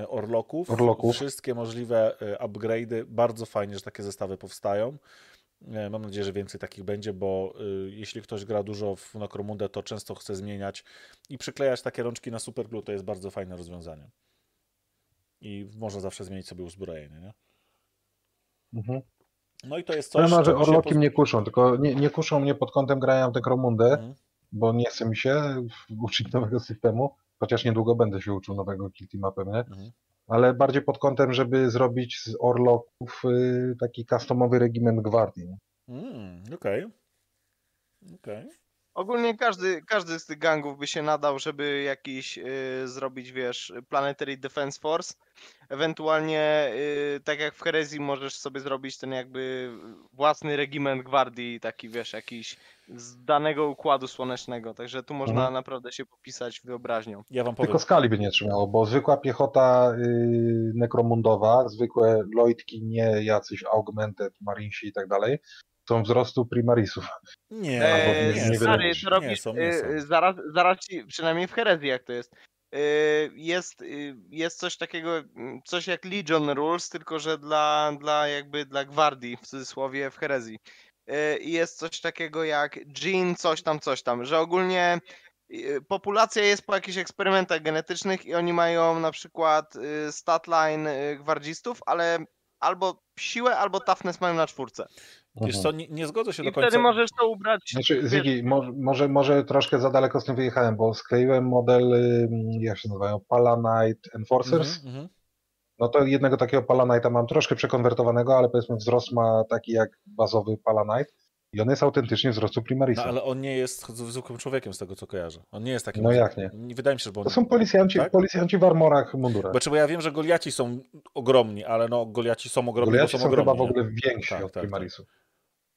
orloków. Orloków. Wszystkie możliwe e, upgrade'y. Bardzo fajnie, że takie zestawy powstają. E, Mam nadzieję, że więcej takich będzie, bo jeśli ktoś gra dużo w Necromundę, to często chce zmieniać i przyklejać takie rączki na superglue to jest bardzo fajne rozwiązanie. I można zawsze zmienić sobie uzbrojenie, nie? Mhm. No i to jest Powiem coś, wam, że czego się orloki poz- mnie kuszą, tylko nie, nie kuszą mnie pod kątem grania w Necromundę, Mhm. bo nie chce mi się uczyć nowego systemu, chociaż niedługo będę się uczył nowego Kill Teama pewnie, Mhm. ale bardziej pod kątem, żeby zrobić z orloków y, taki customowy regiment gwardii. Mm, okej. Okej. Ogólnie każdy, każdy z tych gangów by się nadał, żeby jakiś y, zrobić, wiesz, Planetary Defense Force. Ewentualnie, y, tak jak w Herezji, możesz sobie zrobić ten jakby własny regiment gwardii, taki wiesz, jakiś z danego układu słonecznego. Także tu można Mhm. naprawdę się popisać wyobraźnią. Ja wam powiem. Tylko skali by nie trzymało, bo zwykła piechota y, nekromundowa, zwykłe Lloydki, nie jacyś augmented, marinsi i tak dalej, są wzrostu primarisów. Nie, Eee, nie- nie stary, to robisz, Nie są, nie są. y, zaraz, zaraz ci, przynajmniej w herezji jak to jest, y, jest, y, jest coś takiego, mm, coś jak Legion Rules, tylko że dla, dla jakby dla gwardii, w cudzysłowie, w herezji. I jest coś takiego jak Jean, coś tam, coś tam, że ogólnie populacja jest po jakichś eksperymentach genetycznych i oni mają na przykład statline gwardzistów, ale albo siłę, albo toughness mają na czwórce. Wiesz co, nie, nie zgodzę się I do końca. wtedy możesz to ubrać. Znaczy, Ziggy, mo, może, może troszkę za daleko z tym wyjechałem, bo skleiłem model, jak się nazywają, Palanite Enforcers Mhm, mhm. No to jednego takiego Palanite'a mam troszkę przekonwertowanego, ale powiedzmy wzrost ma taki jak bazowy Palanite i on jest autentycznie wzrostu Primarisa. No ale on nie jest zwykłym człowiekiem z tego co kojarzę. On nie jest takim. No jak nie? Wydaje mi się, że bo on... To są policjanci, Tak? policjanci w armorach, mundurach. Znaczy, bo ja wiem, że Goliaci są ogromni, ale no Goliaci są ogromni, Goliaci bo są są ogromni. chyba w ogóle więksi Tak, od tak, Primarisów. No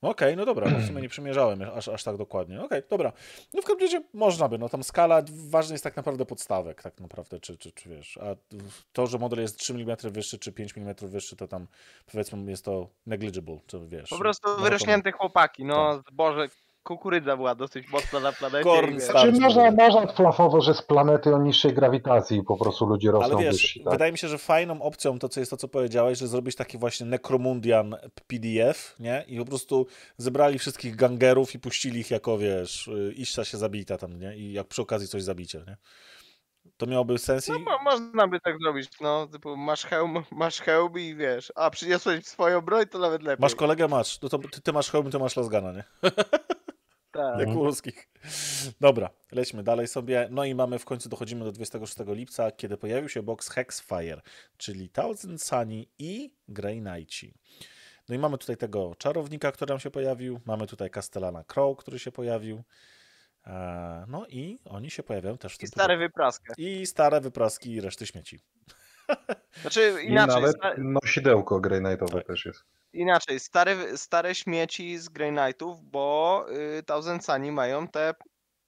Okej, no dobra, no w sumie nie przymierzałem aż, aż tak dokładnie. Okej, dobra. No w każdym razie można by, no tam skala, ważny jest tak naprawdę podstawek, tak naprawdę, czy, czy, czy wiesz, a to, że model jest 3 mm wyższy, czy 5 mm wyższy, to tam powiedzmy jest to negligible, czy wiesz. Po prostu no wyrośnięte chłopaki, no zboże, kukurydza była dosyć mocna na planecie. Korn Znaczy, ogóle. można flafowo, że z planety o niższej grawitacji i po prostu ludzie Ale rosną wiesz, wyżsi. Tak? wydaje mi się, że fajną opcją to, co jest to, co powiedziałeś, że zrobić taki właśnie Necromundian PDF, nie? I po prostu zebrali wszystkich gangerów i puścili ich jako, wiesz, y, iścia się zabita tam, nie? I jak przy okazji coś zabicie, nie? To miałoby sens i... No, mo- można by tak zrobić, no, typu masz hełm, masz hełm i wiesz, a przyniosłeś swoją broń, to nawet lepiej. Masz kolegę, masz. No to ty, ty masz hełm, ty masz lasgana, nie? tak. Jak u ruskich. Dobra, lećmy dalej sobie. No i mamy w końcu dochodzimy do 26 lipca, kiedy pojawił się box Hexfire, czyli Thousand Sunny i Grey Knighti. No i mamy tutaj tego czarownika, który nam się pojawił. Mamy tutaj Castellana Crow, który się pojawił. E, No i oni się pojawiają też w I tym stare pudełku. wypraskę. I stare wypraski i reszty śmieci. Znaczy I inaczej, nawet sta- nosidełko Grey Knightowe Tak. też jest. inaczej, stare, stare śmieci z Grey Knightów, bo y, Thousand Sunny mają te,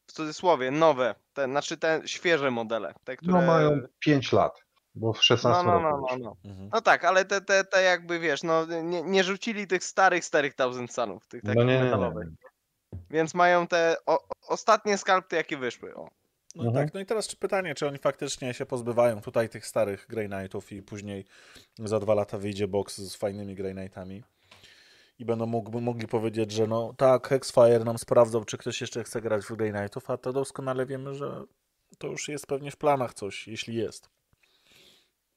w cudzysłowie, nowe, te, znaczy te świeże modele, te, które... No mają 5 lat, bo w 16 no, no, roku no, no, no. Mhm. No tak, ale te, te, te jakby wiesz, no nie, nie rzucili tych starych, starych Thousand Sunów, tych No takich nie, nie, nie. metalowych. Więc mają te o, ostatnie skalpy, jakie wyszły. O. No Mhm. tak, no i teraz czy pytanie, czy oni faktycznie się pozbywają tutaj tych starych Grey Knightów i później za dwa lata wyjdzie box z fajnymi Grey Knightami i będą mógł, mogli powiedzieć, że no tak, Hexfire nam sprawdzał, czy ktoś jeszcze chce grać w Grey Knightów, a to doskonale wiemy, że to już jest pewnie w planach coś, jeśli jest.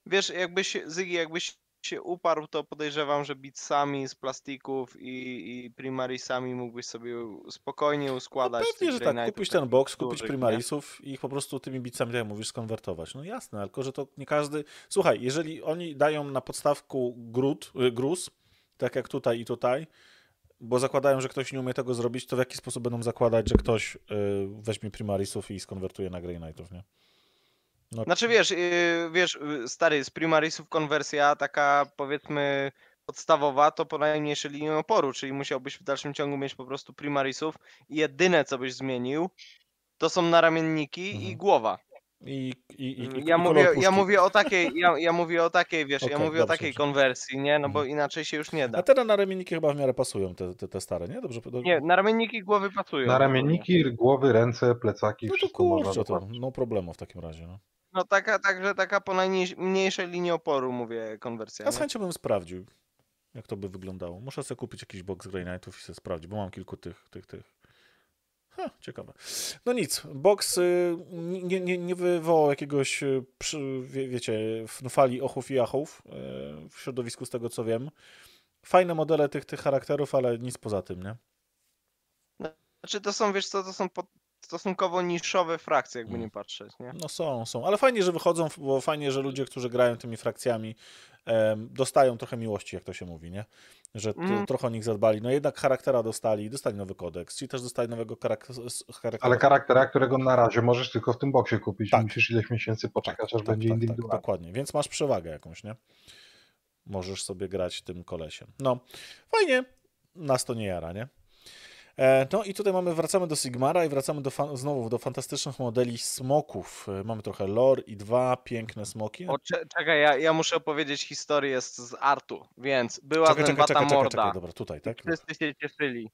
Wiesz, jakbyś, Zygi, jakbyś się uparł, to podejrzewam, że bitsami z plastików i, i primarisami mógłbyś sobie spokojnie No uskładać. pewnie, tych że tak, kupić ten box, kupić dużych, nie? Primarisów i ich po prostu tymi bicami, tak jak mówisz, skonwertować. No jasne, tylko, że to nie każdy... Słuchaj, jeżeli oni dają na podstawku grud, y, gruz, tak jak tutaj i tutaj, bo zakładają, że ktoś nie umie tego zrobić, to w jaki sposób będą zakładać, że ktoś y, weźmie Primarisów i skonwertuje na Grey Knightów, nie? No, Znaczy wiesz, yy, wiesz, yy, stary, z primarisów konwersja taka powiedzmy podstawowa to po najmniejszej linii oporu, czyli musiałbyś w dalszym ciągu mieć po prostu primarisów i jedyne co byś zmienił to są naramienniki i Mhm. głowa. I, i, i, i, ja, i kolor mówię, ja mówię o takiej, ja, ja mówię o takiej, wiesz, ja Okej, mówię o dobrze, takiej dobrze. konwersji, nie? No bo Mhm. inaczej się już nie da. A te na ramienniki chyba w miarę pasują, te, te, te stare, nie? Dobrze? do- Nie, naramienniki głowy pasują. Na ramienniki, głowy, ręce, plecaki, No to wszystko kurczę, to no problemu w takim razie, no. No taka, także taka po najmniejszej linii oporu mówię konwersja. Ja z chęcią bym sprawdził, jak to by wyglądało. Muszę sobie kupić jakiś box Grey Knightów i sobie sprawdzić, bo mam kilku tych, tych, tych. Ha, ciekawe. No nic, box y, nie, nie, nie wywołał jakiegoś, y, wie, wiecie, f- fali ochów i achów y, w środowisku, z tego co wiem. Fajne modele tych, tych charakterów, ale nic poza tym, nie? Znaczy to są, wiesz co, to są stosunkowo niszowe frakcje, jakby Mm. nie patrzeć, nie? No są, są, ale fajnie, że wychodzą, bo fajnie, że ludzie, którzy grają tymi frakcjami, em, dostają trochę miłości, jak to się mówi, nie? Że Mhm. trochę o nich zadbali. No jednak charaktera dostali, dostali nowy kodeks, czyli też dostali nowego charak- charaktera. Ale charaktera, którego na razie możesz tylko w tym boksie kupić. Tak. Musisz ileś miesięcy poczekać, aż będzie tak, indywidualny. dokładnie, więc masz przewagę jakąś, nie? Możesz sobie grać tym kolesiem. No, fajnie, nas to nie jara, nie? E, no i tutaj mamy, wracamy do Sigmara i wracamy do fan, znowu do fantastycznych modeli smoków. E, mamy trochę lore i dwa piękne smoki. O, cze- czekaj, ja, ja muszę opowiedzieć historię z, z Artu, więc była czekaj, czekaj, zębata czekaj, czekaj, morda. czekaj, dobra, tutaj, tak? Wszyscy się cieszyli.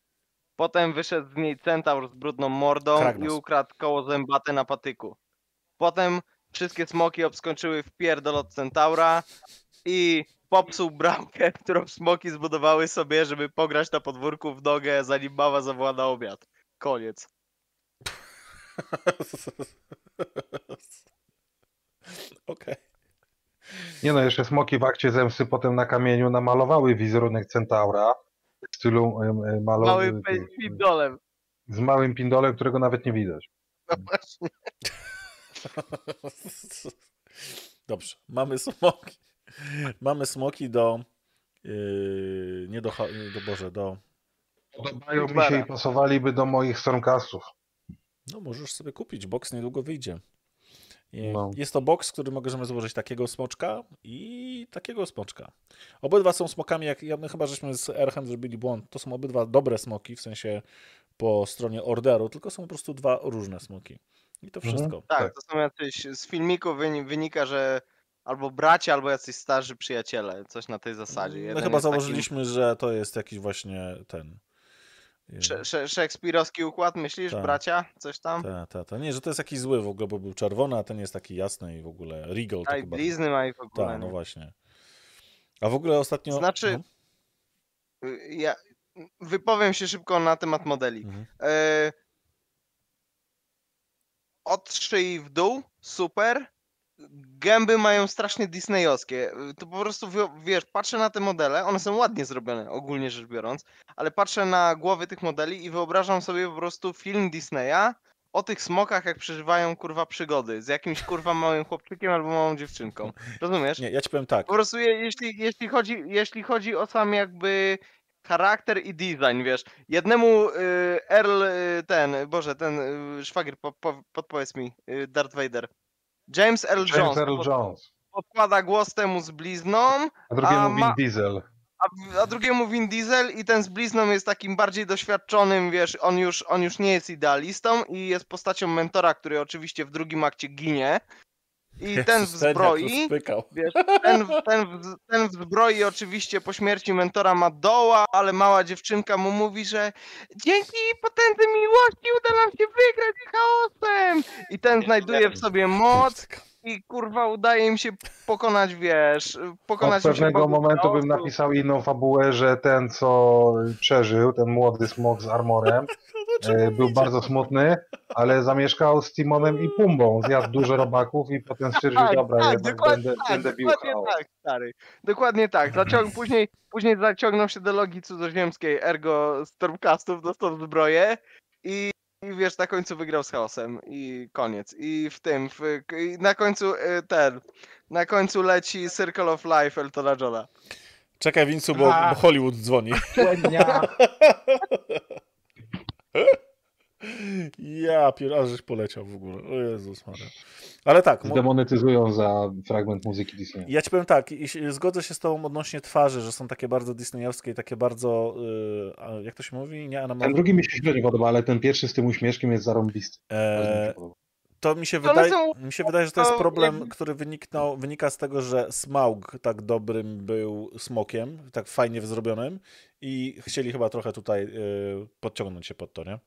Potem wyszedł z niej centaur z brudną mordą Kragnos. i ukradł koło zębate na patyku. Potem wszystkie smoki obskończyły w pierdol od centaura i popsuł bramkę, którą smoki zbudowały sobie, żeby pograć na podwórku w nogę, zanim mama zawoła na obiad. Koniec. Okej. Nie no, jeszcze smoki w akcie zemsty potem na kamieniu namalowały wizerunek centaura w stylu em, em, malo... Małym pindolem. z małym pindolem, którego nawet nie widać. No właśnie. Dobrze, mamy smoki. Mamy smoki do. Yy, nie do, do Boże, do. Podobają mi się i pasowaliby do moich Stormcastów. No, możesz sobie kupić. Box niedługo wyjdzie. No. Jest to box, który możemy złożyć takiego smoczka i takiego smoczka. Obydwa są smokami, jak ja, my chyba żeśmy z Erchem zrobili błąd. To są obydwa dobre smoki, w sensie po stronie orderu, tylko są po prostu dwa różne smoki. I to Mhm. wszystko. Tak, Tak. to są jacyś, z filmiku wyni- wynika, że albo bracia, albo jacyś starzy przyjaciele, coś na tej zasadzie. My Jeden chyba jest takim założyliśmy, że to jest jakiś właśnie ten. Sze- sze- szekspirowski układ, myślisz, Tak. bracia? Coś tam? Ta, ta, ta. Nie, że to jest jakiś zły w ogóle, bo był czerwony, a ten jest taki jasny i w ogóle Regal. A i blizny ma i w ogóle. Tak, no nie? właśnie. A w ogóle ostatnio. Znaczy- No. Y, Ja wypowiem się szybko na temat modeli. Mhm. E, Od szyi w dół, super. Gęby mają strasznie disneyowskie. To po prostu, wi- wiesz, patrzę na te modele, one są ładnie zrobione, ogólnie rzecz biorąc, ale patrzę na głowy tych modeli i wyobrażam sobie po prostu film Disneya o tych smokach, jak przeżywają kurwa przygody z jakimś kurwa małym chłopczykiem albo małą dziewczynką. Rozumiesz? Nie, ja ci powiem tak. Po prostu je, jeśli, jeśli, chodzi, jeśli chodzi o sam jakby charakter i design, wiesz, jednemu y, Earl, y, ten, Boże, ten y, szwagier, po, po, podpowiedz mi, y, Darth Vader. James Earl James Jones Earl Jones. podkłada głos temu z blizną, A drugiemu A Vin ma- Diesel. a, a drugiemu Vin Diesel i ten z blizną jest takim bardziej doświadczonym, wiesz, on już, on już nie jest idealistą i jest postacią mentora, który oczywiście w drugim akcie ginie. I ten w Jezus, jak to zbroi, spykał. Wiesz, ten, ten, w- ten w zbroi oczywiście po śmierci mentora ma doła, ale mała dziewczynka mu mówi, że dzięki potędze miłości uda nam się wygrać z chaosem. I ten znajduje w sobie moc i kurwa udaje im się pokonać, wiesz, pokonać Od pewnego momentu bym napisał inną fabułę, że ten, co przeżył, ten młody smok z armorem, e, był bardzo smutny, ale zamieszkał z Timonem i Pumbą. Zjadł dużo robaków i potem stwierdził, Tak, dobra, tak, jednak dokładnie będę, tak, będę bił dokładnie chaos. tak, stary. Dokładnie tak. Zaciąg, później, później zaciągnął się do logii cudzoziemskiej, ergo Stormcastów, dostał zbroję i, i wiesz, na końcu wygrał z chaosem i koniec. I w tym, w, i na końcu y, ten, na końcu leci Circle of Life Eltona Johna. Czekaj, Wincu, bo, bo Hollywood dzwoni. Ja pier... żeś poleciał w ogóle. O Jezus Maria. Ale tak, mo- Zdemonetyzują za fragment muzyki Disneya. ja ci powiem tak, zgodzę się z tobą odnośnie twarzy, że są takie bardzo disneyowskie i takie bardzo, a jak to się mówi, nie Ten drugi mi się średnio podoba, ale ten pierwszy z tym uśmieszkiem jest zarąbisty. Bardzo to mi się, One wydaje, są- mi się wydaje, że to jest to problem, który wyniknął, wynika z tego, że Smaug tak dobrym był smokiem, tak fajnie zrobionym i chcieli chyba trochę tutaj yy, podciągnąć się pod to, nie?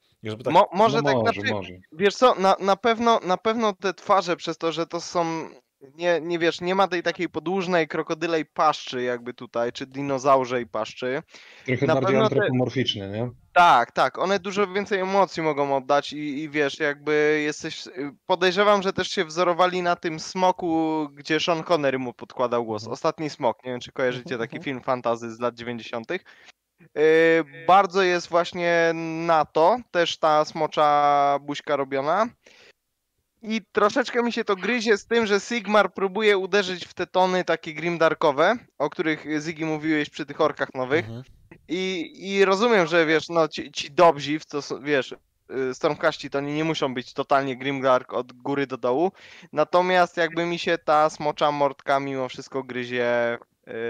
Tak, Mo, może no tak może, znaczy, może. Wiesz co, na, na, pewno, na pewno te twarze przez to, że to są. Nie, nie wiesz, nie ma tej takiej podłużnej krokodylej paszczy jakby tutaj, czy dinozaurze paszczy. Trochę na bardziej antropomorficzny, nie? Tak, tak, one dużo więcej emocji mogą oddać i, i wiesz, jakby jesteś. Podejrzewam, że też się wzorowali na tym smoku, gdzie Sean Connery mu podkładał głos. Mhm. Ostatni smok, nie wiem czy kojarzycie Mhm, taki mhm. film fantazy z lat 90. Yy, bardzo jest właśnie na to też ta smocza buźka robiona. I troszeczkę mi się to gryzie z tym, że Sigmar próbuje uderzyć w te tony takie grimdarkowe, o których Ziggy mówiłeś przy tych orkach nowych. Mhm. I, I rozumiem, że wiesz, no ci, ci dobrzy, w co wiesz, y, Stormcaści to oni nie muszą być totalnie Grimdark od góry do dołu. Natomiast jakby mi się ta smocza mordka mimo wszystko gryzie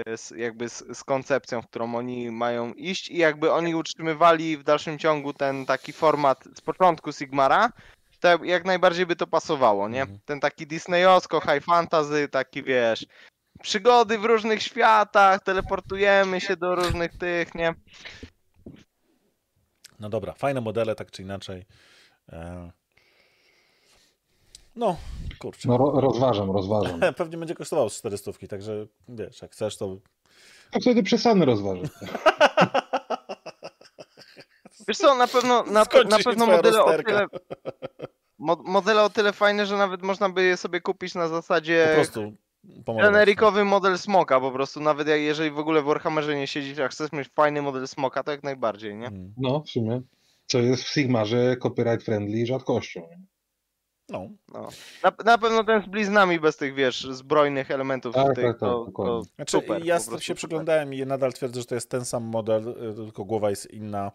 y, z, jakby z, z koncepcją, w którą oni mają iść i jakby oni utrzymywali w dalszym ciągu ten taki format z początku Sigmara, to jak najbardziej by to pasowało, nie? Mhm. Ten taki disneyowsko, high fantasy, taki wiesz, przygody w różnych światach, teleportujemy się do różnych tych, nie? No dobra, fajne modele, tak czy inaczej. E... No, kurczę. No ro, rozważam, rozważam. Pewnie będzie kosztowało z 400, także wiesz, jak chcesz, to. A wtedy przesany rozważam. Wiesz co, na pewno, na, na pewno modele o tyle, mo, modele o tyle fajne, że nawet można by je sobie kupić na Po zasadzie prostu pomalować. generikowy model smoka po prostu, nawet jak, jeżeli w ogóle w Warhammerze nie siedzisz, a chcesz mieć fajny model smoka, to jak najbardziej, nie? Mm. No, w sumie. Co jest w Sigmarze copyright friendly rzadkością. No, No. Na, na pewno ten z bliznami bez tych, wiesz, zbrojnych elementów Tak, tych, tak, tak, to, to. Znaczy, super. ja po prostu się super. przyglądałem i nadal twierdzę, że to jest ten sam model, y, tylko głowa jest inna,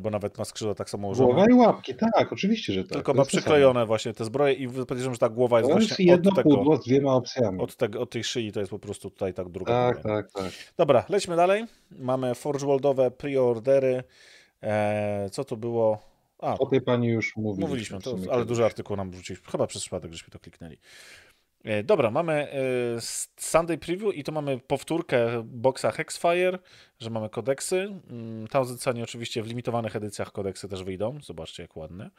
bo nawet ma skrzydła tak samo ułożone. Głowa i łapki, tak, oczywiście, że tak. Tylko to ma samo. przyklejone właśnie te zbroje i podejrzewam, że ta głowa jest To jest właśnie jedno od tego, pudło z dwiema opcjami. od, tego, od tej szyi, to jest po prostu tutaj tak druga. Tak, tak, tak. Dobra, lećmy dalej. Mamy Forge Worldowe preordery. E, co to było? A, O tej pani już mówiliśmy. mówiliśmy, to, ale duży artykuł nam wrzuciliśmy. Chyba przez przypadek, żeśmy to kliknęli. E, Dobra, mamy e, Sunday Preview i to mamy powtórkę boxa Hexfire, że mamy kodeksy. Mm, Thousand Sunny oczywiście w limitowanych edycjach kodeksy też wyjdą. Zobaczcie jak ładne.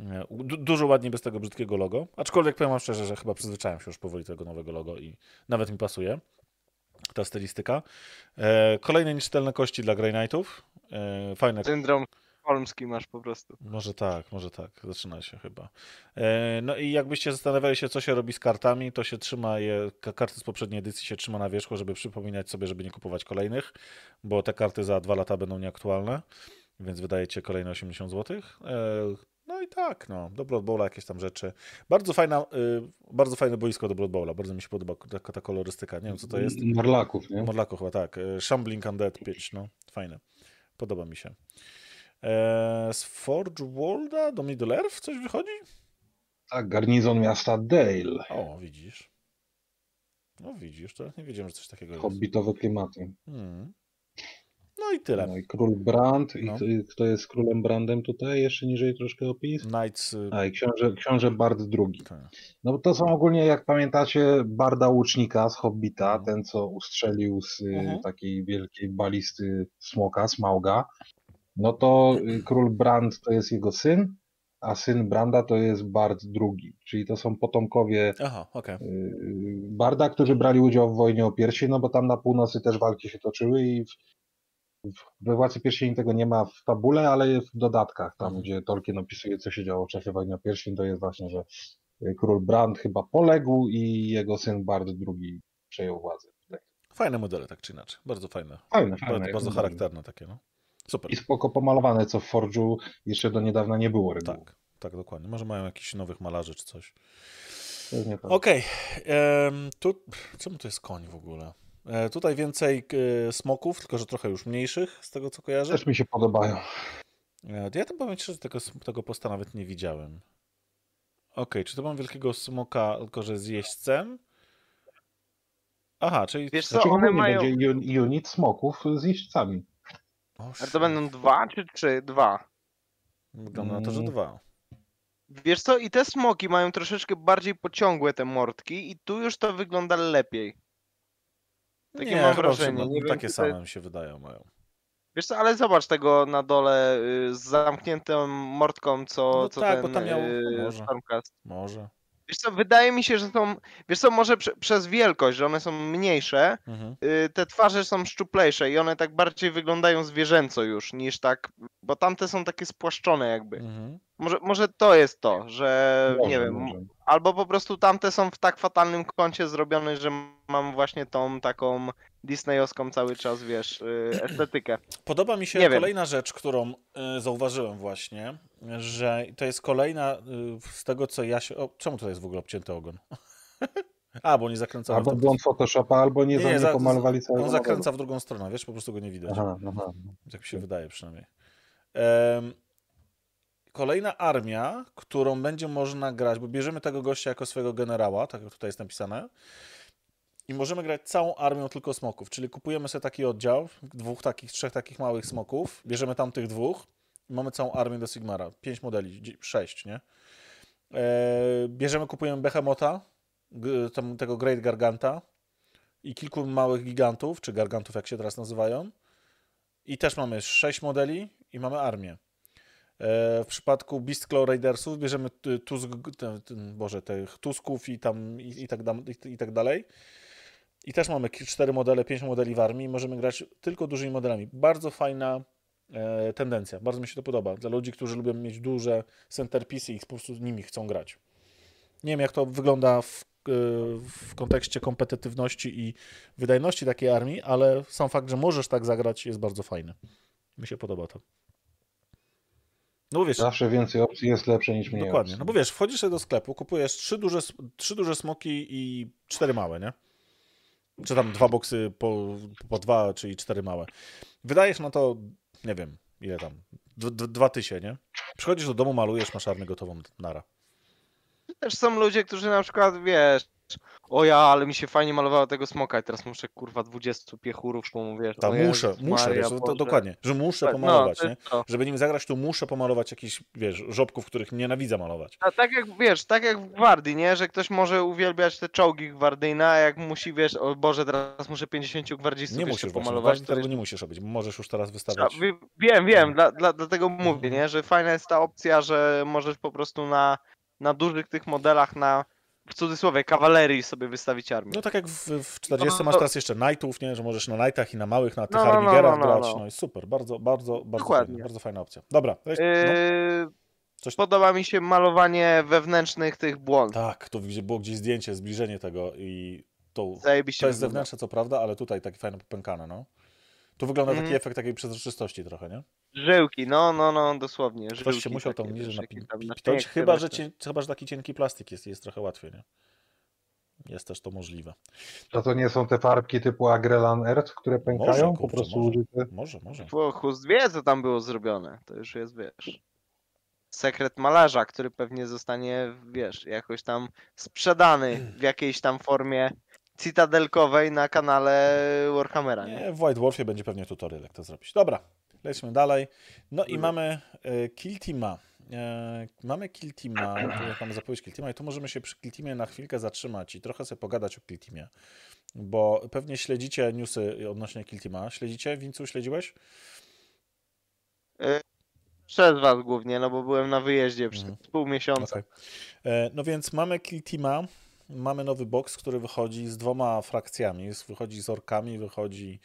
E, du- Dużo ładniej bez tego brzydkiego logo. Aczkolwiek powiem wam szczerze, że chyba przyzwyczaiłem się już powoli tego nowego logo i nawet mi pasuje ta stylistyka. Kolejne nieczytelne kości dla Grey Knightów. Fajne Syndrom holmski masz po prostu. może tak, może tak, zaczyna się chyba. E, No i jakbyście zastanawiali się, co się robi z kartami, to się trzyma je, ka- karty z poprzedniej edycji się trzyma na wierzchu, żeby przypominać sobie, żeby nie kupować kolejnych, bo te karty za dwa lata będą nieaktualne, więc wydajecie kolejne 80 zł. No i tak, no, do Blood Bowla jakieś tam rzeczy. Bardzo fajna, y, bardzo fajne boisko do Blood Bowla, bardzo mi się podoba taka ta kolorystyka, nie wiem co to jest. Morlaków, nie? Morlaku chyba tak. E, Shambling Undead Pitch, no fajne. Podoba mi się. E, z Forge Worlda do Middle Earth coś wychodzi? Tak, garnizon miasta Dale. O, widzisz. No widzisz, to nie wiedziałem, że coś takiego jest. Hobbitowe klimaty. Hmm. No i tyle. No i król Brand. I No. kto, kto jest królem Brandem tutaj? Jeszcze niżej troszkę opis. Knights... y, A i książę, książę Bard II. tak. No bo to są ogólnie, jak pamiętacie, Barda Łucznika z Hobbita, Mhm. ten co ustrzelił z y, Mhm. takiej wielkiej balisty smoka, Smauga. No to y, król Brand to jest jego syn, a syn Branda to jest Bard II. Czyli to są potomkowie Aha, okej. y, Barda, którzy brali udział w wojnie o pierścień, no bo tam na północy też walki się toczyły i w, we Władcy Pierścieni tego nie ma w fabule, ale w dodatkach, tam Mhm. gdzie Tolkien opisuje, co się działo w czasie wojny o pierścień, to jest właśnie, że y, król Brand chyba poległ i jego syn Bard II przejął władzę. Fajne modele, tak czy inaczej. Bardzo fajne. Fajne, Bardzo, fajne. bardzo najbardziej. charakterne takie, no. Super. I spoko pomalowane, co w Forge'u jeszcze do niedawna nie było reguły. Tak, tak, dokładnie. Może mają jakichś nowych malarzy czy coś. Tak. Okej. em, Tu... Czemu to jest koń w ogóle? E, tutaj więcej e, smoków, tylko że trochę już mniejszych, z tego co kojarzę. Też mi się podobają. E, Ja tam powiem szczerze, tego, tego posta nawet nie widziałem. Okej, czy to mam wielkiego smoka, tylko że z jeźdźcem? Aha, czyli... Wiesz co, Znaczy one mają... będzie un- unit smoków z jeźdźcami. O, Ale to będą dwa czy trzy? Dwa. Wygląda na to, że dwa. Wiesz co, i te smoki mają troszeczkę bardziej pociągłe te mordki i tu już to wygląda lepiej. Takie mam chyba wrażenie, chyba nie wiem, takie to same mi się wydają mają. Wiesz co, ale zobacz tego na dole y, z zamkniętą mordką, co, No co tak, ten bo tam miał- y, może. Stormcast. Może. Wiesz co, wydaje mi się, że są, wiesz co, może prze, przez wielkość, że one są mniejsze, Mhm. y, te twarze są szczuplejsze i one tak bardziej wyglądają zwierzęco już niż tak, bo tamte są takie spłaszczone jakby. Mhm. Może, może to jest to, że Może, nie wiem, może. albo po prostu tamte są w tak fatalnym kącie zrobione, że mam właśnie tą taką disneyowską cały czas, wiesz, y, estetykę. Podoba mi się Nie wiem. kolejna rzecz, którą y, zauważyłem właśnie, że to jest kolejna y, z tego, co ja się... O, czemu tutaj jest w ogóle obcięty ogon? A, bo nie zakręcałem. Albo błąd Photoshopa, albo nie, Nie, za- pomalowali całego On modelu. zakręca w drugą stronę, wiesz, po prostu go nie widać. Aha, aha. Tak mi się wydaje przynajmniej. Em, kolejna armia, którą będzie można grać, bo bierzemy tego gościa jako swojego generała, tak jak tutaj jest napisane, i możemy grać całą armią tylko smoków, czyli kupujemy sobie taki oddział, dwóch takich, trzech takich małych smoków, bierzemy tam tych dwóch i mamy całą armię do Sigmara. Pięć modeli, sześć, nie? E, bierzemy, kupujemy Behemota, tego Great Garganta i kilku małych gigantów, czy gargantów, jak się teraz nazywają. I też mamy 6 modeli i mamy armię. E, W przypadku Beast Claw Raidersów bierzemy tusk, ten, ten, Boże, tych Tusków i tam i, i, tak, i, i tak dalej. I też mamy 4 modele, 5 modeli w armii. Możemy grać tylko dużymi modelami. Bardzo fajna e, tendencja. Bardzo mi się to podoba. Dla ludzi, którzy lubią mieć duże centerpiece i po prostu nimi chcą grać. Nie wiem, jak to wygląda w, e, w kontekście kompetytywności i wydajności takiej armii, ale sam fakt, że możesz tak zagrać jest bardzo fajny. Mi się podoba to. No wiesz, Zawsze więcej opcji jest lepsze niż mniej dokładnie. opcji. No bo wiesz, wchodzisz do sklepu, kupujesz trzy duże, trzy duże smoki i cztery małe, nie? Czy tam dwa boksy po, po dwa, czyli cztery małe. Wydajesz na to, nie wiem, ile tam, d- d- dwa tysie, nie? Przychodzisz do domu, malujesz, masz armię gotową, nara. Też są ludzie, którzy na przykład, wiesz, o ja, ale mi się fajnie malowało tego smoka i teraz muszę kurwa 20 piechurów, bo wiesz, Tak, muszę, Jezus muszę, Maria, wiesz, to, to, dokładnie, że muszę Tak, pomalować, no, to nie? to. Żeby nim zagrać, to muszę pomalować jakiś, wiesz, żobków, których nienawidzę malować. A tak jak wiesz, tak jak w Gwardii, nie? Że ktoś może uwielbiać te czołgi gwardyjne, a jak musi, wiesz, o Boże, teraz muszę 50 gwardzistów Nie musisz pomalować. właśnie to jest- nie musisz robić, możesz już teraz wystawiać. wie- Wiem, wiem, dla, dla, dlatego mówię, nie? Że fajna jest ta opcja, że możesz po prostu na, na dużych tych modelach, na w cudzysłowie kawalerii sobie wystawić armię. No tak jak w, w 40 No, masz to- teraz jeszcze Knightów, nie? Że możesz na Knightach i na małych, na tych No, no, no, Armigerach no, no, grać. no. No i super, bardzo, bardzo, bardzo fajna, bardzo fajna opcja. Dobra, weź, no, Yy, coś- Podoba mi się malowanie wewnętrznych tych błąd. tak, tu gdzie- było gdzieś zdjęcie, zbliżenie tego i to, Zajebiście to jest wygląda. zewnętrzne, co prawda, ale tutaj takie fajne popękane, no. Tu wygląda taki Mhm. efekt takiej przezroczystości trochę, nie? Żyłki, no, no, no, dosłownie. Ktoś Żyłki się musiał niżej tam na napiąć, śnieg chyba, chyba że chyba, że taki cienki plastik jest, jest trochę łatwiej, nie? Jest też to możliwe. To to nie są te farbki typu Agrellan Earth, które pękają? po kurczę, prostu może. użyte? Może, może. Bo Chust wie, co tam było zrobione. To już jest, wiesz. Sekret malarza, który pewnie zostanie, wiesz, jakoś tam sprzedany w jakiejś tam formie cytadelkowej na kanale Warhammera, nie? Nie, w White Wolfie będzie pewnie tutorial, jak to zrobić. Dobra, lecimy dalej. No i Mhm. mamy e, Kill Teama. E, mamy Kill Teama, jak mamy zapowiedź Kill Teama i tu możemy się przy Kill Teamie na chwilkę zatrzymać i trochę sobie pogadać o Kill Teamie, bo pewnie śledzicie newsy odnośnie Kill Teama. Śledzicie? Wincu, śledziłeś? Przez was głównie, no bo byłem na wyjeździe przez Mhm. pół miesiąca. Okej. E, No więc mamy Kill Teama, mamy nowy box, który wychodzi z dwoma frakcjami. Z- Wychodzi z orkami, wychodzi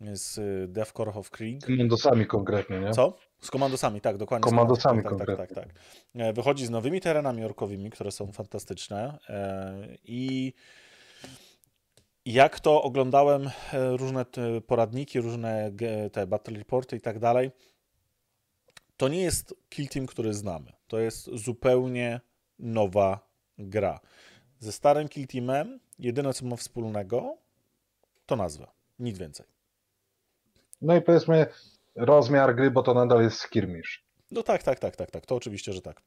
z y, Death Core of Krieg. Komandosami konkretnie, nie? Co? Z komandosami, tak, dokładnie. z Komandosami komand- tak, tak, tak, tak, tak. E, Wychodzi z nowymi terenami orkowymi, które są fantastyczne. e, I jak to oglądałem e, różne poradniki, różne te battle reporty i tak dalej, to nie jest Kill Team, który znamy. To jest zupełnie nowa gra. Ze starym Kill Teamem jedyne, co ma wspólnego, to nazwa. Nic więcej. No i powiedzmy rozmiar gry, bo to nadal jest skirmish. No tak, tak, tak, tak, tak. To oczywiście, że tak.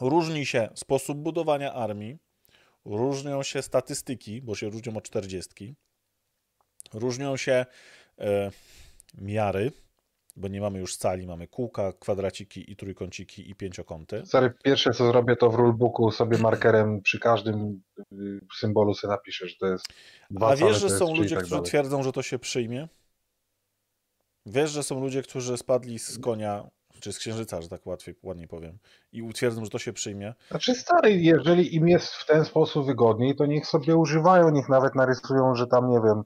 Różni się sposób budowania armii, różnią się statystyki, bo się różnią od 40. Różnią się e, miary, bo nie mamy już cali, mamy kółka, kwadraciki i trójkąciki i pięciokąty. Stary, pierwsze co zrobię to w rulebooku sobie markerem przy każdym y, symbolu sobie napiszę, że to jest dwa A wiesz, że są ludzie, tak którzy dalej. twierdzą, że to się przyjmie? Wiesz, że są ludzie, którzy spadli z konia, czy z księżyca, że tak łatwiej, ładniej powiem, i utwierdzą, że to się przyjmie. Znaczy stary, jeżeli im jest w ten sposób wygodniej, to niech sobie używają, niech nawet narysują, że tam nie wiem,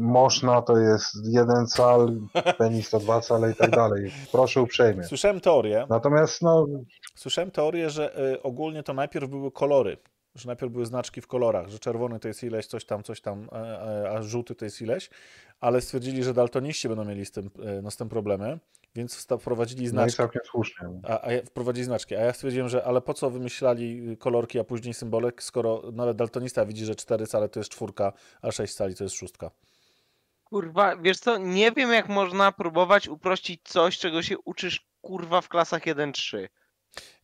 moszna to jest jeden cal, penis to dwa cale i tak dalej. Proszę uprzejmie. Słyszałem teorię, Natomiast no, Słyszałem teorię, że y, ogólnie to najpierw były kolory, że najpierw były znaczki w kolorach, że czerwony to jest ileś, coś tam, coś tam, e, e, a żółty to jest ileś, ale stwierdzili, że daltoniści będą mieli z tym, e, no, z tym problemy, więc wprowadzili no i znaczki. całkiem słusznie. A, a ja, wprowadzili znaczki, a ja stwierdziłem, że ale po co wymyślali kolorki, a później symbolek, skoro nawet daltonista widzi, że cztery cale to jest czwórka, a sześć cali to jest szóstka. Kurwa, wiesz co, nie wiem jak można próbować uprościć coś, czego się uczysz kurwa w klasach 1-3.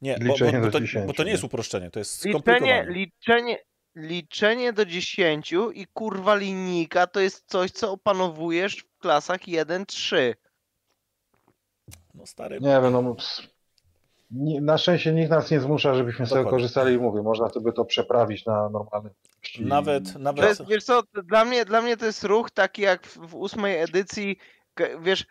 Nie, bo, bo, Liczenie bo, do to, 10, bo to nie nie? jest uproszczenie, to jest Liczenie, skomplikowane. liczenie, liczenie do 10 i kurwa linijka to jest coś, co opanowujesz w klasach 1-3. No stary, Nie wiem, no ps- nie, na szczęście nikt nas nie zmusza, żebyśmy sobie Dokładnie. korzystali i mówię, można sobie to przeprawić na normalne ilości. nawet, To nawet, jest, wiesz co, dla mnie, dla mnie to jest ruch taki jak w, w ósmej edycji, k- wiesz,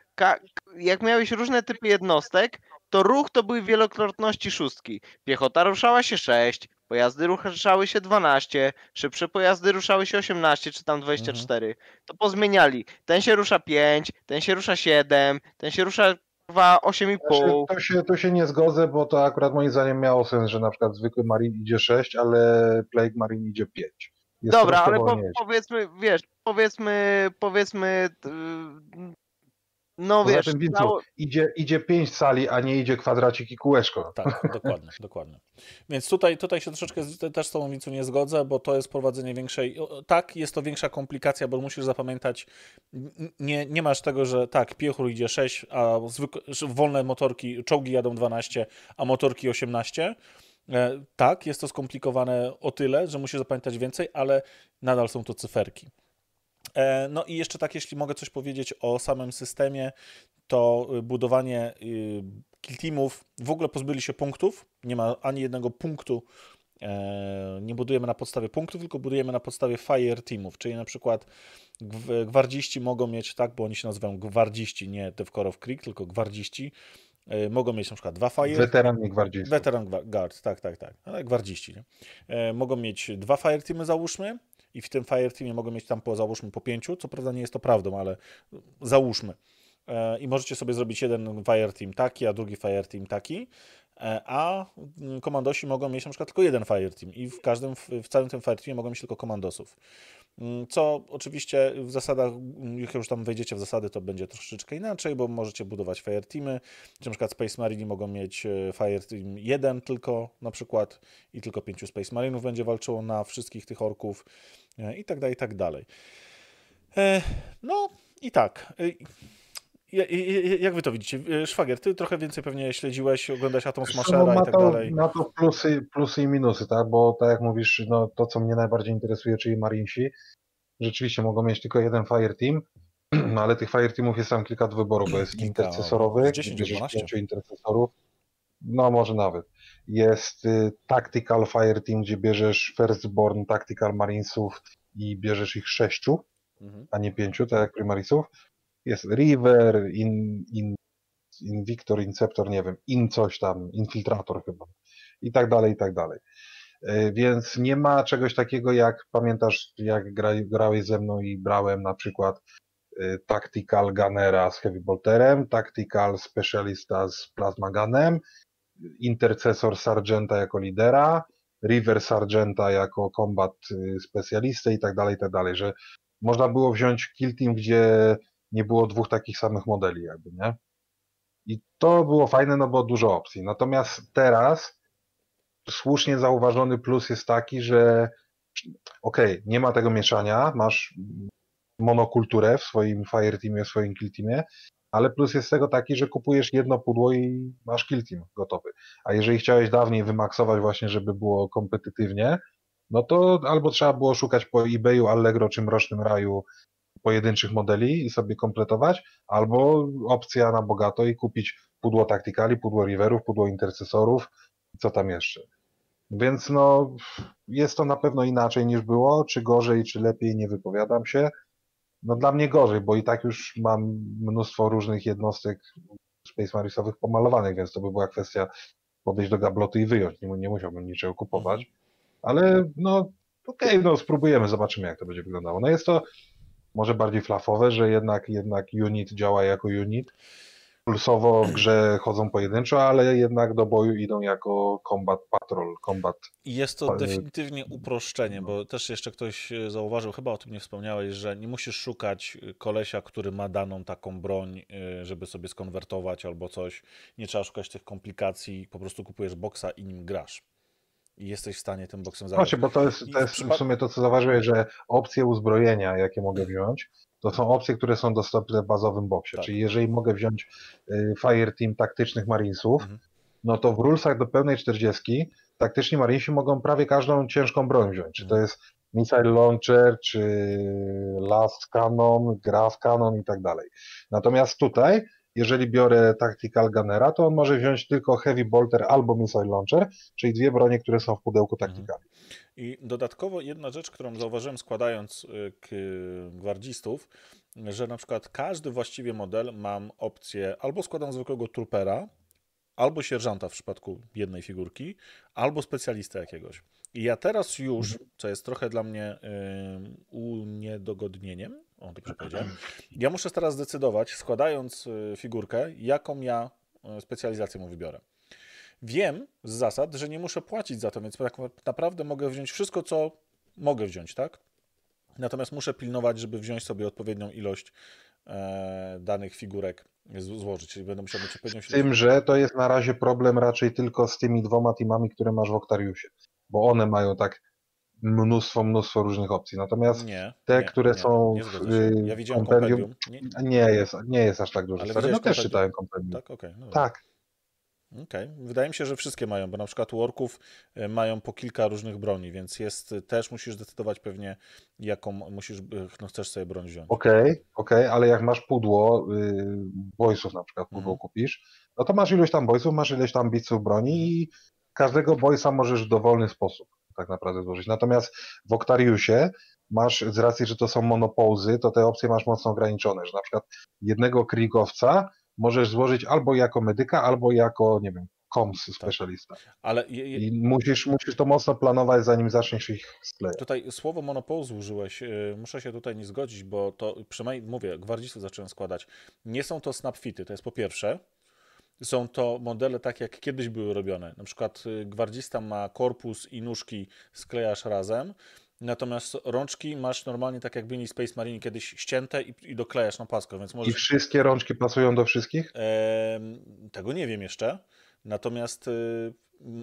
jak miałeś różne typy jednostek, to ruch to były wielokrotności szóstki. Piechota ruszała się 6, pojazdy ruszały się 12, szybsze pojazdy ruszały się 18 czy tam 24. To pozmieniali. Ten się rusza 5, ten się rusza 7, ten się rusza kurwa 8,5. Znaczy, to, się, to się nie zgodzę, bo to akurat moim zdaniem miało sens, że na przykład zwykły Marine idzie 6, ale Plague Marine idzie 5. Jest Dobra, ale po, powiedzmy, wiesz, powiedzmy, powiedzmy, No Poza wiesz, tym, Wincu, dało- idzie, idzie pięć sali, a nie idzie kwadracik i kółeczko. Tak, dokładnie, dokładnie. Więc tutaj, tutaj się troszeczkę z- też z Tobą, Wincu, nie zgodzę, bo to jest prowadzenie większej... Tak, jest to większa komplikacja, bo musisz zapamiętać, nie, nie masz tego, że tak, piechur idzie 6, a zwykłe, że wolne motorki, czołgi jadą 12, a motorki 18. E, Tak, jest to skomplikowane o tyle, że musisz zapamiętać więcej, ale nadal są to cyferki. E, No i jeszcze tak, jeśli mogę coś powiedzieć o samym systemie, to y, budowanie y, kill teamów, w ogóle pozbyli się punktów, nie ma ani jednego punktu, e, nie budujemy na podstawie punktów, tylko budujemy na podstawie fire teamów, czyli na przykład gw- gwardziści mogą mieć, tak, bo oni się nazywają gwardziści, nie Devcore of Creek, tylko gwardziści, e, mogą mieć na przykład dwa fire, Weteran nie gwardzistów. Weteran guard, tak, tak, tak. Ale gwardziści, nie? Mogą mieć dwa fire teamy, załóżmy, i w tym fire teamie mogą mieć tam po, załóżmy, po pięciu. Co prawda nie jest to prawdą, ale załóżmy. E, I możecie sobie zrobić jeden fire team taki, a drugi fire team taki. E, a mm, komandosi mogą mieć na przykład tylko jeden fire team i w każdym, w, całym tym fire teamie mogą mieć tylko komandosów. Mm, Co oczywiście w zasadach, mm, jak już tam wejdziecie w zasady, to będzie troszeczkę inaczej, bo możecie budować fire teamy, czy na przykład Space Marine mogą mieć e, fire team jeden tylko na przykład i tylko pięciu Space Marinów będzie walczyło na wszystkich tych orków e, i tak dalej, i tak dalej. No i tak. Ja- ja- ja- Jak wy to widzicie? E, Szwagier, ty trochę więcej pewnie śledziłeś, oglądałeś Atom Smashera no, i ma tak to, dalej. Ma to plusy, plusy i minusy, tak? Bo tak jak mówisz, no, to co mnie najbardziej interesuje, czyli Marinesi, rzeczywiście mogą mieć tylko jeden Fire Team, ale tych Fire Teamów jest tam kilka do wyboru, bo jest intercesorowy, z 10, bierzesz 12. pięciu intercesorów, no może nawet. Jest y, Tactical Fire Team, gdzie bierzesz Firstborn Tactical Marinesów i bierzesz ich sześciu, Mhm. a nie pięciu, tak jak Primarisów. Jest River, in, in, Invictor, Inceptor, nie wiem, in coś tam, Infiltrator chyba i tak dalej, i tak dalej. Y, Więc nie ma czegoś takiego jak, pamiętasz, jak gra, grałeś ze mną i brałem na przykład y, Tactical Gunnera z Heavy Bolterem, Tactical Specialista z Plasma Gunem, Intercessor Sargenta jako lidera, River Sargenta jako combat y, specjalistę i tak dalej, i tak dalej, że można było wziąć kill team, gdzie nie było dwóch takich samych modeli jakby, nie? I to było fajne, no bo dużo opcji. Natomiast teraz słusznie zauważony plus jest taki, że okej, nie ma tego mieszania, masz monokulturę w swoim fire teamie, w swoim kill teamie, ale plus jest tego taki, że kupujesz jedno pudło i masz kill team gotowy. A jeżeli chciałeś dawniej wymaksować właśnie, żeby było kompetytywnie, no to albo trzeba było szukać po eBayu, Allegro czy Mrocznym Raju pojedynczych modeli i sobie kompletować, albo opcja na bogato i kupić pudło taktykali, pudło riverów, pudło intercesorów, co tam jeszcze. Więc no, jest to na pewno inaczej niż było, czy gorzej, czy lepiej, nie wypowiadam się. No dla mnie gorzej, bo i tak już mam mnóstwo różnych jednostek Space Marinesowych pomalowanych, więc to by była kwestia podejść do gabloty i wyjąć, nie, nie musiałbym niczego kupować. Ale no okej, no spróbujemy, zobaczymy jak to będzie wyglądało. No jest to może bardziej flafowe, że jednak, jednak unit działa jako unit. Pulsowo w grze chodzą pojedynczo, ale jednak do boju idą jako combat patrol, combat. Jest to Ale- definitywnie uproszczenie, bo też jeszcze ktoś e, zauważył, chyba o tym nie wspomniałeś, że nie musisz szukać e, kolesia, który ma daną taką broń, e, żeby sobie skonwertować albo coś. Nie trzeba szukać tych komplikacji, po prostu kupujesz boksa i nim grasz. I jesteś w stanie tym boksem zagrać. Właśnie, bo to jest, to w jest w przypad- sumie to, co zauważyłeś, że opcje uzbrojenia, jakie mogę wziąć, to są opcje, które są dostępne w bazowym boksie. Tak. Czyli jeżeli mogę wziąć y, Fire Team taktycznych Marinesów, Mhm. no to w rulesach do pełnej 40 taktyczni Marinesi mogą prawie każdą ciężką broń wziąć. Czy to Mhm. jest Missile Launcher, czy Last Cannon, Graph Cannon i tak dalej. Natomiast tutaj, jeżeli biorę Tactical Gunnera, to on może wziąć tylko Heavy Bolter albo Missile Launcher, czyli dwie bronie, które są w pudełku Mhm. Tactical. I dodatkowo jedna rzecz, którą zauważyłem składając y, k, gwardzistów, że na przykład każdy właściwie model mam opcję albo składam zwykłego trupera, albo sierżanta w przypadku jednej figurki, albo specjalistę jakiegoś. I ja teraz już, co jest trochę dla mnie y, uniedogodnieniem, o dobrze powiedziałem, ja muszę teraz zdecydować, składając y, figurkę, jaką ja y, specjalizację mu wybiorę. Wiem z zasad, że nie muszę płacić za to, więc tak naprawdę mogę wziąć wszystko, co mogę wziąć, tak? Natomiast muszę pilnować, żeby wziąć sobie odpowiednią ilość e, danych figurek złożyć, czyli będą musiał mieć odpowiednią tym, że to jest na razie problem raczej tylko z tymi dwoma teamami, które masz w Octariusie, bo one mają tak mnóstwo, mnóstwo różnych opcji. Natomiast Nie, te, nie, które nie, są w. Ja y, widziałem kompendium, kompendium. Nie, jest, nie jest aż tak duży. Ale. No też czytałem kompendium. tak, okej. no dobra. Tak. Okej, wydaje mi się, że wszystkie mają, bo na przykład u orków e, mają po kilka różnych broni, więc jest e, też musisz zdecydować pewnie, jaką musisz, no, chcesz sobie broń wziąć. Okej, okej, ale jak masz pudło y, na przykład, pudło Mhm. kupisz, no to masz ilość tam boysów, masz ileś tam biców broni i każdego boysa możesz w dowolny sposób tak naprawdę złożyć. Natomiast w Octariusie masz, z racji, że to są monopolzy, to te opcje masz mocno ograniczone, że na przykład jednego krigowca możesz złożyć albo jako medyka, albo jako, nie wiem, koms specjalista. Ale je, je, I musisz, musisz to mocno planować, zanim zaczniesz ich sklejać. tutaj słowo monopol użyłeś, e, muszę się tutaj nie zgodzić, bo to przynajmniej, mówię, gwardzistów zacząłem składać. Nie są to snapfity, to jest po pierwsze. Są to modele tak, jak kiedyś były robione. Na przykład y, gwardzista ma korpus i nóżki sklejasz razem, natomiast rączki masz normalnie tak jak byli Space Marine kiedyś ścięte i, i doklejasz na paskę, więc I możesz... wszystkie rączki pasują do wszystkich? Em, tego nie wiem jeszcze. Natomiast y,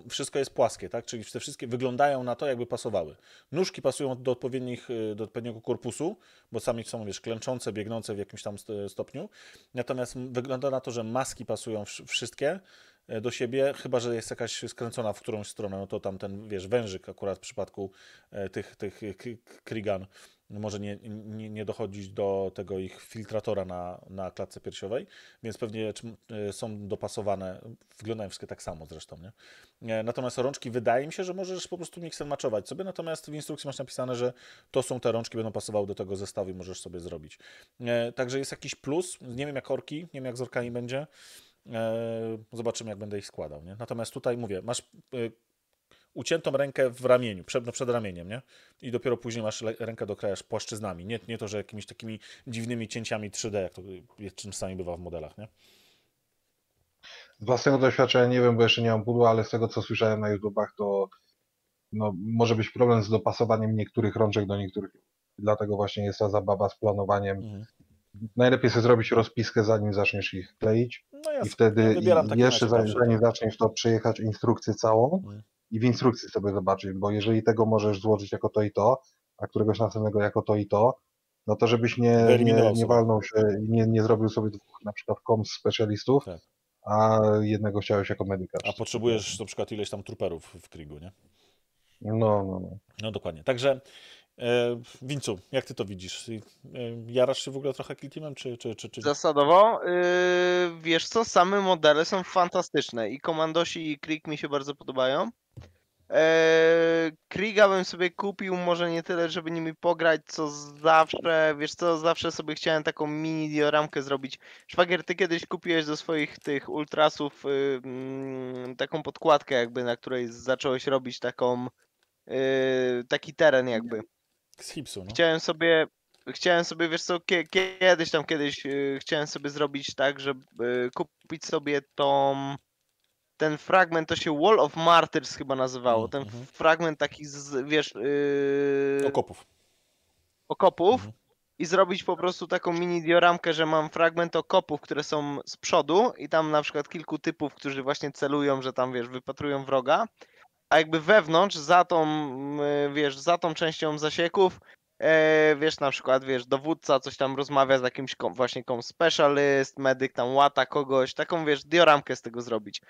wszystko jest płaskie, tak? Czyli te wszystkie wyglądają na to, jakby pasowały. Nóżki pasują do, odpowiednich, y, do odpowiedniego korpusu, bo sami są, wiesz, klęczące, biegnące w jakimś tam st- stopniu. Natomiast wygląda na to, że maski pasują wsz- wszystkie e, do siebie, chyba że jest jakaś skręcona w którąś stronę, no to tam ten, wiesz, wężyk akurat w przypadku e, tych, tych Krigan może nie, nie, nie dochodzić do tego ich filtratora na, na klatce piersiowej, więc pewnie czm- e, są dopasowane, wyglądają wszystkie tak samo zresztą, nie? E, Natomiast rączki wydaje mi się, że możesz po prostu mix and matchować sobie, natomiast w instrukcji masz napisane, że to są te rączki, będą pasowały do tego zestawu i możesz sobie zrobić. E, Także jest jakiś plus, nie wiem jak orki, nie wiem jak z orkami będzie, E, zobaczymy jak będę ich składał, nie? Natomiast tutaj mówię, masz e, uciętą rękę w ramieniu, przed, no przed ramieniem, nie? I dopiero później masz rękę doklejasz płaszczyznami, nie, nie to, że jakimiś takimi dziwnymi cięciami 3D, jak to jest- czasami bywa w modelach, nie? Z własnego doświadczenia nie wiem, bo jeszcze nie mam pudła, ale z tego co słyszałem na YouTubach, to no, może być problem z dopasowaniem niektórych rączek do niektórych. Dlatego właśnie jest ta zabawa z planowaniem. Mhm. Najlepiej sobie zrobić rozpiskę, zanim zaczniesz ich kleić. No ja, I wtedy i jeszcze zanim, zanim zaczniesz to przejechać instrukcję całą i w instrukcji sobie zobaczyć, bo jeżeli tego możesz złożyć jako to i to, a któregoś następnego jako to i to, no to żebyś nie, nie, nie walnął się i nie, nie zrobił sobie dwóch na przykład koms specjalistów, Tak. a jednego chciałeś jako medyka. A potrzebujesz na przykład ileś tam truperów w Krigu, nie? No, no, no. No dokładnie. Także e, Wincu, jak ty to widzisz? E, jarasz się w ogóle trochę Kill czy, czy, czy, czy... Zasadowo, yy, wiesz co, same modele są fantastyczne i Komandosi i Krieg mi się bardzo podobają. Eee, Kriga bym sobie kupił, może nie tyle, żeby nimi pograć, co zawsze, wiesz co, zawsze sobie chciałem taką mini dioramkę zrobić. Szwagier, ty kiedyś kupiłeś do swoich tych ultrasów y, mm, taką podkładkę jakby, na której zacząłeś robić taką, y, taki teren jakby. Z hipsu, no. Chciałem sobie, chciałem sobie, wiesz co, kie, kiedyś tam, kiedyś y, chciałem sobie zrobić tak, żeby y, kupić sobie tą, ten fragment, to się Wall of Martyrs chyba nazywało, Mm, ten mhm. fragment taki, z, wiesz, yy, Okopów. okopów Mhm. i zrobić po prostu taką mini dioramkę, że mam fragment okopów, które są z przodu i tam na przykład kilku typów, którzy właśnie celują, że tam, wiesz, wypatrują wroga, a jakby wewnątrz, za tą, y, wiesz, za tą częścią zasieków, e, wiesz, na przykład, wiesz, dowódca coś tam rozmawia z jakimś właśnie kom specialist, medyk tam łata kogoś, taką, wiesz, dioramkę z tego zrobić.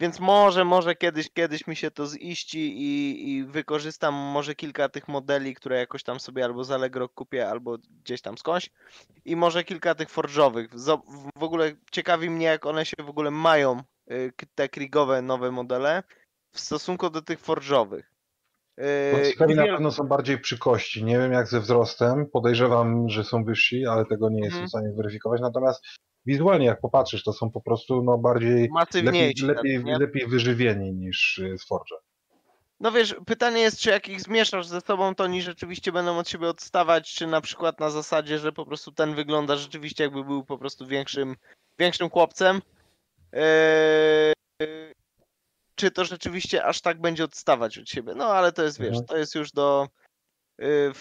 Więc może, może kiedyś, kiedyś mi się to ziści i, i wykorzystam może kilka tych modeli, które jakoś tam sobie albo z Allegro kupię, albo gdzieś tam skądś. I może kilka tych forżowych. W ogóle ciekawi mnie, jak one się w ogóle mają, k- te krigowe nowe modele, w stosunku do tych forżowych. No, Yy, na pewno są bardziej przy kości. Nie wiem jak ze wzrostem. Podejrzewam, że są wyżsi, ale tego nie jestem Mhm. w stanie zweryfikować. Natomiast wizualnie jak popatrzysz, to są po prostu no, bardziej lepiej, lepiej, nie? lepiej wyżywieni niż y, z Forge. No wiesz, pytanie jest, czy jak ich zmieszasz ze sobą, to oni rzeczywiście będą od siebie odstawać, czy na przykład na zasadzie, że po prostu ten wygląda rzeczywiście jakby był po prostu większym, większym chłopcem. Eee, czy to rzeczywiście aż tak będzie odstawać od siebie? No ale to jest, wiesz, Mhm. to jest już do... yy,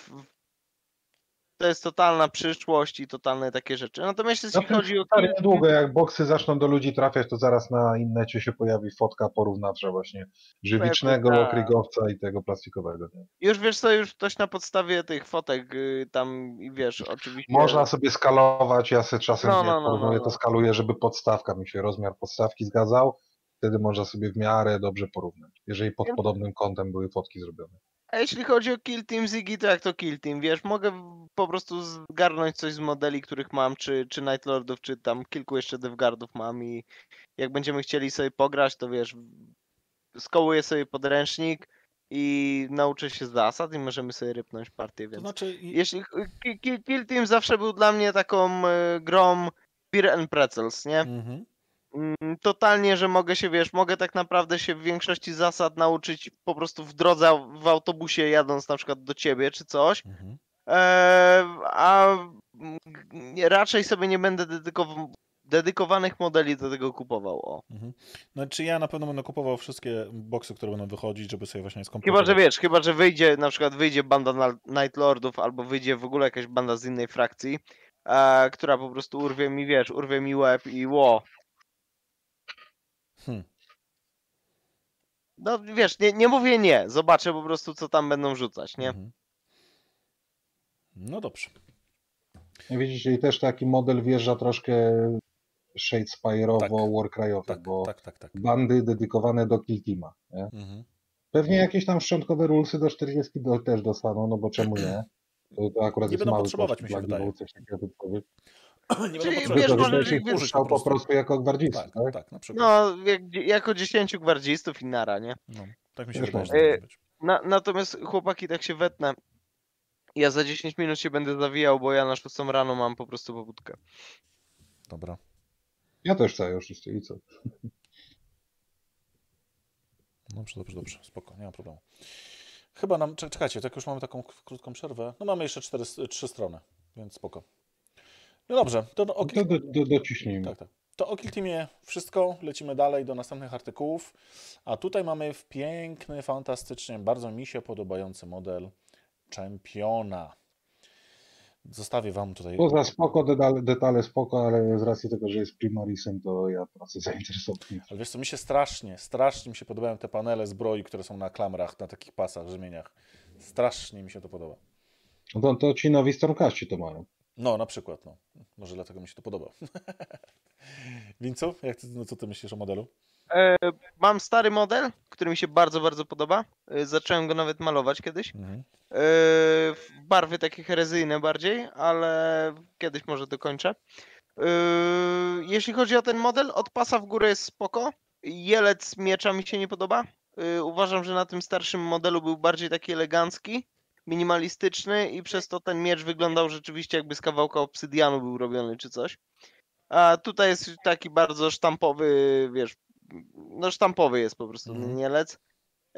to jest totalna przyszłość i totalne takie rzeczy. Natomiast jeśli Znaczy, chodzi o... stary, niedługo jak boksy zaczną do ludzi trafiać, to zaraz na innecie się pojawi fotka porównawcza właśnie żywicznego, okrygowca i tego plastikowego. Nie? Już wiesz co, już ktoś na podstawie tych fotek y, tam i wiesz, oczywiście... Można sobie skalować, ja sobie czasem No, jak no, no, porównuję, no, no. to skaluję, żeby podstawka mi się, rozmiar podstawki zgadzał. Wtedy można sobie w miarę dobrze porównać, jeżeli pod podobnym kątem były fotki zrobione. A jeśli chodzi o Kill Team Ziggy, to jak to Kill Team, wiesz, mogę po prostu zgarnąć coś z modeli, których mam, czy, czy Night Lordów, czy tam kilku jeszcze Devguardów mam i jak będziemy chcieli sobie pograć, to wiesz, skołuję sobie podręcznik i nauczę się zasad i możemy sobie rypnąć partię, To więc... znaczy, i- Jeśli Ki- Ki- Kill Team zawsze był dla mnie taką e, grą Beer and Pretzels, nie? mhm. Mm, Totalnie, że mogę się, wiesz, mogę tak naprawdę się w większości zasad nauczyć po prostu w drodze w autobusie jadąc na przykład do ciebie czy coś, Mhm. Eee, a raczej sobie nie będę dedykow- dedykowanych modeli do tego kupował, o. Znaczy ja na pewno będę kupował wszystkie boksy, które będą wychodzić, żeby sobie właśnie skompletować. Chyba, że wiesz, chyba, że wyjdzie, na przykład wyjdzie banda na- Night Lordów albo wyjdzie w ogóle jakaś banda z innej frakcji, e, która po prostu urwie mi, wiesz, urwie mi łeb i ło. Hmm. No wiesz, nie, nie mówię nie, zobaczę po prostu co tam będą rzucać, nie? Mhm. No dobrze. I widzicie, i też taki model wjeżdża troszkę Shadespire'owo, Tak. Tak, bo tak, tak, tak. bandy dedykowane do Kill Teama. Nie? Mhm. Pewnie jakieś tam szczątkowe rulesy do 40 do, też dostaną, no bo czemu nie? To, to akurat Nie jest będą mały potrzebować, mi się wydaje. Coś takiego. Nie Czyli będą wiesz, może- ich puszczał po prostu jako gwardzisty, Tak, tak? tak, na przykład. No, jak, jako 10 gwardzistów i nara, nie? No, tak mi się wydaje, że tak być. Na, natomiast chłopaki, tak się wetnę. Ja za 10 minut się będę zawijał, bo ja na 6 rano mam po prostu pobudkę. Dobra. Ja też chcę już i co? Dobrze, dobrze, dobrze. Spoko, nie ma problemu. Chyba nam, czek- czekajcie, tak już mamy taką krótką przerwę. No mamy jeszcze cztery, trzy strony, więc spoko. No dobrze, to o, To do, do, dociśnijmy. Tak, tak. To o Kill Teamie wszystko. Lecimy dalej do następnych artykułów. A tutaj mamy w piękny, fantastycznie, bardzo mi się podobający model czempiona. Zostawię Wam tutaj. Poza spoko, detale, detale spoko, ale z racji tego, że jest Primarisem, to ja tracę zainteresowanie. Ale wiesz co, mi się strasznie, strasznie mi się podobają te panele zbroi, które są na klamrach, na takich pasach, rzemieniach. Strasznie mi się to podoba. No to, to ci nowi Stormcasti to mają. No, na przykład, no. Może dlatego mi się to podoba. Wincu, jak ty, no co ty myślisz o modelu? E, mam stary model, który mi się bardzo, bardzo podoba. E, zacząłem go nawet malować kiedyś. Mhm. E, barwy takie herezyjne bardziej, ale kiedyś może dokończę. E, jeśli chodzi o ten model, od pasa w górę jest spoko. Jelec miecza mi się nie podoba. E, uważam, że na tym starszym modelu był bardziej taki elegancki, minimalistyczny i przez to ten miecz wyglądał rzeczywiście jakby z kawałka obsydianu był robiony czy coś. A tutaj jest taki bardzo sztampowy, wiesz, no sztampowy jest po prostu Mhm. nielec.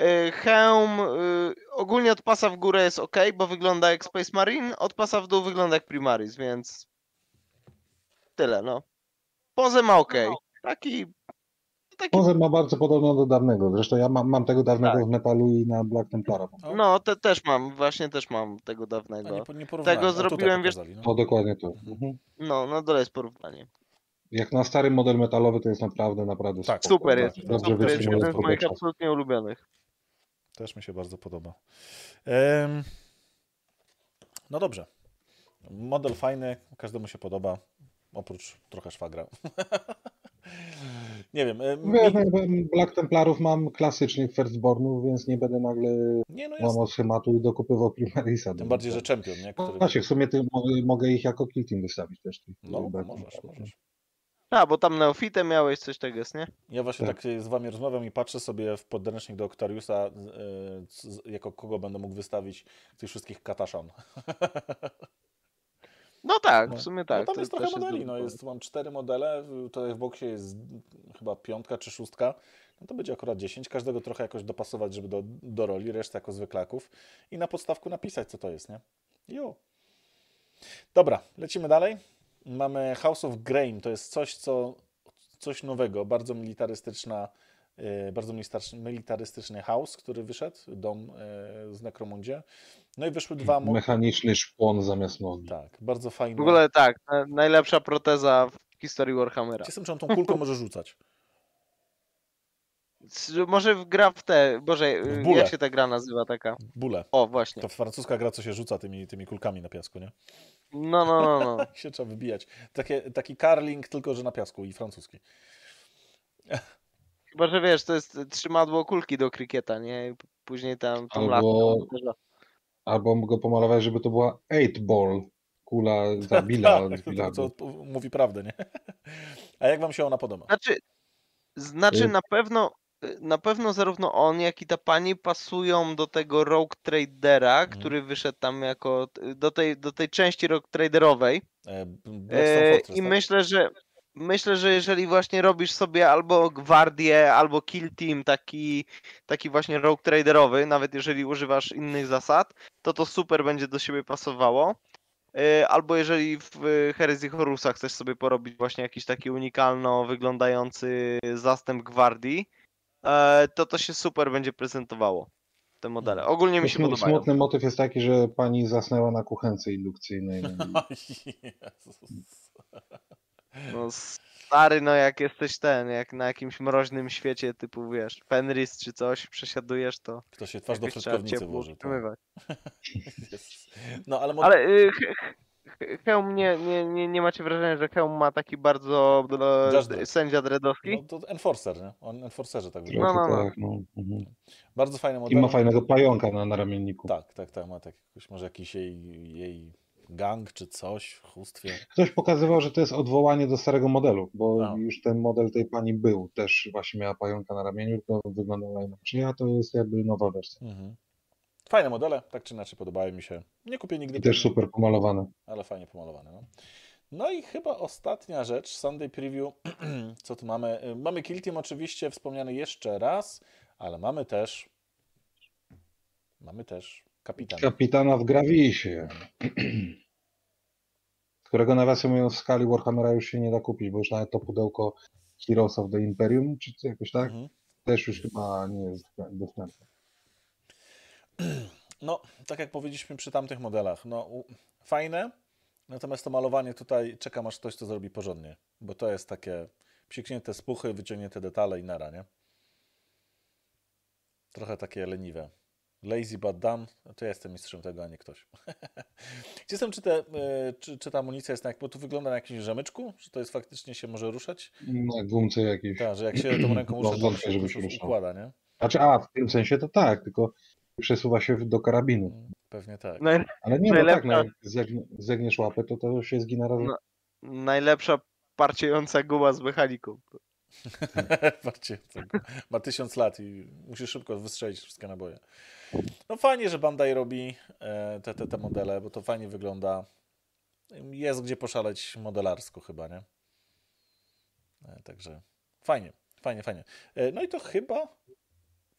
Y, Hełm y, ogólnie od pasa w górę jest ok, bo wygląda jak Space Marine, od pasa w dół wygląda jak Primaris, więc tyle, no. Pozę ma ok. Taki, taki Pozę ma bardzo podobną do dawnego. Zresztą ja mam, mam tego dawnego Tak. w metalu i na Black Templara. O, no te, też mam, właśnie też mam tego dawnego. nie, nie. Tego tutaj zrobiłem, wiesz- pokazali, no. No dokładnie to. Mhm. No, na dole jest porównanie. Jak na stary model metalowy to jest naprawdę, naprawdę Tak. spoko. Super jest. Dobrze Super jest jeden z moich absolutnie ulubionych. Też mi się bardzo podoba. No dobrze. Model fajny, każdemu się podoba, oprócz trochę szwagra. Nie wiem. em, Ja mi, Black Templarów mam klasycznych Firstbornów, więc nie będę nagle nie, no jest. łamał schematu i dokupywał Primarisa. Tym bardziej, że czempion, nie? Który... Właśnie, w sumie ty, mogę, ich jako kill team wystawić też. No, możesz, możesz. A, bo tam neofitę miałeś, coś tego jest, nie? Ja właśnie Tak. tak z wami rozmawiam i patrzę sobie w podręcznik do Octariusa, e, z- jako kogo będę mógł wystawić tych wszystkich kataszan. No tak, No. w sumie no tak. tam to jest trochę modeli, dobry no jest, mam cztery modele, tutaj w boksie jest chyba piątka czy szóstka, no to będzie akurat 10, każdego trochę jakoś dopasować, żeby do, do roli, resztę jako zwyklaków i na podstawku napisać, co to jest, nie? Jo. Dobra, lecimy dalej. Mamy House of Grain, to jest coś, co, coś nowego, bardzo militarystyczna bardzo militarystyczny- house, który wyszedł, dom e, z Necromundzie. No i wyszły dwa... Mechaniczny szpon zamiast nogi. Tak, bardzo fajne. W ogóle tak, na- najlepsza proteza w historii Warhammera. Jestem, czy on tą kulką może rzucać. Może w gra w te, Boże, bóle. jak się ta gra nazywa taka? Bóle. O, właśnie. To francuska gra, co się rzuca tymi, tymi kulkami na piasku, nie? No, no, no, no. się trzeba wybijać. Takie, taki karling, tylko że na piasku i francuski. Chyba, że wiesz, to jest trzymadło kulki do krykieta, nie? Później tam tą Albo- latką też- Albo go pomalować, żeby to była 8 ball. Kula za billa. tak, to, to, to mówi prawdę, nie? A jak wam się ona podoba? Znaczy, znaczy Y- na pewno, y, na pewno zarówno on, jak i ta pani pasują do tego Rogue Tradera, Mhm. który wyszedł tam jako, do tej, do tej części Rogue Traderowej. E, E, I tak? myślę, że myślę, że jeżeli właśnie robisz sobie albo gwardię, albo kill team taki, taki właśnie rogue traderowy, nawet jeżeli używasz innych zasad, to to super będzie do siebie pasowało. E, Albo jeżeli w e, Heresy Horusa chcesz sobie porobić właśnie jakiś taki unikalno wyglądający zastęp gwardii, e, to to się super będzie prezentowało. Te modele. Ogólnie mi się Smu- podobają. Smutny motyw jest taki, że pani zasnęła na kuchence indukcyjnej. I Jezus. No stary, no jak jesteś ten, jak na jakimś mroźnym świecie typu, wiesz, Fenris czy coś, przesiadujesz, to Kto się twarz do ciepło włoży. To... Jezus. No ale, Ale y, he- he- Hełm nie, nie, nie, nie macie wrażenia, że Hełm ma taki bardzo Dredd. sędzia dreadowski? no, to Enforcer, nie? On Enforcerze tak No, wygląda. trochę no, no. tak, no. Mhm. Bardzo fajny I model. ma fajnego pająka na, na ramienniku. Tak, tak, tak. Ma tak, jakoś, może jakiś jej, jej gang czy coś w chustwie. Ktoś pokazywał, że to jest odwołanie do starego modelu, bo A. już ten model tej pani był. Też właśnie miała pająka na ramieniu, to wyglądała inaczej, a to jest jakby nowa wersja. Mhm. Fajne modele, tak czy inaczej podobają mi się. Nie kupię nigdy, I też super pomalowane. ale fajnie pomalowane. No. no i chyba ostatnia rzecz, Sunday Preview, co tu mamy? Y, Mamy Kill Team oczywiście wspomniany jeszcze raz, ale mamy też mamy też Kapitan. Kapitana w Gravisie, którego nawiasem mówiąc w skali Warhammera już się nie da kupić, bo już nawet to pudełko Heroes of the Imperium, czy jakoś tak, Mhm. też już chyba nie jest dostępne. No, tak jak powiedzieliśmy przy tamtych modelach, no fajne, natomiast to malowanie tutaj czekam aż ktoś to zrobi porządnie, bo to jest takie psiknięte spuchy, wyciągnięte detale i nara, nie? Trochę takie leniwe. Lazy but done, no to ja jestem mistrzem tego, a nie ktoś. Jestem, czy, te, y, czy, czy ta amunicja jest na, jak- bo tu wygląda na jakimś rzemyczku, że to jest faktycznie się może ruszać? Na gumce jakiejś. Tak, że jak się tą ręką No, rusza, to się, żeby się układa, nie? Znaczy, a w tym sensie to tak, tylko przesuwa się do karabinu. Mm, Pewnie tak. Naj, Ale nie, no tak, no, Najlepsza- zegniesz łapę, to to się zgina razem. No. najlepsza parciejąca guma z mechaniką. Patrzcie, to ma tysiąc lat i musi szybko wystrzelić wszystkie naboje. No fajnie, że Bandai robi e, te, te, te modele, bo to fajnie wygląda. Jest gdzie poszaleć modelarsko chyba, nie? E, Także fajnie, fajnie, fajnie. E, No i to chyba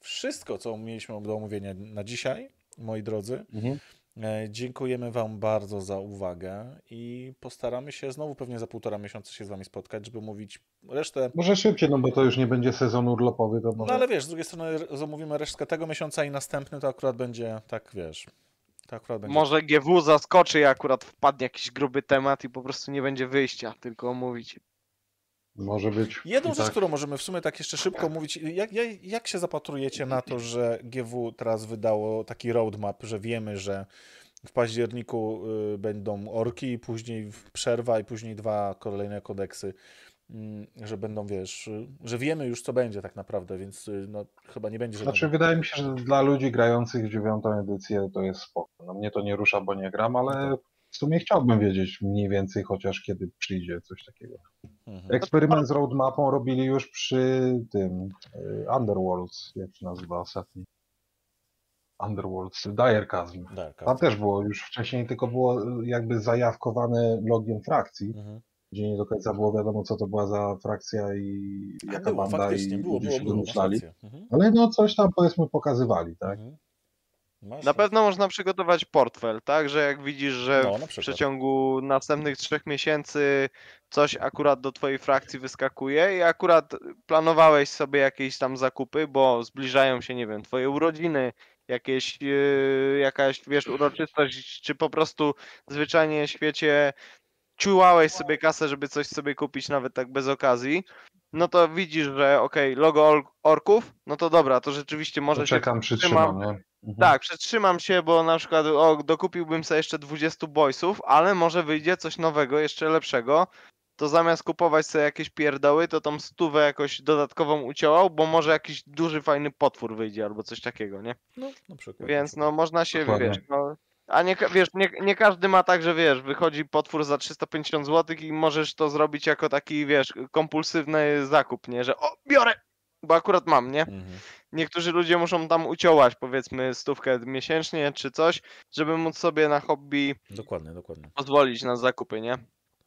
wszystko, co mieliśmy do omówienia na dzisiaj, moi drodzy. Mhm. E, Dziękujemy Wam bardzo za uwagę i postaramy się znowu pewnie za półtora miesiąca się z Wami spotkać, żeby mówić resztę Może szybciej, no bo to już nie będzie sezon urlopowy, to może... no ale wiesz, z drugiej strony zamówimy resztkę tego miesiąca i następny to akurat będzie, tak wiesz, to akurat będzie... Może GW zaskoczy i akurat wpadnie jakiś gruby temat i po prostu nie będzie wyjścia, tylko omówić. Może być. Jedną rzecz, tak. którą możemy w sumie tak jeszcze szybko mówić, jak, jak, jak się zapatrujecie na to, że GW teraz wydało taki roadmap, że wiemy, że w październiku y, będą orki, później przerwa i później dwa kolejne kodeksy, mm, że będą, wiesz, y, że wiemy już co będzie tak naprawdę, więc y, no, chyba nie będzie. Znaczy, wydaje mi się, że dla ludzi grających w dziewiątą edycję to jest spoko. No, mnie to nie rusza, bo nie gram, ale w sumie chciałbym wiedzieć mniej więcej chociaż kiedy przyjdzie coś takiego. Mhm. Eksperyment z roadmapą robili już przy tym y, Underworlds, jak się nazywa ostatni. Underworlds, Direcasm. Dark Tam też było już wcześniej, tylko było jakby zajawkowane logiem frakcji, Mhm. gdzie nie do końca było wiadomo, co to była za frakcja i A jaka było, banda i było, gdzie było, się było, domyślali. Mhm. Ale no coś tam powiedzmy pokazywali, tak? Mhm. Masz Na rację. pewno można przygotować portfel, tak? Że jak widzisz, że No, na w przeciągu następnych trzech miesięcy coś akurat do twojej frakcji wyskakuje i akurat planowałeś sobie jakieś tam zakupy, bo zbliżają się, nie wiem, twoje urodziny, jakieś, yy, jakaś, wiesz, uroczystość, czy po prostu zwyczajnie w świecie ciułałeś sobie kasę, żeby coś sobie kupić nawet tak bez okazji, no to widzisz, że okej, logo or- orków, no to dobra, to rzeczywiście może To się czekam, przytrzymam. nie? Mhm. Tak, przetrzymam się, bo na przykład o, dokupiłbym sobie jeszcze 20 boysów, ale może wyjdzie coś nowego, jeszcze lepszego. To zamiast kupować sobie jakieś pierdoły, to tą stówę jakoś dodatkową uciąłał, bo może jakiś duży, fajny potwór wyjdzie albo coś takiego, nie? No, na przykład. Więc no można się, Dokładnie. wiesz, no... A nie, wiesz, nie, nie każdy ma tak, że wiesz, wychodzi potwór za 350 zł i możesz to zrobić jako taki, wiesz, kompulsywny zakup, nie? Że o, biorę, bo akurat mam, nie? Mhm. niektórzy ludzie muszą tam uciąłać powiedzmy stówkę miesięcznie czy coś, żeby móc sobie na hobby Dokładnie, dokładnie. pozwolić na zakupy, nie?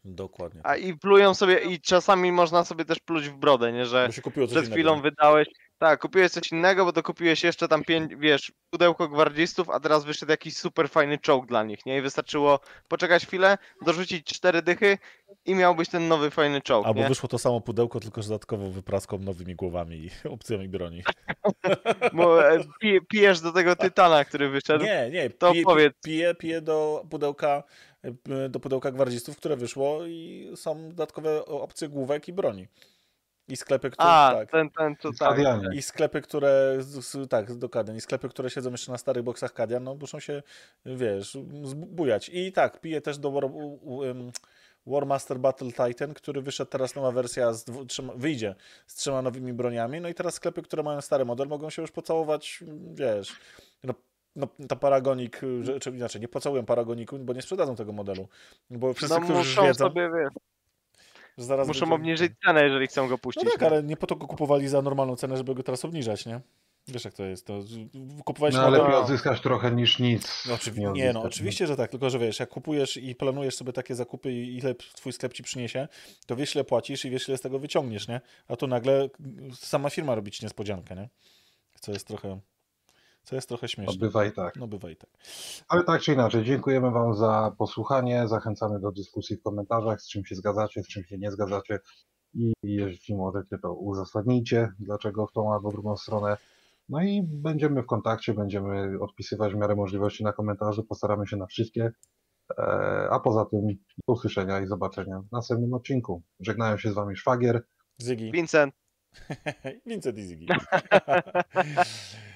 Dokładnie. A i plują sobie i czasami można sobie też pluć w brodę, nie? Że Bo się kupiło coś przed innego. chwilą nie? wydałeś, tak, kupiłeś coś innego, bo dokupiłeś jeszcze tam pięć, wiesz, pudełko gwardzistów, a teraz wyszedł jakiś super fajny czołg dla nich, nie? I wystarczyło poczekać chwilę, dorzucić cztery dychy i miałbyś ten nowy fajny czołg, Albo nie? wyszło to samo pudełko, tylko z dodatkową wypraską, nowymi głowami i opcjami broni. Bo e, pije, pijesz do tego tytana, który wyszedł. Nie, nie, To piję, powiedz. piję, piję do pudełka e, do pudełka gwardzistów, które wyszło i są dodatkowe opcje główek i broni. I sklepy, które... A, tak. ten, ten, co tak. I sklepy, które, tak, dokładnie, i sklepy, które siedzą jeszcze na starych boksach Kadian, no muszą się, wiesz, zbujać. I tak, piję też do War, u- u- em, War Master Battle Titan, który wyszedł teraz nowa wersja, z dwu, trzema, wyjdzie z trzema nowymi broniami, no i teraz sklepy, które mają stary model, mogą się już pocałować, wiesz, no, no to Paragonik, że, czy inaczej, nie pocałują Paragoniku, bo nie sprzedadzą tego modelu, bo wszyscy, No którzy już muszą wiedzą, sobie, wiesz, że zaraz muszą będzie- obniżyć cenę, jeżeli chcą go puścić. no tak, nie? ale nie po to go kupowali za normalną cenę, żeby go teraz obniżać, nie? Wiesz jak to jest, to kupowałeś No, model- lepiej odzyskać trochę niż nic. No, oczywi- nie nie, no oczywiście, że tak, tylko że wiesz, jak kupujesz i planujesz sobie takie zakupy i ile twój sklep ci przyniesie, to wiesz ile płacisz i wiesz ile z tego wyciągniesz, nie? A tu nagle sama firma robi ci niespodziankę, nie? Co jest trochę, co jest trochę śmieszne. Odbywa i tak. No bywa i tak. Ale tak czy inaczej, dziękujemy Wam za posłuchanie. Zachęcamy do dyskusji w komentarzach, z czym się zgadzacie, z czym się nie zgadzacie. I jeśli możecie, to uzasadnijcie, dlaczego w tą albo drugą stronę. No i będziemy w kontakcie, będziemy odpisywać w miarę możliwości na komentarze, postaramy się na wszystkie. E, A poza tym do usłyszenia i zobaczenia w następnym odcinku. Żegnają się z Wami Szwagier. Zygi. Vincent. Vincent i Zygi.